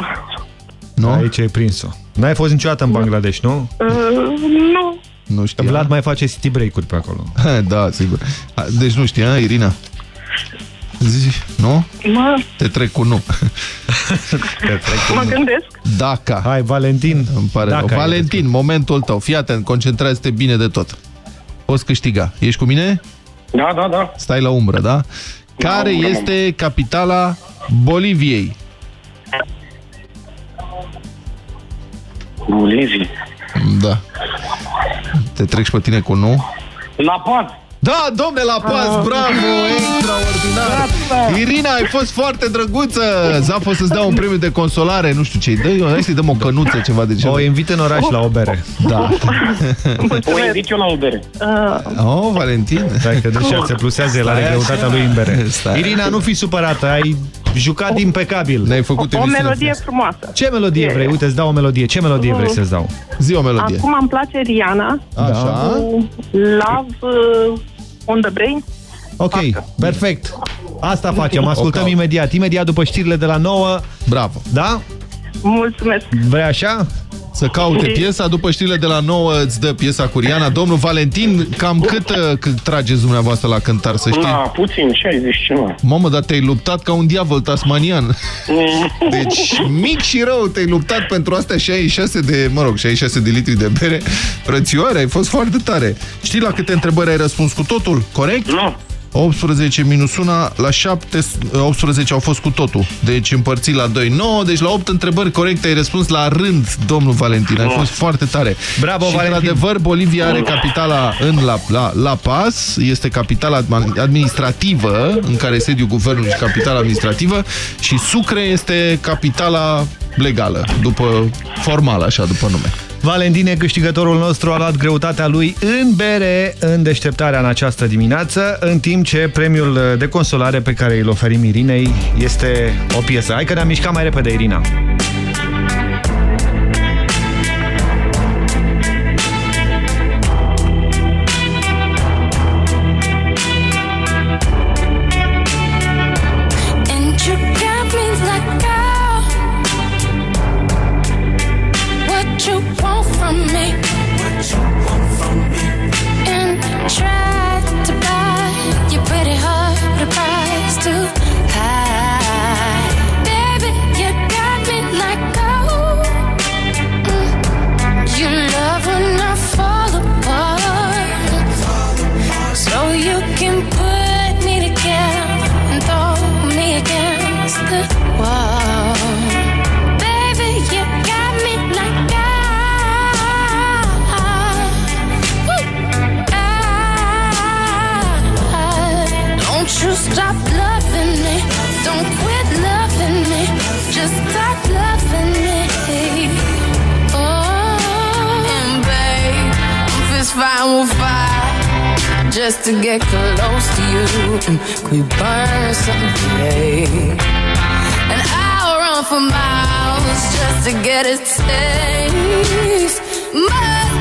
Nu? Aici e prins-o. N-ai fost niciodată în Bangladesh, nu? Uh, nu. Nu știu. Vlad mai face city break-uri pe acolo. da, sigur. A, Deci nu știa, Irina? Zi, nu? Mă, Te trec cu nu. Te trec cu mă nu. gândesc. Daca. Hai, Valentin. Îmi pare Daca rău. e Valentin, momentul tău. Fii atent, concentrează-te bine de tot. Poți câștiga. Ești cu mine? Da, da, da. Stai la umbră, da? Care umbră, este capitala Boliviei? Bolivie. Da. Te trec și pe tine cu nu? La Paz. Da, domne, la pas, Ah. bravo, extraordinar. Irina, ai fost foarte drăguță. Zafo să-ți dau un premiu de consolare, nu știu ce-i dă, hai să-i dăm o cănuță, ceva de genul. O invit în oraș la o bere. Da. O invit eu la o bere. Uh, Oh, Valentin. Stai că deja se plusează la Stai greutatea așa. lui în bere. Stai. Irina, nu fi supărată, ai jucat impecabil. Ne-ai făcut o emisiune melodie frumoasă. frumoasă. Ce melodie vrei? Uite, îți dau o melodie. Ce melodie vrei să-ți dau? Zi o melodie. Acum îmi place Rihanna. Așa. Cu Love uh, on the Brain. Ok, perfect. Asta facem, O ascultăm caut. imediat. Imediat după știrile de la 9. Bravo. Da? Mulțumesc. Vrei așa? Să caute piesa, după știrile de la 9 îți dă piesa cu Riana. Domnul Valentin, cam cât, uh, cât trageți dumneavoastră la cântar, să știi? Da, puțin, 60 ceva. Mamă, dar te-ai luptat ca un diavol tasmanian. Mm. Deci, mic și rău, te-ai luptat pentru astea 66 de, mă rog, 66 de litri de bere. Frățioare, ai fost foarte tare. Știi la câte întrebări ai răspuns cu totul? Corect? Nu. 18 minus 1 la 7, 18 au fost cu totul. Deci împărțit la 2, 9, deci la 8 întrebări corecte ai răspuns la rând, domnul Valentin. Ai fost foarte tare. Bravo, și, Valentin. într-adevăr, Bolivia are capitala în La, La, La Paz, este capitala adma- administrativă, în care e sediul guvernului și capitala administrativă, și Sucre este capitala legală, după formal, așa, după nume. Valentin e câștigătorul nostru, a luat greutatea lui în bere în deșteptarea în această dimineață, în timp ce premiul de consolare pe care îl oferim Irinei este o piesă. Hai că ne-am mișcat mai repede, Irina. Just to get close to you. Could we burn something today? And I'll run for miles just to get a taste. Must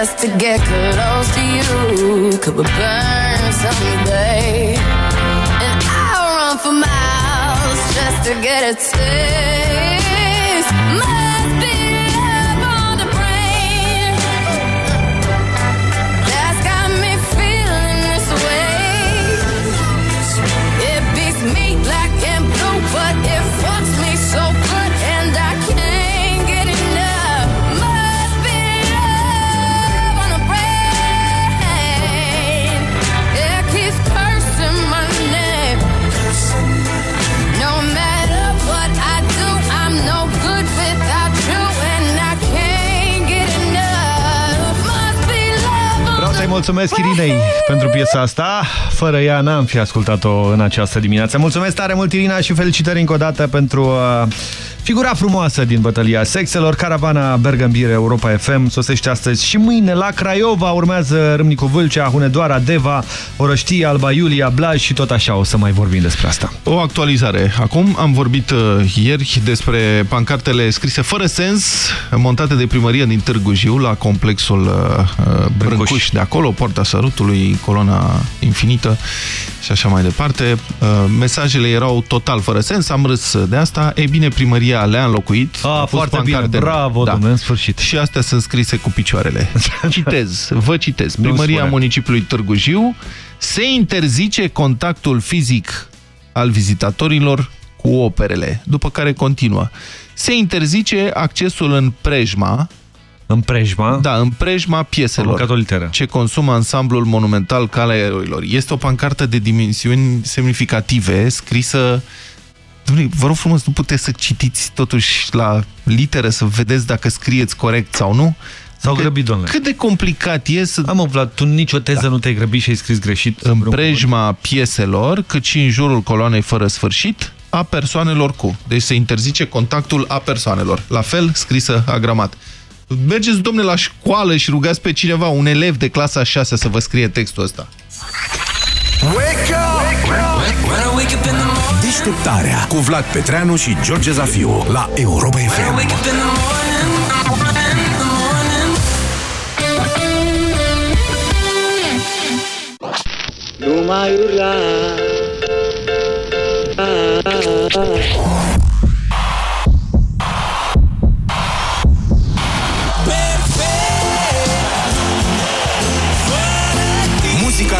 just to get close to you. Could we burn someday? And I'll run for miles just to get a taste. Mulțumesc Irinei pentru piesa asta. Fără ea n-am fi ascultat-o în această dimineață. Mulțumesc tare mult, Irina, și felicitări încă o dată pentru uh, figura frumoasă din bătălia sexelor. Caravana Bergambire Europa FM sosește astăzi și mâine la Craiova. Urmează Râmnicu Vâlcea, Hunedoara, Deva, Orăștie, Alba Iulia, Blaj și tot așa o să mai vorbim despre asta. O actualizare. Acum am vorbit uh, ieri despre pancartele scrise fără sens, montate de primărie din Târgu Jiu, la complexul uh, uh, Brâncuș de acolo, Poarta Sărutului, Coloana Infinită și așa mai departe. Uh, mesajele erau total fără sens, am râs de asta. Ei bine, primăria le-a înlocuit. Ah, pus foarte bine, pancarte- bravo, da. domnule, în sfârșit. Și astea sunt scrise cu picioarele. Citez, vă citez. Nu-mi Primăria spune. municipiului Târgu Jiu se interzice contactul fizic al vizitatorilor cu operele, după care continuă. Se interzice accesul în prejma În prejma? Da, în prejma Am pieselor mâncat o literă. ce consumă ansamblul monumental Calea Eroilor. Este o pancartă de dimensiuni semnificative, scrisă... Dom'le, vă rog frumos, nu puteți să citiți totuși la literă, să vedeți dacă scrieți corect sau nu? S-au Că- grăbit, domnule. Cât de complicat e să... Am Vlad, tu nicio teză da. nu te-ai grăbit și ai scris greșit. în prejma pieselor, cât și în jurul coloanei fără sfârșit, a persoanelor cu. Deci se interzice contactul a persoanelor. La fel, scrisă agramat. Mergeți, domne, la școală și rugați pe cineva, un elev de clasa 6 să vă scrie textul ăsta. Wake up! Deșteptarea cu Vlad Petreanu și George Zafiu la Europa FM. Nu mai urla Muzica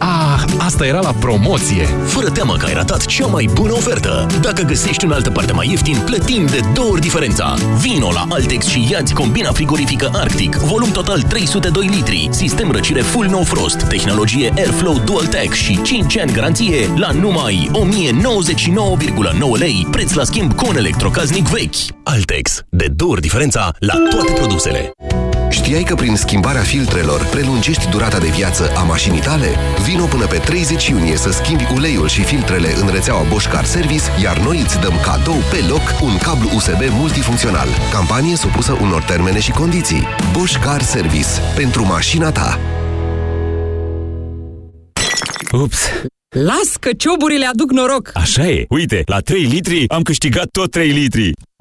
Ah, asta era la promoție! Fără teamă că ai ratat cea mai bună ofertă! Dacă găsești în altă parte mai ieftin, plătim de două ori diferența! Vino la Altex și ia combina frigorifică Arctic, volum total 302 litri, sistem răcire full no frost, tehnologie Airflow Dual Tech și 5 ani garanție la numai 1099,9 lei, preț la schimb cu un electrocaznic vechi. Altex, de două ori diferența la toate produsele. Știai că prin schimbarea filtrelor prelungești durata de viață a mașinii tale? Vino până pe 30 iunie să schimbi uleiul și filtrele în rețeaua Bosch Car Service, iar noi îți dăm cadou pe loc un cablu USB multifuncțional. Campanie supusă unor termene și condiții. Bosch Car Service. Pentru mașina ta. Ups! Las că cioburile aduc noroc! Așa e! Uite, la 3 litri am câștigat tot 3 litri!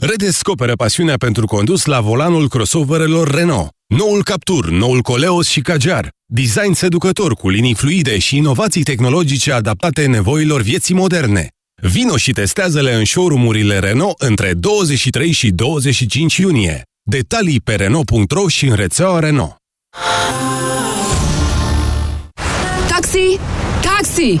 Redescoperă pasiunea pentru condus la volanul crossoverelor Renault. Noul Captur, noul Coleos și Kajar. Design seducător cu linii fluide și inovații tehnologice adaptate nevoilor vieții moderne. Vino și testează-le în showroom-urile Renault între 23 și 25 iunie. Detalii pe Renault.ro și în rețeaua Renault. Taxi! Taxi!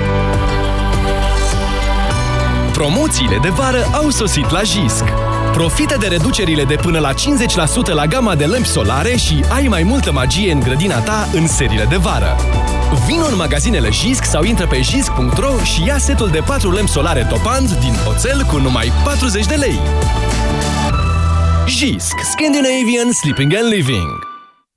Promoțiile de vară au sosit la JISC. Profită de reducerile de până la 50% la gama de lămpi solare și ai mai multă magie în grădina ta în seriile de vară. Vino în magazinele JISC sau intră pe jisc.ro și ia setul de 4 lămpi solare topant din oțel cu numai 40 de lei. JISC. Scandinavian Sleeping and Living.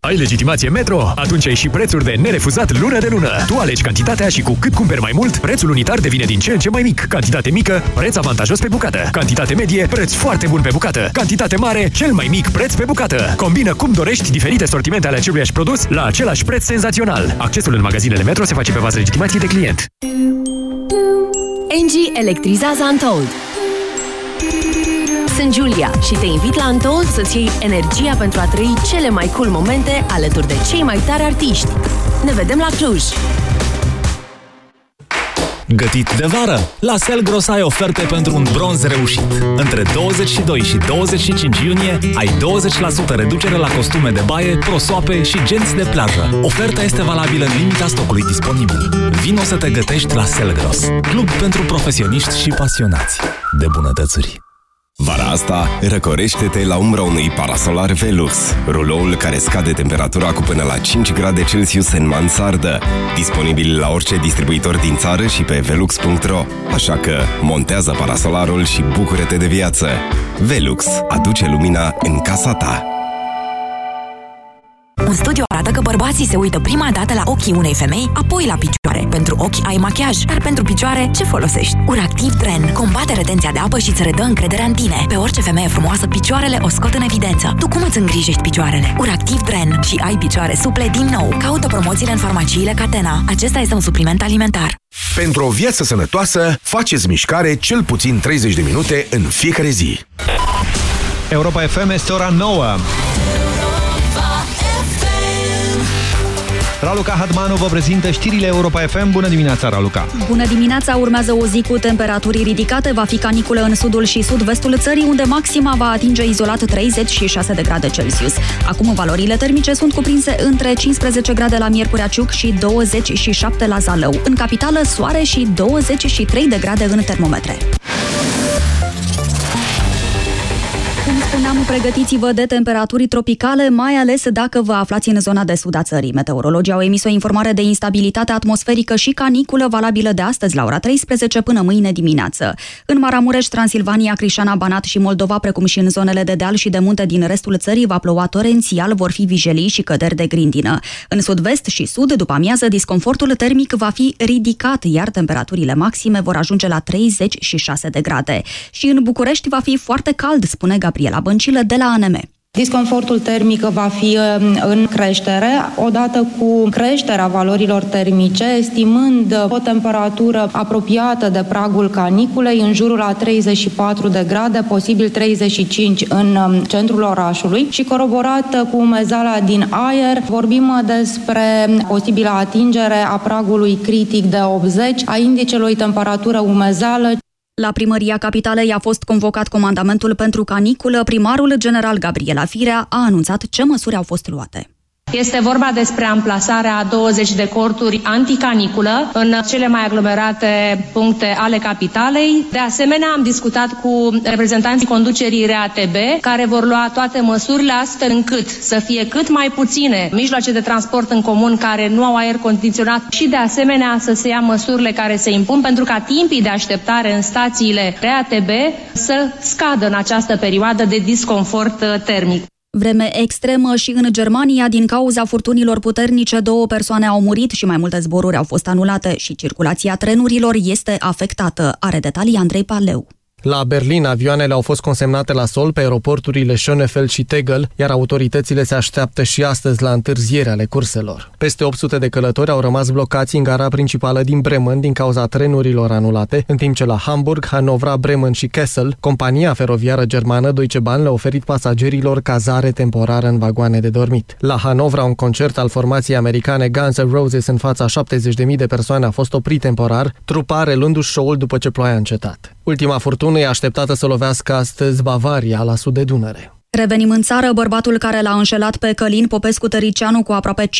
Ai legitimație Metro? Atunci ai și prețuri de nerefuzat lună de lună. Tu alegi cantitatea și cu cât cumperi mai mult, prețul unitar devine din ce în ce mai mic. Cantitate mică, preț avantajos pe bucată. Cantitate medie, preț foarte bun pe bucată. Cantitate mare, cel mai mic preț pe bucată. Combină cum dorești diferite sortimente ale aceluiași produs la același preț senzațional. Accesul în magazinele Metro se face pe bază legitimației de client. Engie electrizează Untold. Sunt Julia și te invit la Untold să-ți iei energia pentru a trăi cele mai cool momente alături de cei mai tari artiști. Ne vedem la Cluj! Gătit de vară? La Selgros ai oferte pentru un bronz reușit. Între 22 și 25 iunie ai 20% reducere la costume de baie, prosoape și genți de plajă. Oferta este valabilă în limita stocului disponibil. Vino să te gătești la Selgros, club pentru profesioniști și pasionați de bunătățuri. Vara asta, răcorește-te la umbra unui parasolar Velux, ruloul care scade temperatura cu până la 5 grade Celsius în mansardă. Disponibil la orice distribuitor din țară și pe velux.ro. Așa că montează parasolarul și bucură-te de viață. Velux aduce lumina în casa ta. Un studiu arată că bărbații se uită prima dată la ochii unei femei, apoi la picioare. Pentru ochi ai machiaj, dar pentru picioare ce folosești? Uractiv Dren combate retenția de apă și îți redă încrederea în tine. Pe orice femeie frumoasă, picioarele o scot în evidență. Tu cum îți îngrijești picioarele? Uractiv Dren și ai picioare suple din nou. Caută promoțiile în farmaciile Catena. Acesta este un supliment alimentar. Pentru o viață sănătoasă, faceți mișcare cel puțin 30 de minute în fiecare zi. Europa FM este ora 9. Raluca Hadmanu vă prezintă știrile Europa FM. Bună dimineața, Raluca! Bună dimineața! Urmează o zi cu temperaturi ridicate. Va fi caniculă în sudul și sud-vestul țării, unde maxima va atinge izolat 36 de grade Celsius. Acum valorile termice sunt cuprinse între 15 grade la Miercurea Ciuc și 27 la Zalău. În capitală, soare și 23 de grade în termometre. Pregătiți-vă de temperaturi tropicale, mai ales dacă vă aflați în zona de sud a țării. Meteorologii au emis o informare de instabilitate atmosferică și caniculă valabilă de astăzi la ora 13 până mâine dimineață. În Maramureș, Transilvania, Crișana, Banat și Moldova, precum și în zonele de deal și de munte din restul țării, va ploua torențial, vor fi vijelii și căderi de grindină. În sud-vest și sud, după amiază, disconfortul termic va fi ridicat, iar temperaturile maxime vor ajunge la 36 de grade. Și în București va fi foarte cald, spune Gabriel Gabriela Băncilă de la ANM. Disconfortul termic va fi um, în creștere, odată cu creșterea valorilor termice, estimând o temperatură apropiată de pragul caniculei, în jurul a 34 de grade, posibil 35 în um, centrul orașului și coroborat cu umezala din aer, vorbim despre posibilă atingere a pragului critic de 80, a indicelui temperatură umezală, la primăria capitalei a fost convocat comandamentul pentru caniculă. Primarul general Gabriela Firea a anunțat ce măsuri au fost luate. Este vorba despre amplasarea a 20 de corturi anticaniculă în cele mai aglomerate puncte ale capitalei. De asemenea, am discutat cu reprezentanții conducerii RATB, care vor lua toate măsurile astfel încât să fie cât mai puține mijloace de transport în comun care nu au aer condiționat și de asemenea să se ia măsurile care se impun pentru ca timpii de așteptare în stațiile RATB să scadă în această perioadă de disconfort termic. Vreme extremă și în Germania, din cauza furtunilor puternice, două persoane au murit și mai multe zboruri au fost anulate și circulația trenurilor este afectată. Are detalii Andrei Paleu. La Berlin, avioanele au fost consemnate la sol pe aeroporturile Schönefeld și Tegel, iar autoritățile se așteaptă și astăzi la întârziere ale curselor. Peste 800 de călători au rămas blocați în gara principală din Bremen din cauza trenurilor anulate, în timp ce la Hamburg, Hanovra, Bremen și Kessel, compania feroviară germană Deutsche Bahn le-a oferit pasagerilor cazare temporară în vagoane de dormit. La Hanovra, un concert al formației americane Guns N' Roses în fața 70.000 de persoane a fost oprit temporar, trupa relându-și show-ul după ce ploaia a încetat. Ultima furtună e așteptată să lovească astăzi Bavaria, la sud de Dunăre. Revenim în țară, bărbatul care l-a înșelat pe Călin Popescu Tăricianu cu aproape 15.000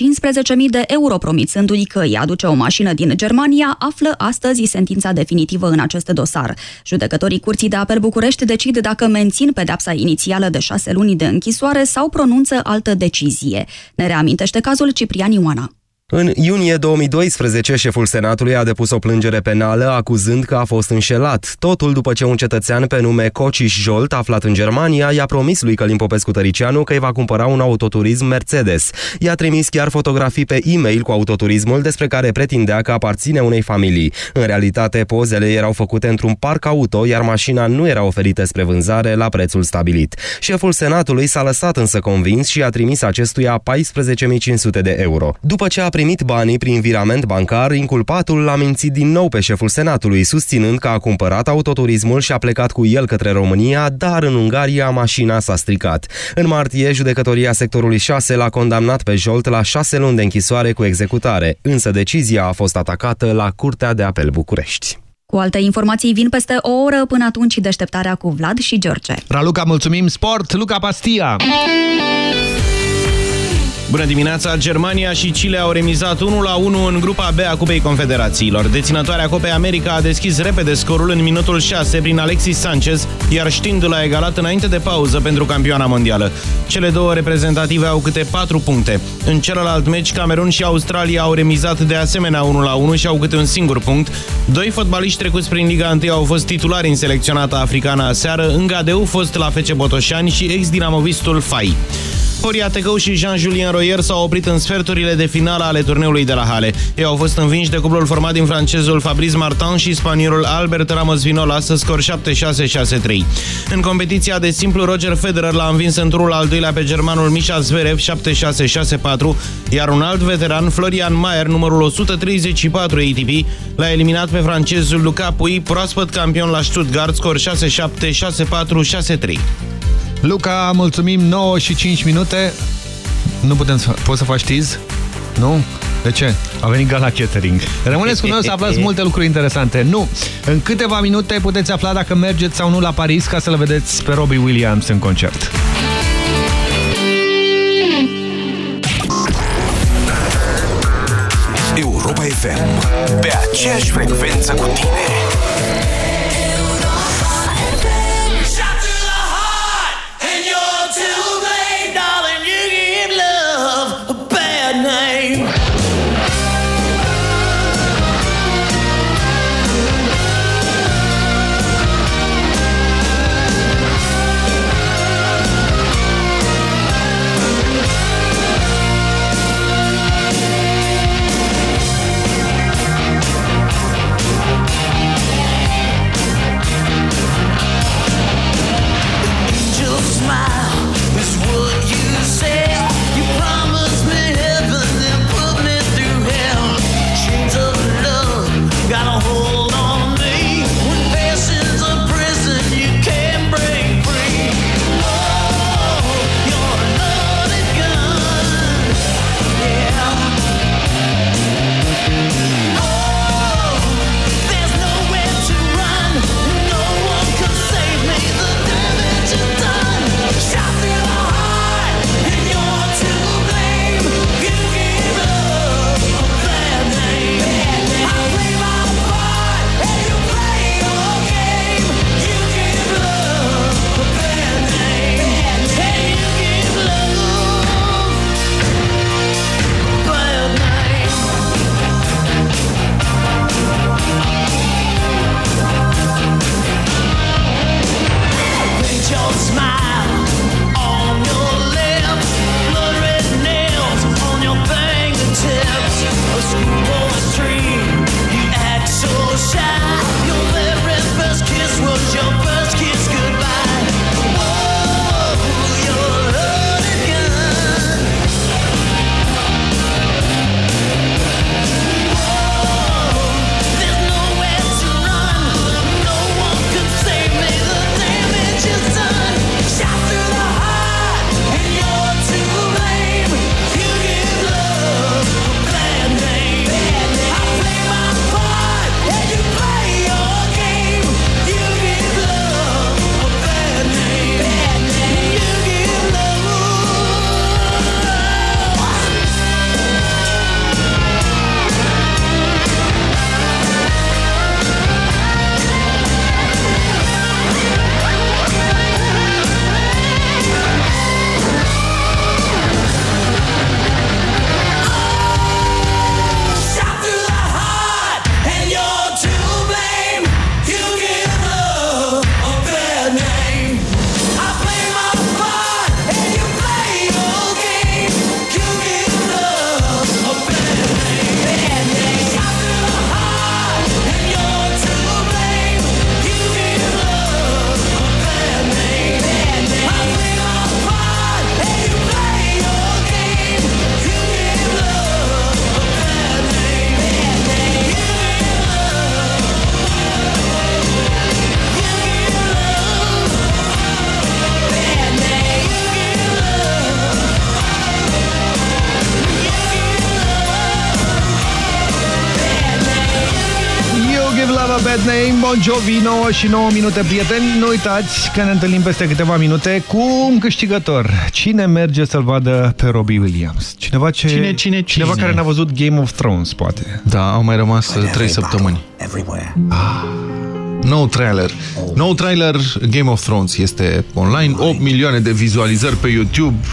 de euro promițându-i că îi aduce o mașină din Germania, află astăzi sentința definitivă în acest dosar. Judecătorii Curții de Apel București decid dacă mențin pedepsa inițială de șase luni de închisoare sau pronunță altă decizie. Ne reamintește cazul Ciprian Ioana. În iunie 2012, șeful Senatului a depus o plângere penală acuzând că a fost înșelat. Totul după ce un cetățean pe nume Cocis Jolt, aflat în Germania, i-a promis lui Călim Popescu Tăricianu că îi va cumpăra un autoturism Mercedes. I-a trimis chiar fotografii pe e-mail cu autoturismul despre care pretindea că aparține unei familii. În realitate, pozele erau făcute într-un parc auto, iar mașina nu era oferită spre vânzare la prețul stabilit. Șeful Senatului s-a lăsat însă convins și a trimis acestuia 14.500 de euro. După ce a primit banii prin virament bancar, inculpatul l-a mințit din nou pe șeful Senatului, susținând că a cumpărat autoturismul și a plecat cu el către România, dar în Ungaria mașina s-a stricat. În martie, judecătoria sectorului 6 l-a condamnat pe Jolt la șase luni de închisoare cu executare, însă decizia a fost atacată la Curtea de Apel București. Cu alte informații vin peste o oră, până atunci deșteptarea cu Vlad și George. Raluca, mulțumim! Sport, Luca Pastia! Bună dimineața! Germania și Chile au remizat 1-1 în grupa B a Cupei Confederațiilor. Deținătoarea Copei America a deschis repede scorul în minutul 6 prin Alexis Sanchez, iar știindul a egalat înainte de pauză pentru campioana mondială. Cele două reprezentative au câte 4 puncte. În celălalt meci, Camerun și Australia au remizat de asemenea 1-1 și au câte un singur punct. Doi fotbaliști trecuți prin Liga 1 au fost titulari în selecționata africană aseară, Îngadeu, fost la FC Botoșani și ex-dinamovistul Fai. Horia Tecău și Jean-Julien Royer s-au oprit în sferturile de finală ale turneului de la Hale. Ei au fost învinși de cuplul format din francezul Fabrice Martin și spaniolul Albert Ramos Vinola să scor 7-6-6-3. În competiția de simplu, Roger Federer l-a învins în turul al doilea pe germanul Misha Zverev 7-6-6-4, iar un alt veteran, Florian Mayer, numărul 134 ATP, l-a eliminat pe francezul Luca Pui, proaspăt campion la Stuttgart, scor 6-7, 6-4, 6-3. Luca, mulțumim, 9 și 5 minute. Nu putem să... Poți să faci tiz? Nu? De ce? A venit Gala Catering. Rămâneți cu noi să aflați multe lucruri interesante. Nu! În câteva minute puteți afla dacă mergeți sau nu la Paris ca să-l vedeți pe Robbie Williams în concert. Europa FM. Pe aceeași frecvență cu tine. Bon Jovi, 9 și 9 minute, prieteni. Nu uitați că ne întâlnim peste câteva minute cu un câștigător. Cine merge să-l vadă pe Robbie Williams? Cineva, ce... Cine, cine, Cineva cine? care n-a văzut Game of Thrones, poate. Da, au mai rămas 3 săptămâni. Nou trailer. Nou trailer Game of Thrones este online. 8 milioane de vizualizări pe YouTube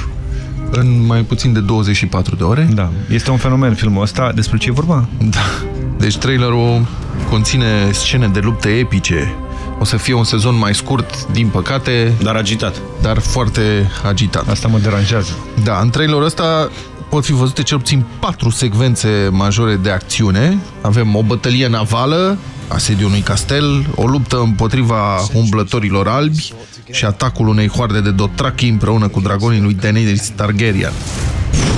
în mai puțin de 24 de ore. Da, este un fenomen filmul ăsta. Despre ce e vorba? Da. Deci trailerul conține scene de lupte epice. O să fie un sezon mai scurt, din păcate. Dar agitat. Dar foarte agitat. Asta mă deranjează. Da, în trailerul ăsta pot fi văzute cel puțin patru secvențe majore de acțiune. Avem o bătălie navală, asediul unui castel, o luptă împotriva umblătorilor albi și atacul unei hoarde de Dothraki împreună cu dragonii lui Daenerys Targaryen.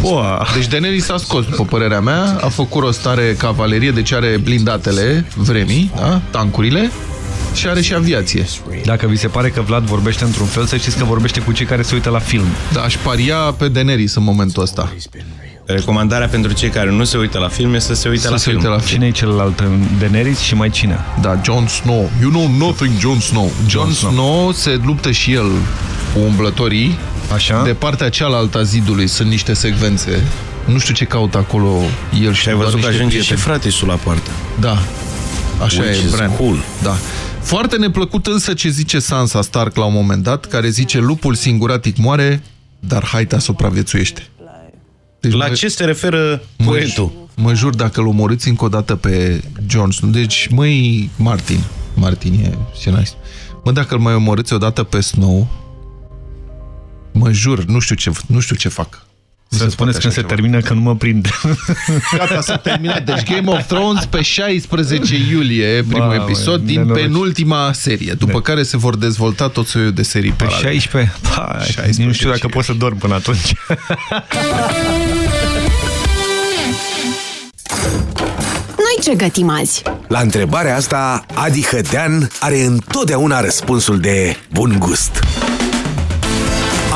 Wow. Deci Daenerys s-a scos, după părerea mea, a făcut rostare cavalerie, deci are blindatele vremii, da? tancurile, și are și aviație. Dacă vi se pare că Vlad vorbește într-un fel, să știți că vorbește cu cei care se uită la film. Da, aș paria pe Daenerys în momentul ăsta. Recomandarea pentru cei care nu se uită la filme să se uite Să la se film. uite la film. Cine e celălalt? Daenerys și mai cine? Da, Jon Snow. You know nothing, Jon Snow. Jon Snow se luptă și el cu umblătorii. Așa. De partea cealaltă a zidului sunt niște secvențe. Nu știu ce caută acolo el și Și ai doar văzut că niște ajunge și prieteni. fratisul la poartă. Da. Așa Which e, is Bran. cool. Da. Foarte neplăcut însă ce zice Sansa Stark la un moment dat, care zice lupul singuratic moare, dar haita supraviețuiește. Deci La mă- ce se referă mă, poetul? mă jur dacă îl omorâți încă o dată pe Jon Snow. Deci, măi, Martin, Martin e scenarist. Mă, dacă îl mai omorâți o dată pe Snow, mă jur, nu știu ce, nu știu ce fac. Nu Să se spuneți poate când se așa termină, că nu mă prind. Gata, s-a terminat. Deci Game of Thrones pe 16 iulie, primul Mamă, episod din nenoroc. penultima serie, după care se vor dezvolta tot soiul de serii Pe paralele. 16? Pa, 16 nu știu dacă pot să dorm până atunci. Noi ce gătim azi? La întrebarea asta, Adi Hădean are întotdeauna răspunsul de bun gust.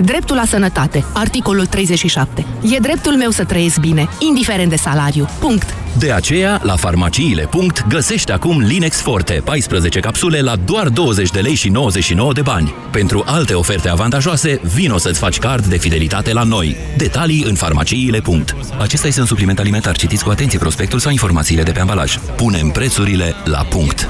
Dreptul la sănătate. Articolul 37. E dreptul meu să trăiesc bine, indiferent de salariu. Punct. De aceea, la farmaciile. Găsește acum Linex Forte, 14 capsule la doar 20 de lei și 99 de bani. Pentru alte oferte avantajoase, vino să-ți faci card de fidelitate la noi. Detalii în farmaciile. Acesta este un supliment alimentar. Citiți cu atenție prospectul sau informațiile de pe ambalaj. Punem prețurile la punct.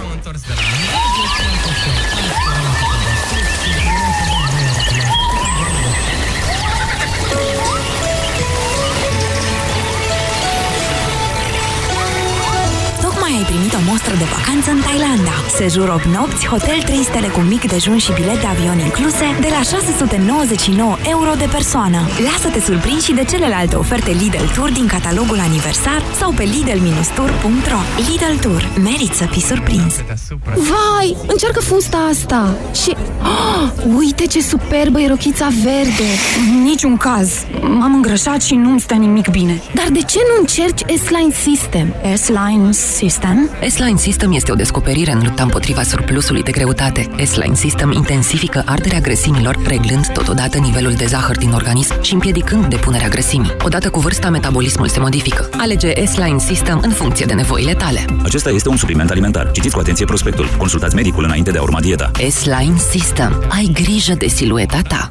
Tocmai ai primit o mostră de vacanță în Thailanda. Sejur 8 nopți, hotel 3 stele cu mic dejun și bilet de avion incluse de la 699 euro de persoană. Lasă-te surprins și de celelalte oferte Lidl Tour din catalogul aniversar sau pe lidl-tour.ro Lidl Tour. Merit să fii surprins. Vai, încearcă fusta asta Și... Oh, uite ce superbă e rochița verde Niciun caz. M-am îngrășat și nu-mi stă nimic bine. Dar de ce nu încerci S-Line System? S-Line System? S-Line System este o descoperire în lupta împotriva surplusului de greutate. S-Line System intensifică arderea grăsimilor, reglând totodată nivelul de zahăr din organism și împiedicând depunerea grăsimii. Odată cu vârsta, metabolismul se modifică. Alege S-Line System în funcție de nevoile tale. Acesta este un supliment alimentar. Citiți cu atenție prospectul. Consultați medicul înainte de a urma dieta. S-Line System. Ai grijă de silueta ta.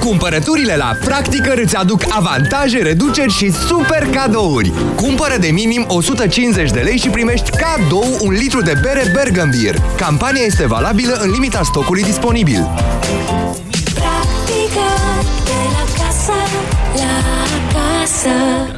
Cumpărăturile la Practicăr îți aduc avantaje, reduceri și super cadouri. Cumpără de minim 150 de lei și primești cadou un litru de bere Bergambir. Campania este valabilă în limita stocului disponibil. Practică de la casă, la casă.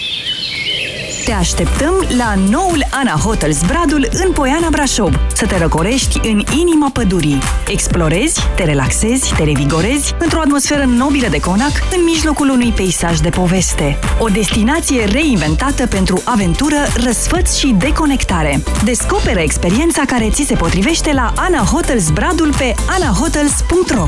Te așteptăm la noul Ana Hotels Bradul în Poiana Brașov. Să te răcorești în inima pădurii. Explorezi, te relaxezi, te revigorezi într-o atmosferă nobilă de conac în mijlocul unui peisaj de poveste. O destinație reinventată pentru aventură, răsfăț și deconectare. Descoperă experiența care ți se potrivește la Ana Hotels Bradul pe anahotels.ro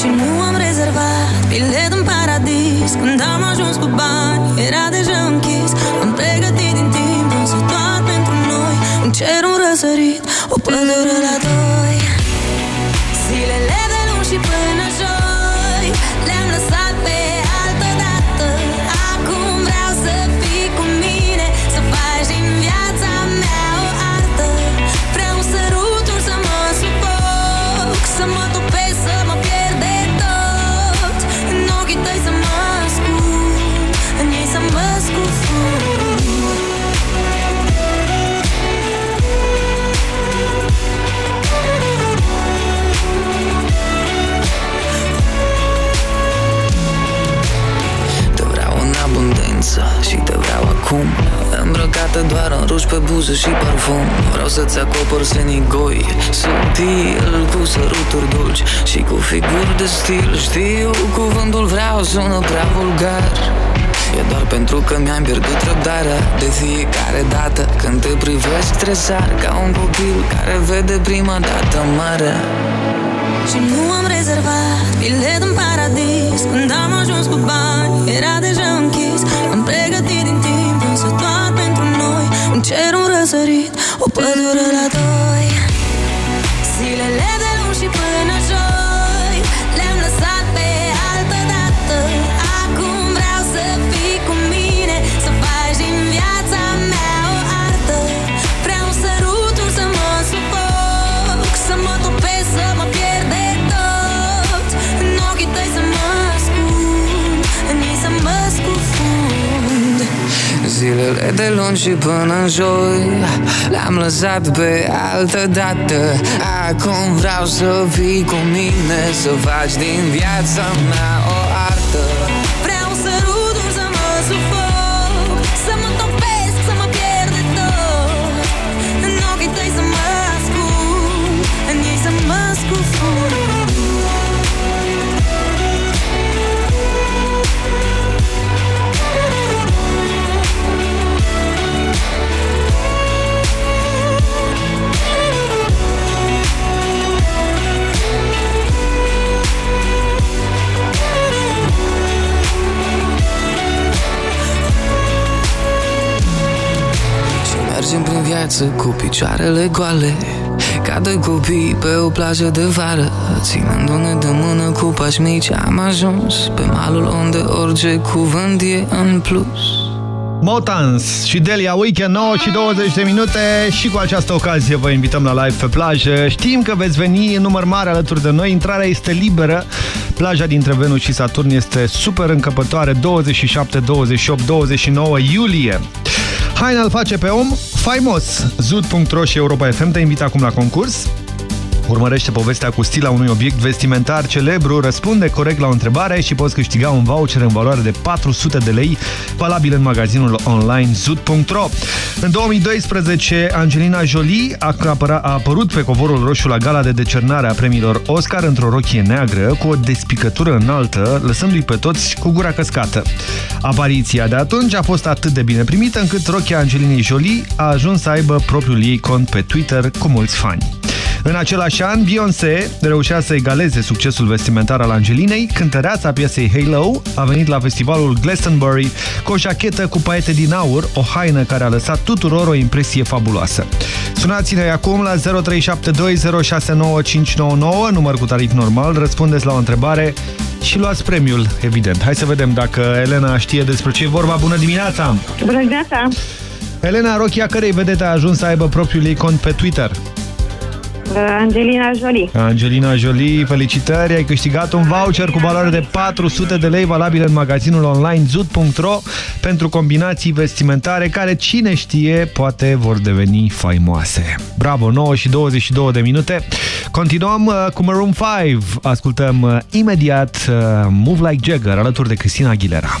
Și nu am rezervat bilet în paradis. Când am ajuns cu bani, era deja închis. Am pregătit din timp, însă doar pentru noi. Un cer, un răsărit, o pădure la doi. Zilele acum. Îmbrăcată doar în ruși pe buze și parfum. Vreau să-ți acopăr senigoi Subtil, cu săruturi dulci Și cu figuri de stil. Știu, cuvântul vreau sună prea vulgar. E doar pentru că mi-am pierdut răbdarea. De fiecare dată când te privesc stresar Ca un copil care vede prima dată marea. Și nu am rezervat bilet în paradis. Când am ajuns cu bani, era deja închis cer, un răsărit, o pădure Zilele de luni și până în joi. Le-am lăsat pe altă dată. Acum vreau să fii cu mine Să faci din viața mea o viață cu picioarele goale Ca doi copii pe o plajă de vară Ținându-ne de mână cu pași mici Am ajuns pe malul unde orice cuvânt e în plus Motans și Delia Weekend 9 și 20 de minute și cu această ocazie vă invităm la live pe plajă. Știm că veți veni în număr mare alături de noi, intrarea este liberă. Plaja dintre Venus și Saturn este super încăpătoare 27, 28, 29 iulie. Haina îl face pe om faimos. Zud.ro și Europa FM te invită acum la concurs. Urmărește povestea cu stila unui obiect vestimentar celebru, răspunde corect la o întrebare și poți câștiga un voucher în valoare de 400 de lei, valabil în magazinul online zut.ro. În 2012, Angelina Jolie a, apăra, a apărut pe covorul roșu la gala de decernare a premiilor Oscar într-o rochie neagră cu o despicătură înaltă, lăsându-i pe toți cu gura căscată. Apariția de atunci a fost atât de bine primită încât rochia Angelinei Jolie a ajuns să aibă propriul ei cont pe Twitter cu mulți fani. În același an, Beyoncé reușea să egaleze succesul vestimentar al Angelinei. Cântăreața piesei Halo a venit la festivalul Glastonbury cu o jachetă cu paete din aur, o haină care a lăsat tuturor o impresie fabuloasă. Sunați-ne acum la 0372069599, număr cu tarif normal, răspundeți la o întrebare și luați premiul, evident. Hai să vedem dacă Elena știe despre ce e vorba. Bună dimineața! Bună dimineața! Elena, rochia cărei vedete a ajuns să aibă propriul ei cont pe Twitter? Angelina Jolie. Angelina Jolie, felicitări! Ai câștigat un voucher cu valoare de 400 de lei valabil în magazinul online zut.ro pentru combinații vestimentare care, cine știe, poate vor deveni faimoase. Bravo! 9 și 22 de minute. Continuăm uh, cu Maroon 5. Ascultăm uh, imediat uh, Move Like Jagger alături de Cristina Aguilera.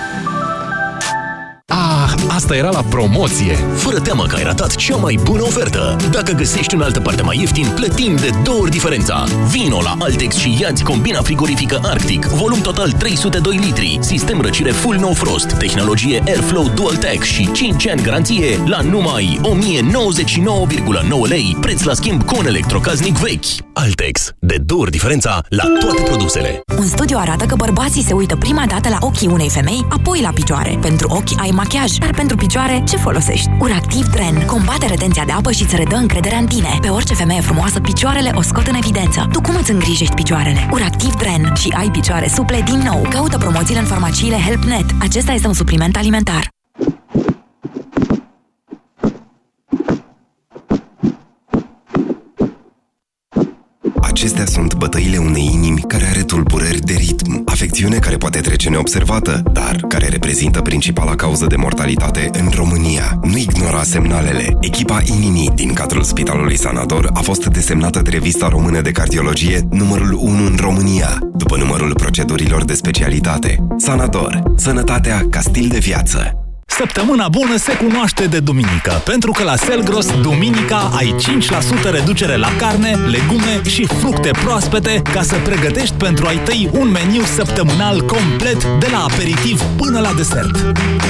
asta era la promoție! Fără teamă că ai ratat cea mai bună ofertă! Dacă găsești în altă parte mai ieftin, plătim de două ori diferența! Vino la Altex și iați combina frigorifică Arctic, volum total 302 litri, sistem răcire full no frost, tehnologie Airflow Dual Tech și 5 ani garanție la numai 1099,9 lei, preț la schimb cu un electrocaznic vechi. Altex, de două ori diferența la toate produsele. Un studiu arată că bărbații se uită prima dată la ochii unei femei, apoi la picioare. Pentru ochi ai machiaj, dar pentru picioare ce folosești? Uractiv Tren combate retenția de apă și îți redă încrederea în tine. Pe orice femeie frumoasă, picioarele o scot în evidență. Tu cum îți îngrijești picioarele? Uractiv Tren și ai picioare suple din nou. Caută promoțiile în farmaciile HelpNet. Acesta este un supliment alimentar. Acestea sunt bătăile unei inimi care are tulburări de ritm, afecțiune care poate trece neobservată, dar care reprezintă principala cauză de mortalitate în România. Nu ignora semnalele. Echipa inimii din cadrul Spitalului Sanator a fost desemnată de revista română de cardiologie numărul 1 în România, după numărul procedurilor de specialitate. Sanator. Sănătatea ca stil de viață. Săptămâna bună se cunoaște de duminică, pentru că la Selgros, duminica, ai 5% reducere la carne, legume și fructe proaspete ca să pregătești pentru ai tăi un meniu săptămânal complet de la aperitiv până la desert.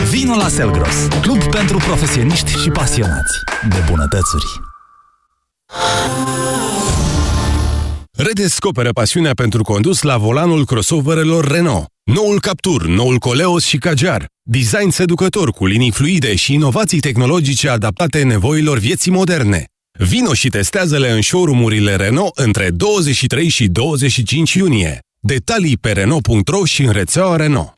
Vino la Selgros, club pentru profesioniști și pasionați de bunătățuri. Redescoperă pasiunea pentru condus la volanul crossoverelor Renault. Noul Captur, noul Coleos și Kajar. Design seducător cu linii fluide și inovații tehnologice adaptate nevoilor vieții moderne. Vino și testează-le în showroom-urile Renault între 23 și 25 iunie. Detalii pe Renault.ro și în rețeaua Renault.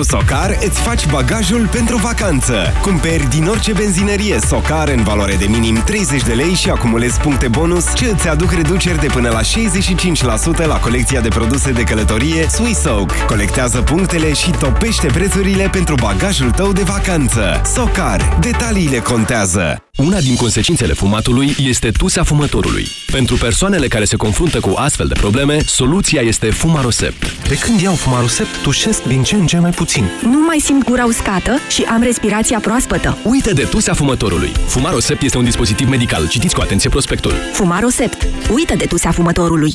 Cu Socar îți faci bagajul pentru vacanță. Cumperi din orice benzinărie Socar în valoare de minim 30 de lei și acumulezi puncte bonus ce îți aduc reduceri de până la 65% la colecția de produse de călătorie Swissoak. Colectează punctele și topește prețurile pentru bagajul tău de vacanță. Socar. Detaliile contează. Una din consecințele fumatului este tusea fumătorului. Pentru persoanele care se confruntă cu astfel de probleme, soluția este Fumarosept. De când iau Fumarosept, tușesc din ce în ce mai puțin. Nu mai simt gura uscată și am respirația proaspătă. Uite de tusea fumătorului. Fumarosept este un dispozitiv medical. Citiți cu atenție prospectul. Fumarosept. Uită de tusea fumătorului.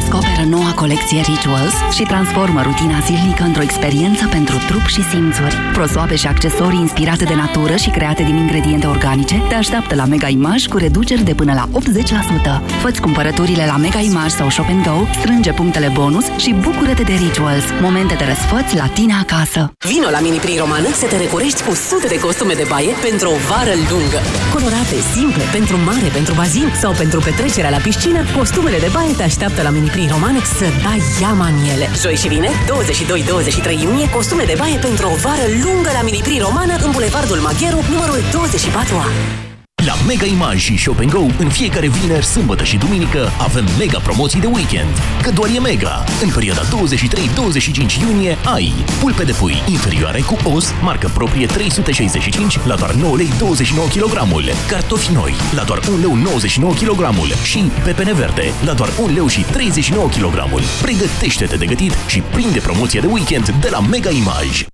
Descoperă noua colecție Rituals și transformă rutina zilnică într-o experiență pentru trup și simțuri. Prosoape și accesorii inspirate de natură și create din ingrediente organice te așteaptă la Mega Image cu reduceri de până la 80%. Fă-ți cumpărăturile la Mega Image sau Shop Go, strânge punctele bonus și bucură-te de Rituals, momente de răsfăț la tine acasă. Vino la Mini Prin Romană să te recorești cu sute de costume de baie pentru o vară lungă. Colorate, simple, pentru mare, pentru bazin sau pentru petrecerea la piscină, costumele de baie te așteaptă la Mini Prin Romanex să dai iama în ele. Joi și vine, 22-23 iunie, costume de baie pentru o vară lungă la Mini Prin Romană în Bulevardul Magheru, numărul 24A. La Mega Image și Shop Go, în fiecare vineri, sâmbătă și duminică, avem mega promoții de weekend. Că doar e mega! În perioada 23-25 iunie ai pulpe de pui inferioare cu os, marcă proprie 365 la doar 9 lei 29 kg, cartofi noi la doar 1 leu 99 kg și pepene verde la doar 1 leu și 39 kg. Pregătește-te de gătit și prinde promoția de weekend de la Mega Image.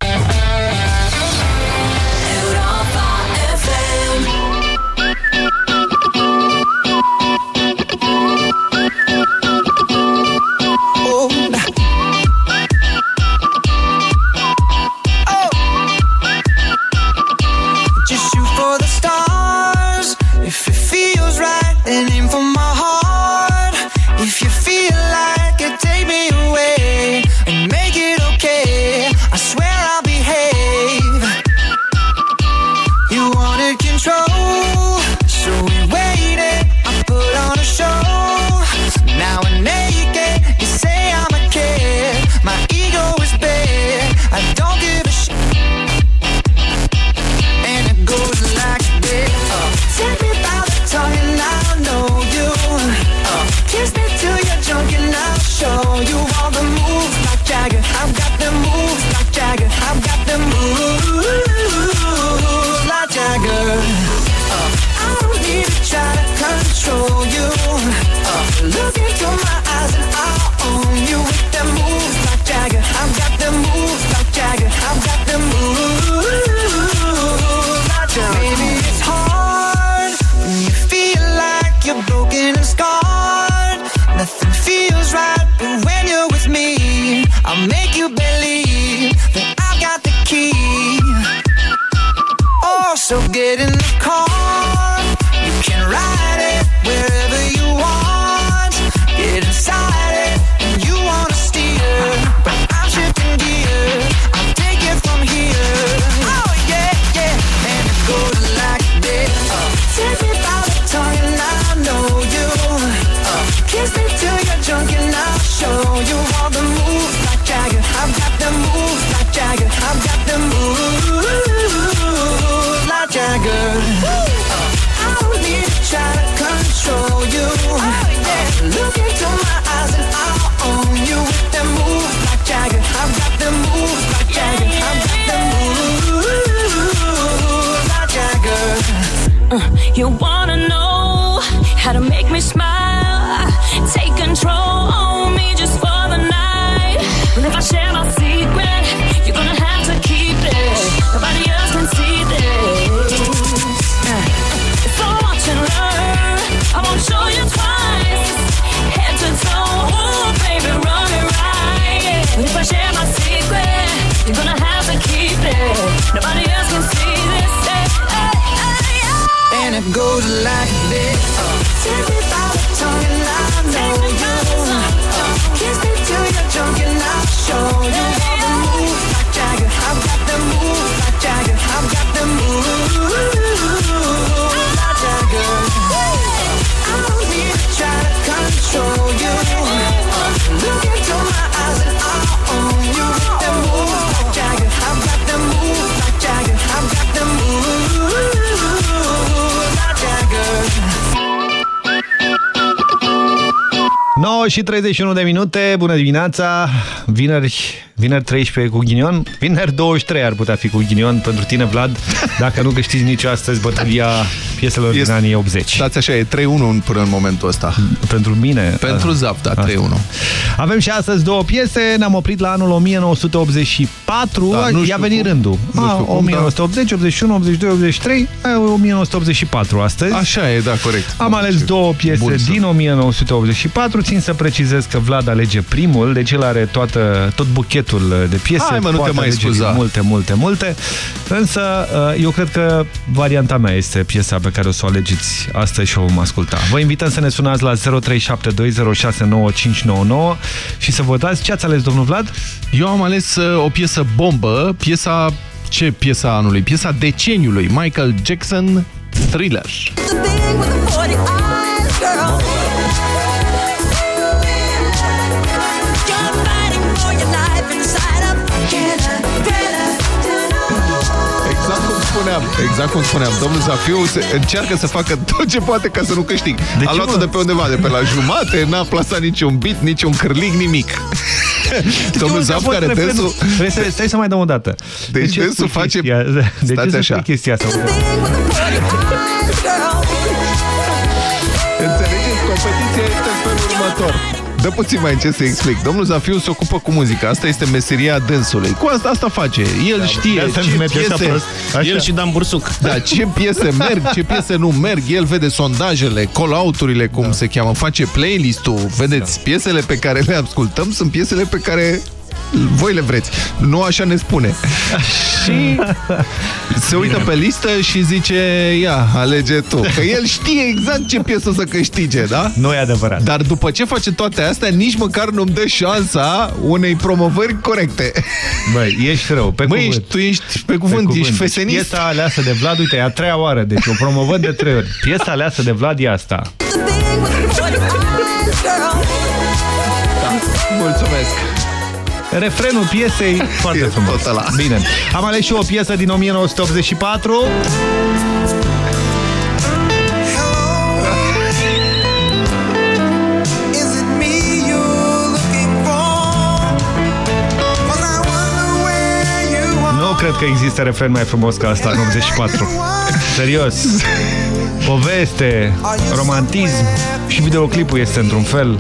Și 31 de minute, bună dimineața, vineri, vineri 13 cu ghinion, vineri 23 ar putea fi cu ghinion pentru tine, Vlad, dacă nu câștigi nici astăzi bătălia pieselor din anii 80. Stați așa, e 3-1 până în momentul ăsta. Pentru mine? Pentru Zap, da, 3-1. Avem și astăzi două piese, ne-am oprit la anul 1984, Da, nu i-a știu venit cum. rândul. Nu A, știu cum, 1980, 81, 82, 83, a, 1984 astăzi. Așa e, da, corect. Am ales două piese Bun, din 1984. Țin să precizez că Vlad alege primul, deci el are toată, tot buchetul de piese. Hai, mă, nu te poate mai alege scuza. Multe, multe, multe. Însă eu cred că varianta mea este piesa pe care o să o alegeți astăzi și o vom asculta. Vă invităm să ne sunați la 0372069599 și să votați. Ce ați ales, domnul Vlad? Eu am ales uh, o piesă bombă, piesa... Ce piesa anului? Piesa deceniului, Michael Jackson, Thriller. Exact spuneam, exact cum spuneam, domnul Zafiu se, încearcă să facă tot ce poate ca să nu câștig. De A ce, luat-o mă? de pe undeva, de pe la jumate, n-a plasat niciun bit, niciun cârlig, nimic. domnul Deci, Zaf, a fost care refrenul. dânsul... Trebuie să, stai să mai dăm o dată. Deci de ce dânsul spui face- Chestia, de Stați ce așa. spui chestia asta? Înțelegeți? Competiția este în felul următor. Dă puțin mai încet să explic. Domnul Zafiu se ocupă cu muzica. Asta este meseria dânsului. Cu asta, asta face. El știe de asta ce merge așa piese... prost. Așa. El și Dan Bursuc. Da, ce piese merg, ce piese nu merg. El vede sondajele, call-out-urile, cum Da. se cheamă, face playlist-ul. Vedeți, piesele pe care le ascultăm sunt piesele pe care voi le vreți. Nu așa ne spune. și se uită pe listă și zice, ia, alege tu. Că el știe exact ce piesă să câștige, da? Nu e adevărat. Dar după ce face toate astea, nici măcar nu-mi dă șansa unei promovări corecte. Băi, ești rău, pe Măi, cuvânt. ești, tu ești pe cuvânt, Pe ești Deci, fesenist. piesa aleasă de Vlad, uite, e a treia oară, deci o promovăm de trei ori. Piesa aleasă de Vlad e asta. Mulțumesc. Refrenul piesei, foarte frumos. tot ăla. Bine. Am ales și eu o piesă din 1984. Nu cred că există refren mai frumos ca asta în 84. Serios. Poveste, romantism și videoclipul este într-un fel.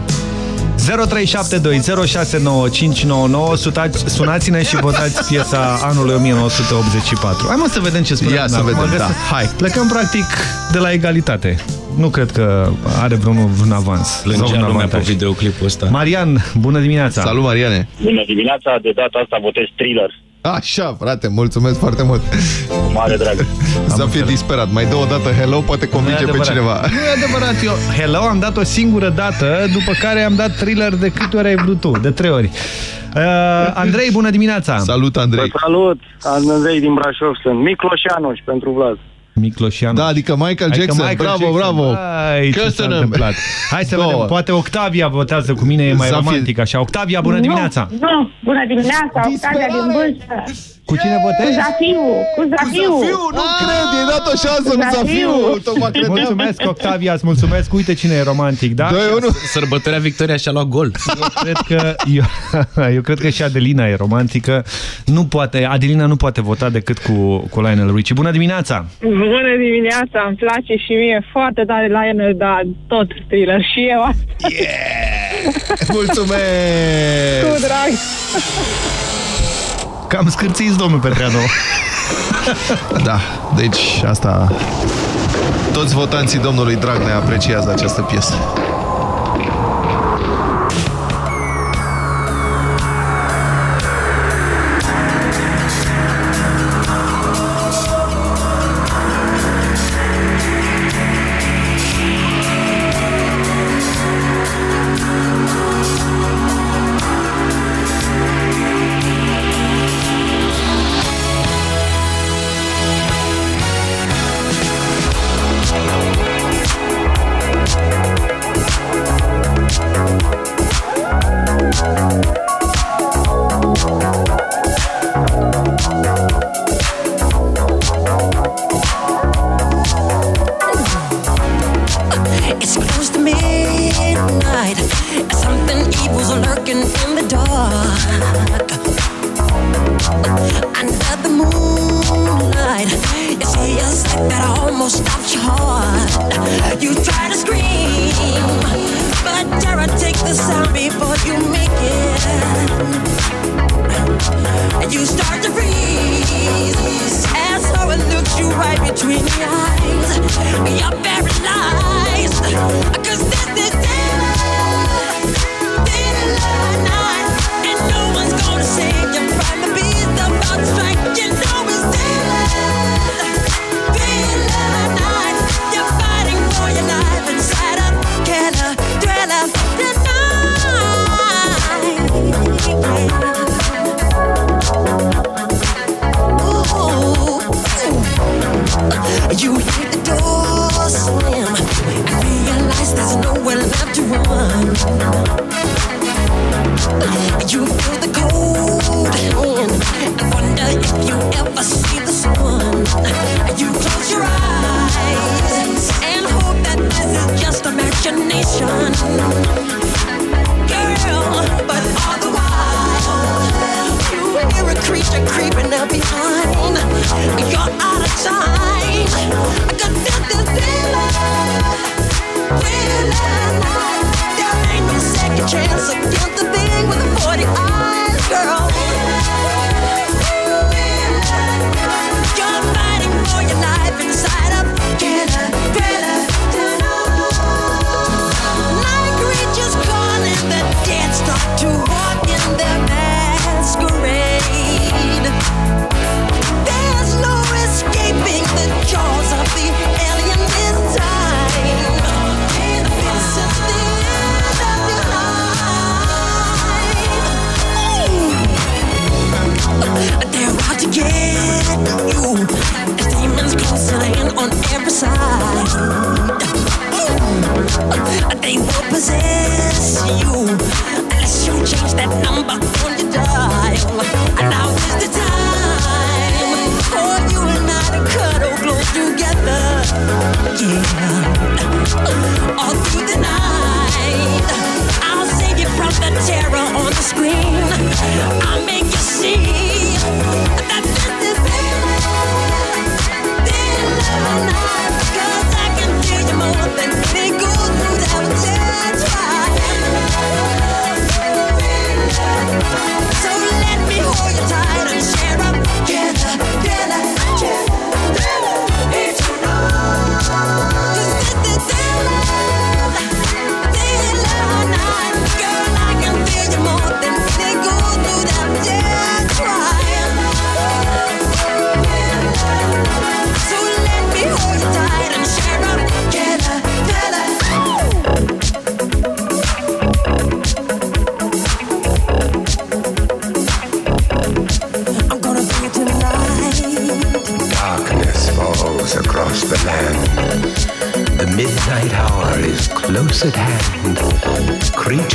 0372069599 Sunați- Sunați-ne și votați piesa anului 1984 Hai mă să vedem ce spune Ia să Acum vedem, găsă- da. Hai, plecăm practic de la egalitate Nu cred că are vreunul vreun avans sau Plângea vreun lumea pe avantaj. videoclipul ăsta. Marian, bună dimineața Salut, Mariane. Bună dimineața, de data asta votez thriller. Așa, frate, mulțumesc foarte mult. Cu mare drag. Să fie disperat. Mai dă o dată hello, poate convinge pe adevărat. cineva. Nu e adevărat, eu Hello am dat o singură dată După care am dat thriller de câte ori ai vrut tu De trei ori uh, Andrei, bună dimineața Salut, Andrei. Vă salut, Andrei din Brașov sunt. Micloșanu și pentru Vlad. Micloșianu Da, adică Michael Adică Jackson. Michael bravo, Jackson. bravo. Hai, ce s-a Căsănăm. întâmplat? Hai să Două. vedem, poate Octavia votează cu mine, e mai Zafir. romantic așa. Octavia, bună dimineața! Nu, nu, bună dimineața, Octavia din Bâlță. Cu cine Cu votezi? Zafiu, cu Zafiu. nu cred, i-ai dat o șansă lui Zafiu. Tocmai cred. Mulțumesc, Octavia, îți mulțumesc. Uite cine e romantic, da? 2-1. Sărbătoarea Victoria și-a luat gol. Eu cred că, eu, eu cred că și Adelina e romantică. Nu poate, Adelina nu poate vota decât cu, cu Lionel Richie. Bună dimineața! Bună dimineața, îmi place și mie foarte tare Lionel, dar tot thriller și eu. Mulțumesc! Cu drag. Cam scârțiți, domnul Petreanu. Da, deci asta... Toți votanții domnului Dragnea apreciază această piesă.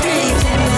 Thank you.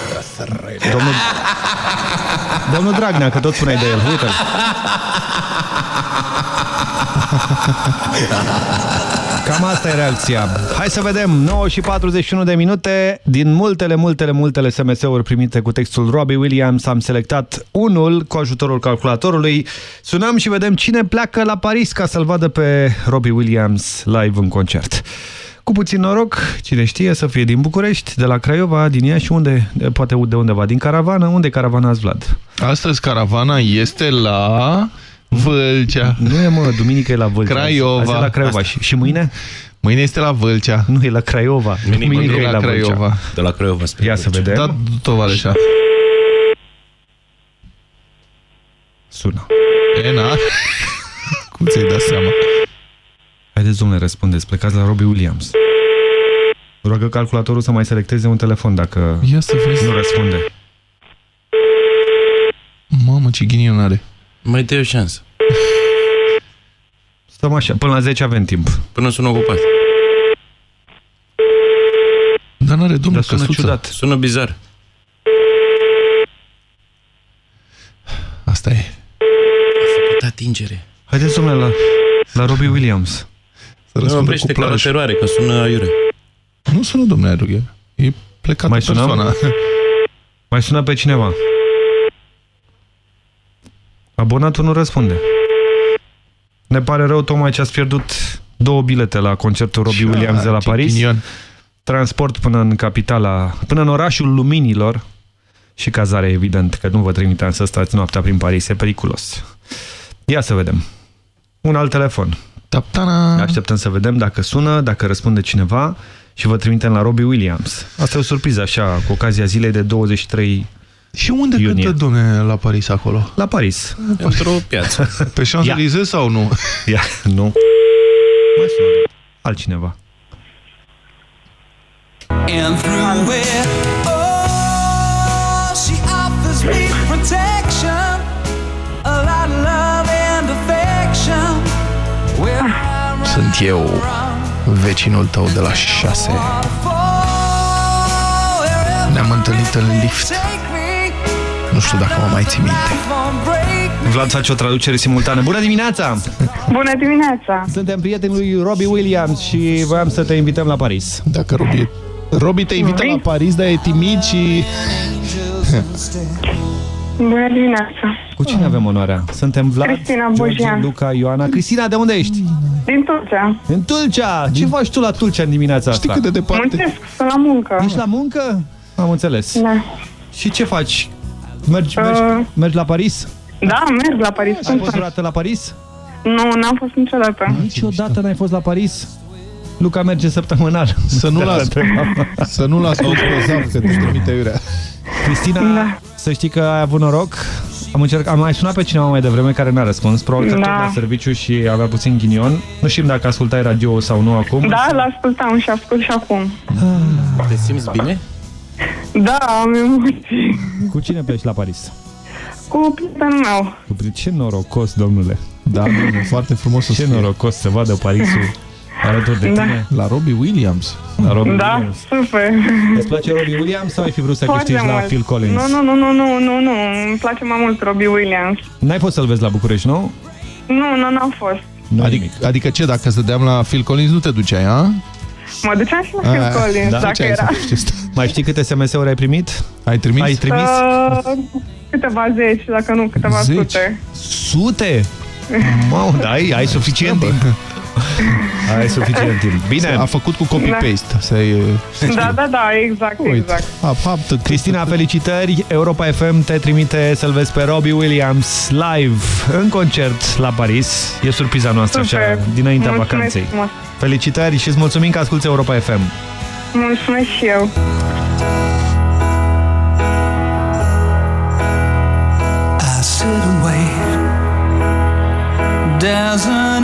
Domnul, domnul Dragnea, că tot spuneai de el, uite -l. Cam asta e reacția. Hai să vedem, 9 și 41 de minute, din multele, multele, multele SMS-uri primite cu textul Robbie Williams, am selectat unul cu ajutorul calculatorului. Sunăm și vedem cine pleacă la Paris ca să-l vadă pe Robbie Williams live în concert. Cu puțin noroc, cine știe, să fie din București, de la Craiova, din Iași, unde, poate de undeva, din caravană. Unde e caravana azi, Vlad? Astăzi caravana este la Vâlcea. Nu e, mă, duminică e la Vâlcea. Craiova. Azi e la Craiova. Și, și mâine? Mâine este la Vâlcea. Nu, e la Craiova. Duminică e la, Craiova. Vâlcea. De la Craiova spre Ia să vedem. Da, Tovaleșa. Sună. E, na. Cum ți-ai dat seama? Haideți, domnule, răspundeți. Plecați la Robbie Williams. Roagă calculatorul să mai selecteze un telefon dacă Ia să vezi. nu răspunde. Mamă, ce ghinion are. Mai dă o șansă. Stăm așa. Până la 10 avem timp. Până sunt ocupat. Dar n-are domnul Dar sună căsuță. ciudat. Sună bizar. Asta e. A făcut atingere. Haideți, domnule, la, la Robbie Williams. Să Nu răspundă oprește cu ca la plaj. teroare, că sună aiure. Nu sună, domnule Rughe. E plecat Mai sunăm? persoana. Mai sună pe cineva. Abonatul nu răspunde. Ne pare rău, tocmai ce ați pierdut două bilete la concertul Robbie Ce- Williams de la ce Paris. ghinion. Transport până în capitala, până în orașul Luminilor și cazare, evident, că nu vă trimiteam să stați noaptea prin Paris, e periculos. Ia să vedem. Un alt telefon. Taptana. Așteptăm să vedem dacă sună, dacă răspunde cineva și vă trimitem la Robbie Williams. Asta e o surpriză, așa, cu ocazia zilei de 23 Și unde Iunie. cântă, domne, la Paris acolo? la Paris. Într-o piață. Pe Champs-Élysées sau nu? Ia, nu. Mai sună altcineva. And through it, Sunt eu, vecinul tău de la 6. Ne-am întâlnit în lift. Nu știu dacă mă mai ții minte. Vlad face o traducere simultană. Bună dimineața! Bună dimineața! Suntem prietenii lui Robbie Williams și voiam să te invităm la Paris. Dacă Robbie, Robbie te invită la Paris, dar e timid și... Bună dimineața! Cu cine avem onoarea? Suntem Vlad, Cristina George, Bojan. Luca, Ioana. Cristina, de unde ești? Din Turcia. În Tulcea! Ce faci tu la Tulcea în dimineața Știi asta? cât de departe? Muncesc, sunt la muncă. Ești la muncă? Am înțeles. Da. Și ce faci? Mergi, mergi, Uh. mergi la Paris? Da, merg la Paris. Ai Sunt fost vreodată la Paris? Nu, n-am fost niciodată. Niciodată n-ai fost la Paris? Luca merge săptămânal. Să nu Te las, întrebam. să nu las tot pe zap, că te trimite iurea. Cristina, Da. să știi că ai avut noroc. Am, încercat, am mai sunat pe cineva mai devreme care n-a răspuns. Probabil că Da. tot la serviciu și avea puțin ghinion. Nu știm dacă ascultai radio sau nu acum. Da, l-ascultam și ascult și acum. Te simți bine? Da, am emoții. Cu cine pleci la Paris? Cu prietenul meu. Cu pri- Ce norocos, domnule. Da, domnule, foarte frumos să Ce fie. norocos să vadă Parisul alături de Da. tine. La Robbie Williams. La Robbie Da, Williams. super. Îți place Robbie Williams sau ai fi vrut să Foarte câștigi la mult. Phil Collins? Nu, nu, nu, nu, nu, nu, nu. Îmi place mai mult Robbie Williams. N-ai fost să-l vezi la București, nu? Nu, nu, n-am fost. Nu Adică, adică ce, dacă să deam la Phil Collins, nu te duceai, a? Mă duceam și la Phil A, Collins, da? dacă Duceai era. să știi asta. Mai știi câte SMS-uri ai primit? Ai trimis? Ai trimis? Uh, câteva zeci, dacă nu câteva Zeci? sute. Sute? Mamă, da, ai, ai suficient timp. Ai suficient timp. Bine. A făcut cu copy-paste. Să-i... Da, da, da, exact, Uite, exact. hap, hap, tăc, Cristina, felicitări! Europa FM te trimite să-l vezi pe Robbie Williams live în concert la Paris. E surpriza noastră Super. așa, dinaintea Mulțumesc vacanței. frumos. Felicitări și îți mulțumim că asculti Europa FM. Mulțumesc și eu. I sit and wait. Does an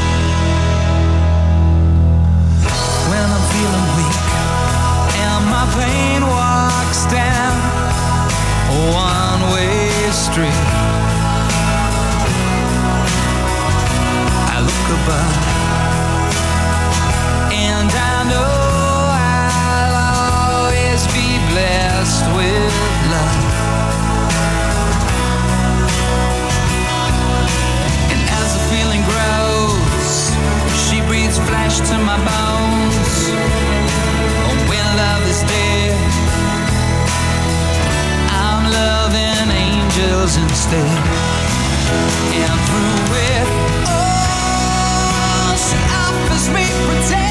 Angels instead. And through it, oh, she offers me protection,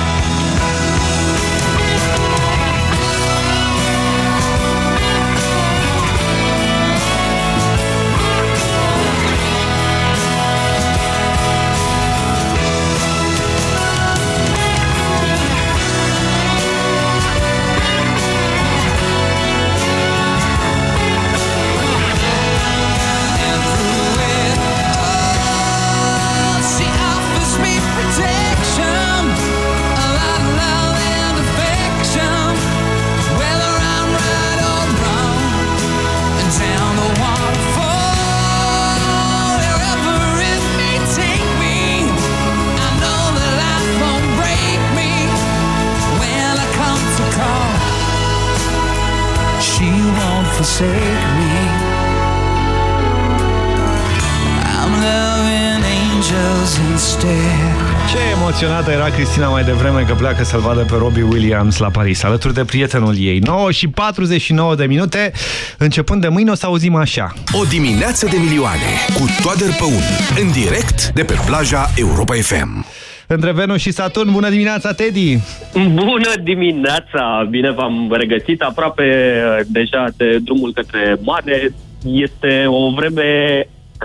Emoționată era Cristina mai devreme că pleacă să-l vadă pe Robbie Williams la Paris, alături de prietenul ei. 9 și 49 de minute, începând de mâine o să auzim așa. O dimineață de milioane cu Toader Păun. În direct de pe plaja Europa FM. Între Venus și Saturn, bună dimineața, Teddy! Bună dimineața! Bine v-am regăsit aproape uh, deja de drumul către mare. Este o vreme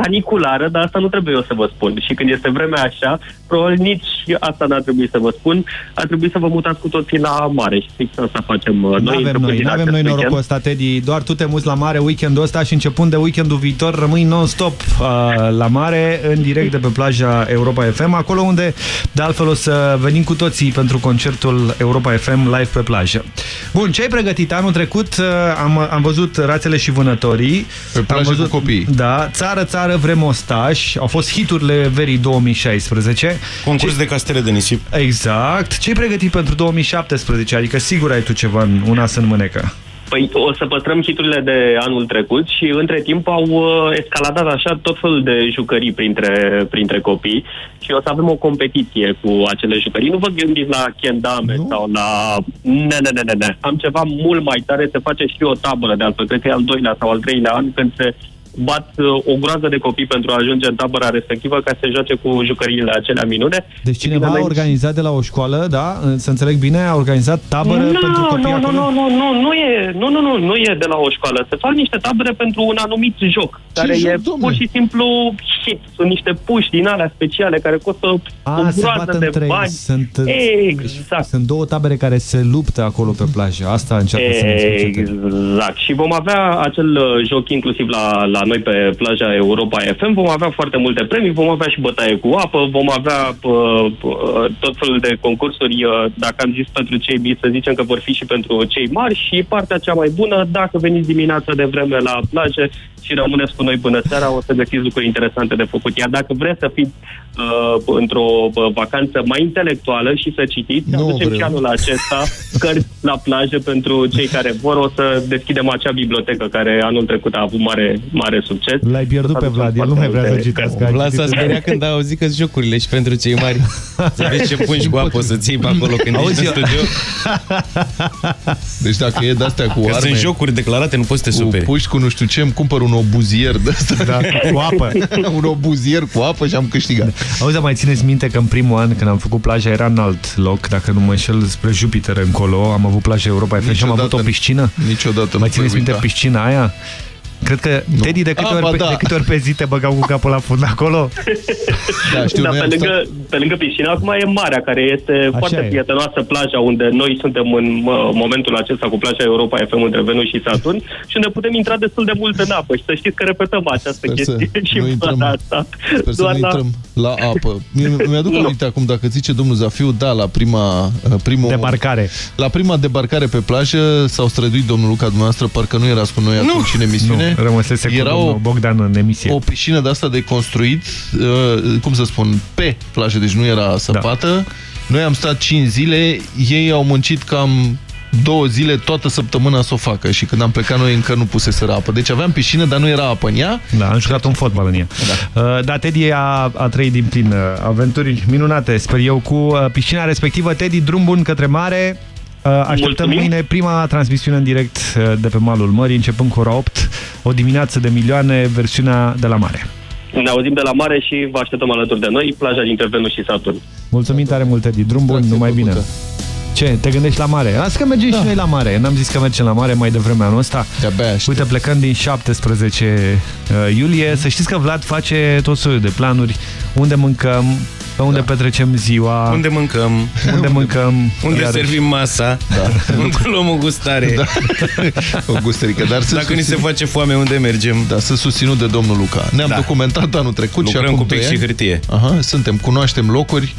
caniculară, dar asta nu trebuie eu să vă spun. Și când este vremea așa, probabil nici asta n-ar trebui să vă spun. Ar trebui să vă mutați cu toții la mare și fix asta facem uh, noi. Nu avem începând noi, din nu avem acest noi weekend. norocul ăsta, Teddy. Doar tu te muți la mare weekendul ăsta și începând de weekendul viitor rămâi non-stop uh, la mare, în direct de pe plaja Europa FM, acolo unde de altfel o să venim cu toții pentru concertul Europa FM live pe plajă. Bun, ce ai pregătit? Anul trecut uh, am, am văzut rațele și vânătorii. Pe plajă am văzut, cu copii. Da, țară, țară, vrem ostași. Au fost hiturile verii 2016. Concurs Ce- de castele de nisip. Exact. Ce ai pregătit pentru 2017? Adică sigur ai tu ceva în un as în mânecă. Păi o să păstrăm hiturile de anul trecut și între timp au uh, escaladat așa tot felul de jucării printre, printre copii și o să avem o competiție cu acele jucării. Nu vă gândiți la kendame sau la... Ne, ne, ne, ne, ne. Am ceva mult mai tare, se face și o tabără de altfel. Cred că e al doilea sau al treilea an când se bat uh, o groază de copii pentru a ajunge în tabăra respectivă ca să se joace cu jucăriile acelea minune. Deci cineva a organizat de la o școală, da? Să înțeleg bine, a organizat tabără nu, pentru copii nu, nu, acolo? nu, nu, nu, nu e, nu, nu, nu, nu e de la o școală. Se fac niște tabere pentru un anumit joc, care joc, e pur și simplu sfârșit. Sunt niște puși din alea speciale care costă o A, se bat groază de între ei. bani. Sunt, Exact. sunt două tabere care se luptă acolo pe plajă. Asta încearcă să ne explice. Exact. Și vom avea acel uh, joc inclusiv la, la noi pe plaja Europa FM. Vom avea foarte multe premii, vom avea și bătaie cu apă, vom avea uh, uh, tot felul de concursuri. Uh, dacă am zis pentru cei mici, să zicem că vor fi și pentru cei mari. Și partea cea mai bună, dacă veniți dimineața de vreme la plajă și rămâneți cu noi până seara, o să găsiți lucruri interesante de făcut. Iar dacă vreți să fiți uh, într-o uh, vacanță mai intelectuală și să citiți, Nu aducem vreau. și anul acesta cărți la plajă pentru cei care vor. O să deschidem acea bibliotecă care anul trecut a avut mare, mare succes. L-ai pierdut pe Vlad, el nu mai vrea să citească. Vlad s-a speriat când a auzit că jocurile și pentru cei mari. Să vezi ce pungi cu apă o să ții pe acolo când Auzi, ești în eu- studio. Deci dacă e de-astea cu Că arme... sunt jocuri declarate, nu poți să te cu superi. puști cu nu știu ce, îmi cumpăr un obuzier de ăsta. Da, cu apă. un obuzier cu apă și am câștigat. Auzi, dar mai țineți minte că în primul an, când am făcut plaja, era în alt loc, dacă nu mă înșel, spre Jupiter încolo, am avut plaja Europa FM și am avut o Niciodată- piscină. Niciodată Mai nu țineți voi minte uita. piscina aia? Cred că Teddy de câte, Ah, ori, ba pe, da. de câte ori pe zi te băgau cu capul la fund acolo? Da, știu, Dar noi pe am lângă, pe lângă piscină, acum e marea, care este Așa foarte e. prietenoasă plaja, unde noi suntem în mă, momentul acesta cu plaja Europa FM între Venus și Saturn și unde putem intra destul de mult în apă și să știți că repetăm această Sper să chestie și nu în intrăm- vara asta. Sper să Doar nu la- intrăm la apă. Mi- Mi-aduc Nu. aminte acum, dacă zice domnul Zafiu, da, la prima... uh, Primul, Debarcare. La prima debarcare pe plajă s-au străduit domnul Luca dumneavoastră, parcă nu erați cu noi atunci în emisiune. Nu, rămăsese cu Era domnul o, Bogdan în emisie. o piscină de asta de construit, uh, cum să spun, pe plajă, deci nu era săpată. Da. Noi am stat 5 zile, ei au muncit cam două zile toată săptămâna să o facă și când am plecat noi încă nu puseseră apă. Deci aveam piscină, dar nu era apă în ea. Da, am jucat un fotbal în ea. Da, uh, da Teddy a, a trăit din plin uh, aventuri minunate, sper eu, cu uh, piscina respectivă. Teddy, drum bun către mare. Uh, Așteptăm Mulțumim. mâine prima transmisiune în direct uh, de pe malul mării, începând cu ora 8, o dimineață de milioane, versiunea de la mare. Ne auzim de la mare și vă așteptăm alături de noi, plaja dintre Venus și Saturn. Mulțumim tare mult, Teddy. Drum bun, numai bine. Ce, te gândești la mare? Lasă că mergem da. și noi la mare. N-am zis că mergem la mare mai devreme anul ăsta. Uite, plecând din 17 uh, iulie, să știți că Vlad face tot soiul de planuri. Unde mâncăm, pe unde da. petrecem ziua. Unde mâncăm? Unde mâncăm. Unde iarăși. servim masa? Da. Unde luăm o gustare? Da. o gusterică. Dar să Dacă ni se face foame, unde mergem? Da, sunt susținut de domnul Luca. Ne-am Da. documentat anul trecut Lucrăm și acum cu pix doi și ani. hârtie. Aha, suntem, cunoaștem locuri.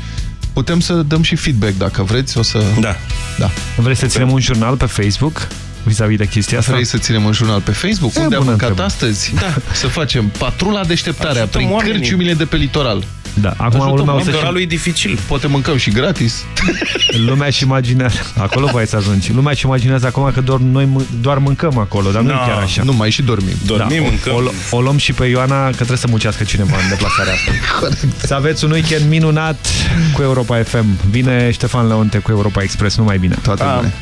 Putem să dăm și feedback dacă vreți. O să... Da. da. Vreți să ținem un jurnal pe Facebook vis-a-vis de chestia asta? Vrei să ținem un jurnal pe Facebook? E Unde am bună mâncat întrebare. astăzi? Da. Să facem patrula deșteptarea Ajutăm prin oamenii. cârciumile de pe litoral. Da, acum lumea o să Litoralul e dificil. Poate mâncăm și gratis. Lumea și imaginează, acolo voi să ajungi. Lumea și imaginează acum că doar noi mân- doar mâncăm acolo, dar nu e No, chiar așa. Nu, mai și dormim. Dormim, o- mâncăm. O, o, luăm și pe Ioana că trebuie să muncească cineva în deplasarea asta. Să aveți un weekend minunat cu Europa FM. Vine Ștefan Leonte cu Europa Express, numai bine. Toate bune.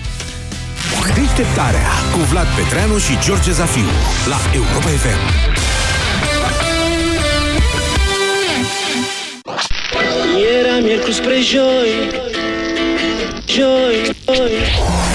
Deșteptarea cu Vlad Petreanu și George Zafiu la Europa FM. Era miercuri spre joi Joi, joi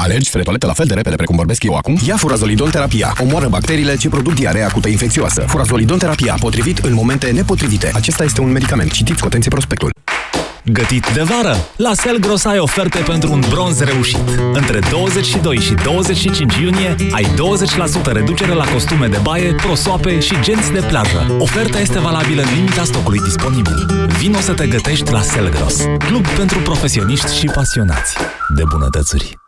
Alergi spre toaletă la fel de repede precum vorbesc eu acum? Ia furazolidon terapia. Omoară bacteriile ce produc diaree acută infecțioasă. Furazolidon terapia, potrivit în momente nepotrivite. Acesta este un medicament. Citiți cu atenție prospectul. Gătit de vară? La Selgros ai oferte pentru un bronz reușit. Între 22 și 25 iunie ai 20% reducere la costume de baie, prosoape și genți de plajă. Oferta este valabilă în limita stocului disponibil. Vino să te gătești la Selgros, club pentru profesioniști și pasionați de bunătățuri.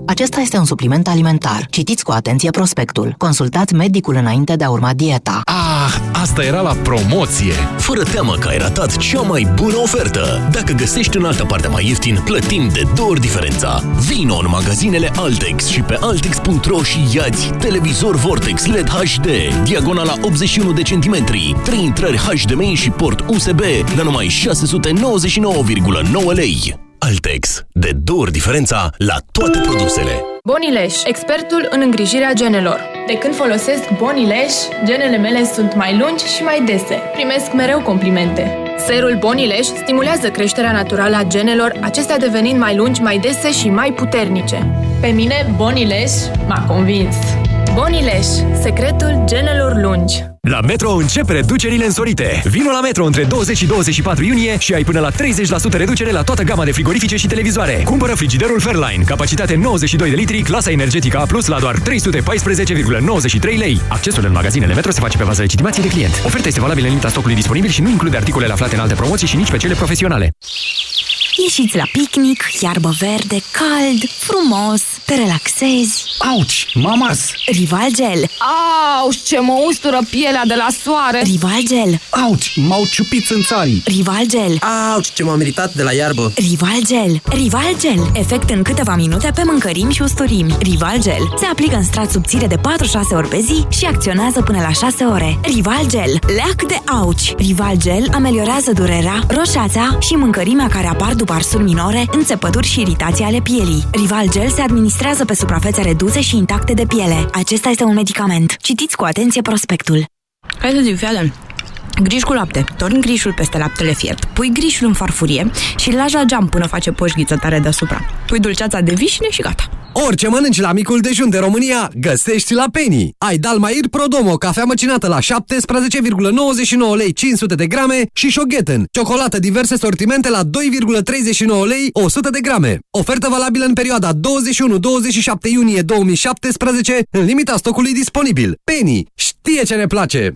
Acesta este un supliment alimentar. Citiți cu atenție prospectul. Consultați medicul înainte de a urma dieta. Ah, asta era la promoție! Fără teamă că ai ratat cea mai bună ofertă! Dacă găsești în altă parte mai ieftin, plătim de două ori diferența. Vino în magazinele Altex și pe Altex.ro și iați televizor Vortex LED HD, diagonala 81 de centimetri, 3 intrări HDMI și port USB la numai 699,9 lei. Altex. De două ori diferența la toate produsele. Bonileș, expertul în îngrijirea genelor. De când folosesc Bonileș, genele mele sunt mai lungi și mai dese. Primesc mereu complimente. Serul Bonileș stimulează creșterea naturală a genelor, acestea devenind mai lungi, mai dese și mai puternice. Pe mine, Bonileș m-a convins. Bonileș, secretul genelor lungi. La Metro încep reducerile însorite. Vino la Metro între 20 și 24 iunie și ai până la 30% reducere la toată gama de frigorifice și televizoare. Cumpără frigiderul Fairline, capacitate 92 de litri, clasa energetică A+, la doar 314,93 lei. Accesul în magazinele Metro se face pe bază legitimației de client. Oferta este valabilă în limita stocului disponibil și nu include articolele aflate în alte promoții și nici pe cele profesionale. Ieșiți la picnic, iarbă verde, cald, frumos, te relaxezi. Auci, mamas! Rival Gel. Au, ce mă ustură pielea de la soare! Rival Gel. Auci, m-au ciupit țânțarii! Rival Gel. Auci, ce m-am meritat de la iarbă! Rival Gel. Rival Gel. Efect în câteva minute pe mâncărimi și usturimi. Rival Gel. Se aplică în strat subțire de 4-6 ori pe zi și acționează până la 6 ore. Rival Gel. Leac de auci. Rival Gel ameliorează durerea, roșața și mâncărimea care apar după arsuri minore, înțepături și iritații ale pielii. Rival Gel se administrează pe suprafețe reduse și intacte de piele. Acesta este un medicament. Citiți cu atenție prospectul. Hai să zic, fii atent. Griș cu lapte. Torni grișul peste laptele fiert. Pui grișul în farfurie și îl lași la geam până face poșghiță tare deasupra. Pui dulceața de vișine și gata. Orice mănânci la micul dejun de România, găsești la Penny. Ai Dalmair Prodomo, cafea măcinată la 17,99 lei 500 de grame și Shogeten, ciocolată diverse sortimente la 2,39 lei 100 de grame. Ofertă valabilă în perioada 21-27 iunie 2017, în limita stocului disponibil. Penny știe ce ne place!